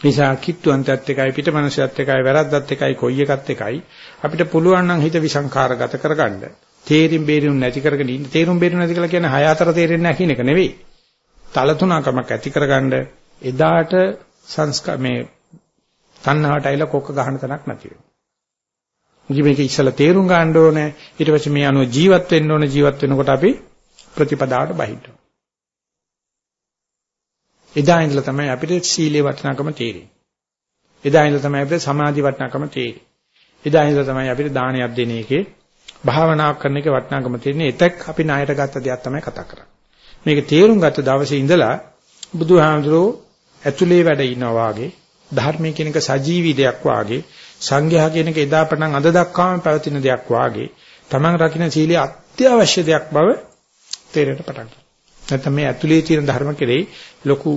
නිසා කිට්ටුවන්තයත් එකයි පිටමනසයත් එකයි වැරද්දත් එකයි කොයි එකත් එකයි අපිට පුළුවන් නම් හිත විසංකාරගත කරගන්න. තේරින් බේරුම් නැති කරගෙන ඉන්න තේරුම් බේරුම් නැති කියලා කියන්නේ හය අතර තේරෙන්නේ නැහැ කියන එක නෙවෙයි. තල තුනකමක් ඇති කරගන්න එදාට සංස්කාර මේ තණ්හාවට ඇවිල්ලා කොක්ක ගහන තැනක් නැති වෙනවා. මුදි මේක ඉස්සලා තේරුම් ගන්න ඕනේ. ඊට පස්සේ මේ අනුව ජීවත් වෙන්න ඕනේ. ජීවත් වෙනකොට අපි ප්‍රතිපදාවට බහින්න එදා ඉඳලා තමයි අපිට සීලේ වටිනාකම තේරෙන්නේ. එදා ඉඳලා තමයි අපිට සමාධි වටිනාකම තේරෙන්නේ. එදා ඉඳලා තමයි අපිට දානයක් දෙන එකේ භාවනාවක් කරන එකේ වටිනාකම තේරෙන්නේ. එතෙක් අපි ණයට ගත්ත දෙයක් තමයි කතා කරන්නේ. මේක තේරුම් ගත්ත දවසේ ඉඳලා බුදුහාමුදුරෝ ඇතුලේ වැඩ ඉන්නවා වාගේ ධර්මයේ කියන එක සජීවී දෙයක් වාගේ සංඝයා කියන එක එදා පටන් අද දක්වාම පැවතින දෙයක් වාගේ තමන් රකින්න සීලය අත්‍යවශ්‍ය දෙයක් බව තේරෙන්න පටන් ගන්නවා. නැත්නම් මේ ඇතුලේ තියෙන ධර්ම කෙරෙහි ලොකු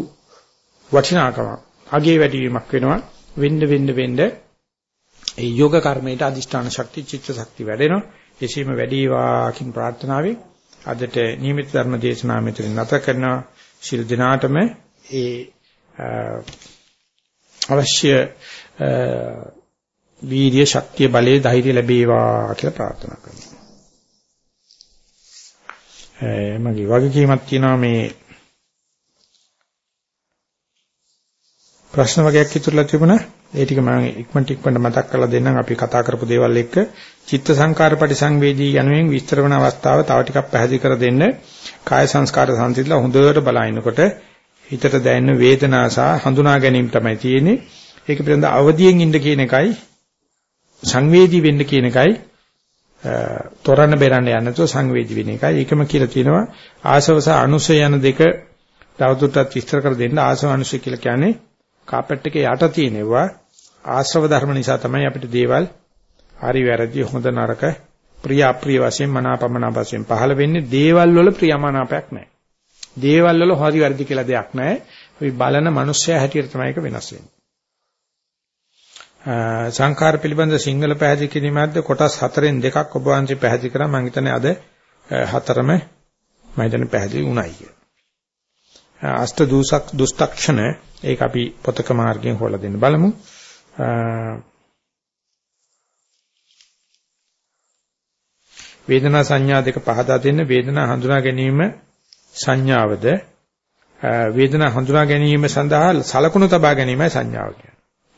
වටිනාකමක් අගේ වැඩිවීමක් වෙනවා. වෙන්න වෙන්න වෙන්න ඒ යෝග කර්මයට අදිෂ්ඨාන ශක්ති චිත්ත ශක්ති වැඩෙනවා. එසේම වැඩිවාකින් ප්‍රාර්ථනාවෙන් අදට නියමිත ධර්ම දේශනාව මෙතන නැත කරනවා. ශිල් දිනාටම ඒ අවශ්‍ය වීර්ය ශක්තිය බලය ධෛර්ය ලැබේවා කියලා ප්‍රාර්ථනා කරනවා මගේ වගකීමක් තියෙනවා මේ ප්‍රශ්න වගේක් ඉතුරුලා තිබුණා. ඒ ටික මම ඉක්මනට ඉක්මනට මතක් කරලා දෙන්නම් අපි කතා කරපු දේවල් එක්ක චිත්ත සංකාර පරිසංවේදී යනුවෙන් විස්තර වන අවස්ථාව තව ටිකක් පැහැදිලි කර දෙන්න. කාය සංස්කාර සංසිඳලා හොඳට බලනකොට හිතට දැනෙන වේදනා සහ හඳුනා ගැනීම තමයි තියෙන්නේ. ඒක පිළිබඳ අවදියෙන් ඉන්න කියන එකයි සංවේදී වෙන්න කියන එකයි තොරණ බෙරන්න යන්නේ නැතුව සංවේදී වෙන එකයි. ඒකම කියලා තියෙනවා ආශවස අනුසය යන දෙක තවදුරටත් විස්තර කර දෙන්න ආශව අනුසය කියලා කියන්නේ කාපට් එකේ යට තියෙනවා ආශ්‍රව ධර්ම නිසා තමයි අපිට දේවල් හරි වැරදි හොඳ නරක ප්‍රිය අප්‍රිය වශයෙන් මනාපමනා වශයෙන් පහළ වෙන්නේ දේවල් වල ප්‍රියමනාපයක් නැහැ. දේවල් වල හරි වැරදි කියලා දෙයක් නැහැ. අපි බලන මනුස්සයා හැටියට තමයි ඒක වෙනස් වෙන්නේ. සංඛාර පිළිබඳ සිංහල පැහැදිලි කිරීමක්ද කොටස් හතරෙන් දෙකක් ඔබ වහන්සේ පැහැදිලි කරා මම හිතන්නේ අද හතරම මම හිතන්නේ පැහැදිලි වුණයි කියලා. අෂ්ට දූසක් දුස්තක්ෂණ ඒක අපි පොතක මාර්ගයෙන් හොයලා දෙන්න බලමු. වේදනා සංඥා දෙක පහදා දෙන්න වේදනා හඳුනා ගැනීම සංඥාවද වේදනා හඳුනා ගැනීම සඳහා සලකුණු තබා ගැනීමයි සංඥාව කියන්නේ.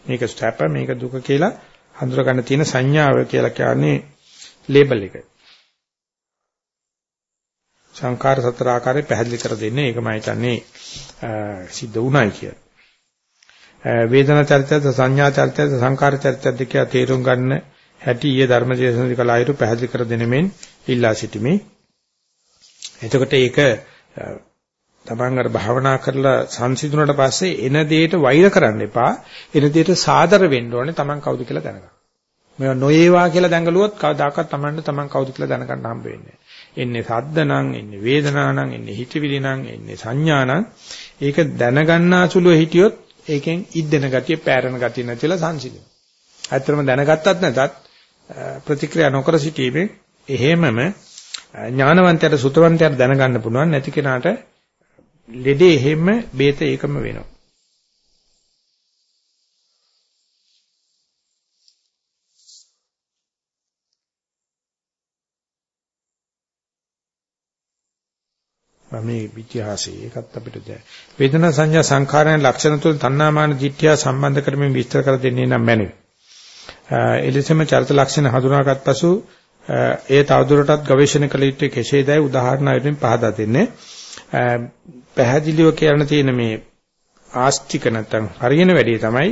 මේක ස්ටැප මේක දුක කියලා හඳුර ගන්න තියෙන සංඥාව කියලා කියන්නේ ලේබල් එක. සංඛාර සතර ආකාරයෙන් පැහැදිලි කර දෙන්නේ ඒක මම හිතන්නේ සිද්ධ වුණයි කියලා. වේදනා චරිතයද සංඥා චරිතයද සංඛාර චරිතයද කියලා තේරුම් ගන්න හැටි ඊයේ ධර්මදේශන කලායිරු පැහැදිලි කර දෙනෙමින් ඉල්ලා සිටිමි. එතකොට ඒක තමන් අර භාවනා කරලා සංසිඳුණට පස්සේ එන දෙයට වෛර කරන්න එපා. එන දෙයට සාදර වෙන්න ඕනේ තමන් කවුද කියලා දැනගන්න. මේවා නොයේවා කියලා දැඟලුවොත් කවදාකවත් තමන්ට තමන් කවුද කියලා දැනගන්න හම්බ වෙන්නේ එන්නේ සද්ද නම්, එන්නේ වේදනා නම්, එන්නේ හිතවිලි නම්, එන්නේ සංඥා නම් ඒක දැනගන්නාසුලුව හිටියොත් ඒකෙන් ඉද්දෙන ගතිය, පෑරෙන ගතිය නැතිලා සංසිඳෙනවා. ඇත්තටම දැනගත්තත් නැතත් ප්‍රතික්‍රියා නොකර සිටීමේ එහෙමම ඥානවන්තයට සුතවන්තයට දැනගන්න පුළුවන් නැති කෙනාට ලෙඩේ හැම බේත ඒකම වෙනවා. මේ විචාසී ඒකත් අපිට වේදනා සංඥා සංඛාරයන් ලක්ෂණ තුල තණ්හාමාන දිට්ඨිය සම්බන්ධ කරමින් විස්තර කර දෙන්නේ නම් මැනවි. එලෙසම චරිත ලක්ෂණ හඳුනාගත් පසු ඒ තවදුරටත් ගවේෂණ කළ යුත්තේ කෙසේදයි උදාහරණ වලින් පහදා දෙන්නේ. පැහැදිලිව කියන්න තියෙන මේ ආස්තික නැත්නම් හරියන වැඩේ තමයි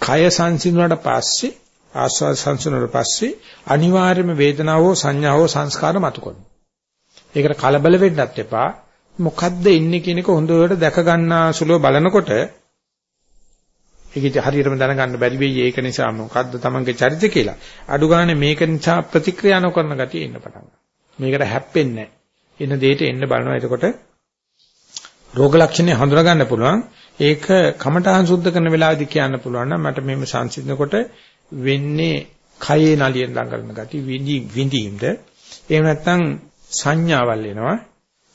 කය සංසිඳුණාට පස්සේ ආස්වාද සංසිඳුණාට පස්සේ අනිවාර්යයෙන්ම වේදනාව හෝ සංඥාව හෝ සංස්කාර මතු කරනවා. ඒකට කලබල වෙන්නත් එපා. මොකද්ද ඉන්නේ කියන එක හොඳට දැක ගන්නා සුලව බලනකොට ඒක හරියටම දැනගන්න බැරි වෙයි ඒක නිසා මොකද්ද තමන්ගේ චරිතය කියලා. අඩු ගානේ මේක නිසා ප්‍රතික්‍රියා නොකරන ගතිය එන්න පටන් මේකට හැප්පෙන්නේ නැහැ. එන දෙයට එන්න බලනවා. එතකොට රෝග ලක්ෂණ හඳුනා ගන්න පුළුවන්. ඒක කමඨහං සුද්ධ කරන වෙලාවදී කියන්න පුළුවන් නම් මට මේව සංසිඳනකොට වෙන්නේ කයේ නලියෙන් ළඟ කරන ගතිය විඳීම්ද එහෙම නැත්නම් සංඥාවල් එනවා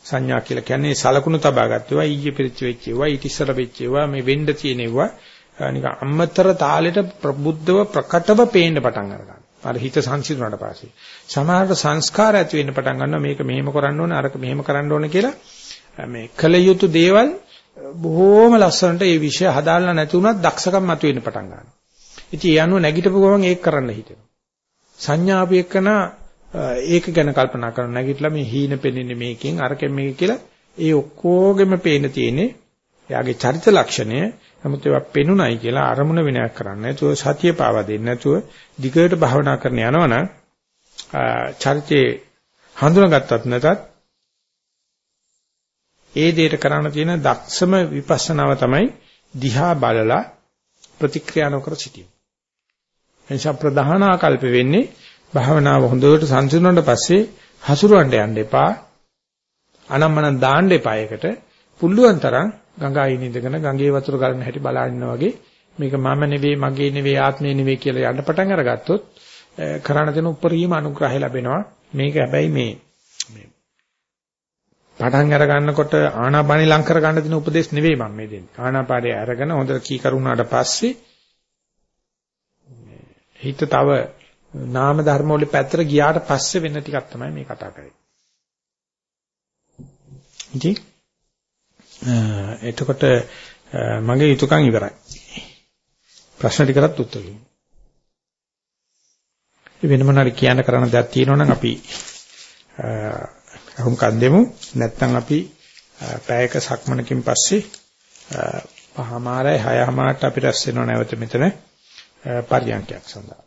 සංඥා කියලා කියන්නේ සලකුණු තබා ගත්තේවා ඊයේ පිරිච්ච වෙච්ච ඒවා ඊට ඉස්සර වෙච්ච ඒවා මේ වෙන්න තියෙන ඒවා නිකන් අම්මතර තාලෙට ප්‍රබුද්ධව ප්‍රකටව පේන්න පටන් ගන්නවා. අර හිත සංසිඳුණාට පස්සේ සමහරට සංස්කාර ඇති වෙන්න පටන් ගන්නවා මේක මෙහෙම කරන්න ඕනේ අරක මෙහෙම කරන්න ඕනේ කියලා මේ කල යුතු දේවල් බොහෝම ලස්සනට ඒ විෂය හදාලා නැති වුණත් දක්ෂකම් මතුවෙන්න පටන් ගන්නවා. ඉතින් ඒ අනුව නැගිටපු ගමන් ඒක කරන්න හිතෙනවා. සංඥාපි එක්කන ඒක ගැන කල්පනා කරන නැගිටලා මේ හීන පෙනෙන්නේ මේකෙන් අරකෙන් මේක කියලා ඒ ඔක්කොගෙම පේන තියෙන්නේ එයාගේ චරිත ලක්ෂණය නමුත් ඒවා පෙනුනයි කියලා අරමුණ විනයක් කරන්නේ නැතුව සතිය පාවා දෙන්නේ නැතුව දිගට භාවනා කරන යනවනම් චරිතේ හඳුනාගත්තත් නැතත් ඒ දෙයට කරන්න තියෙන දක්ෂම විපස්සනාව තමයි දිහා බලලා ප්‍රතික්‍රියා නොකර සිටීම. එනිසා ප්‍රධාන ආකල්ප වෙන්නේ භාවනාව හොඳට සංසිඳුණාට පස්සේ හසුරවන්න යන්න එපා. අනම්මනම් දාන්න එපා ඒකට. පුළුවන් තරම් ගඟයින් ඉඳගෙන ගඟේ වතුර ගලන හැටි බලන්න වගේ මේක මම නෙවෙයි මගේ නෙවෙයි ආත්මේ නෙවෙයි කියලා යන්න පටන් අරගත්තොත් කරණ දෙන උපරිම අනුග්‍රහය ලැබෙනවා. මේක හැබැයි මේ මේ පටන් අර ගන්නකොට ආනාපානෙ ලං කර ගන්න දෙන උපදේශ නෙවෙයි මම මේ දෙන්නේ. ආනාපානය අරගෙන හොඳට කී කරුණාට පස්සේ හිත තව නාම ධර්ම වල පැත්තට ගියාට පස්සේ වෙන ටිකක් තමයි මේ කතා කරන්නේ. ඉතින් එතකොට මගේ යුතුයකම් ඉවරයි. ප්‍රශ්න ටිකකට උත්තර දෙන්න. වෙන මොනවාරි කියන්න කරන්න දෙයක් තියෙනවා නම් අපි අහුම්කම් දෙමු. නැත්නම් අපි පැයක සක්මනකින් පස්සේ පහමාරයි හයමාරට අපි රැස් වෙනව නැවත මෙතන පරියන්කයක් සඳහා.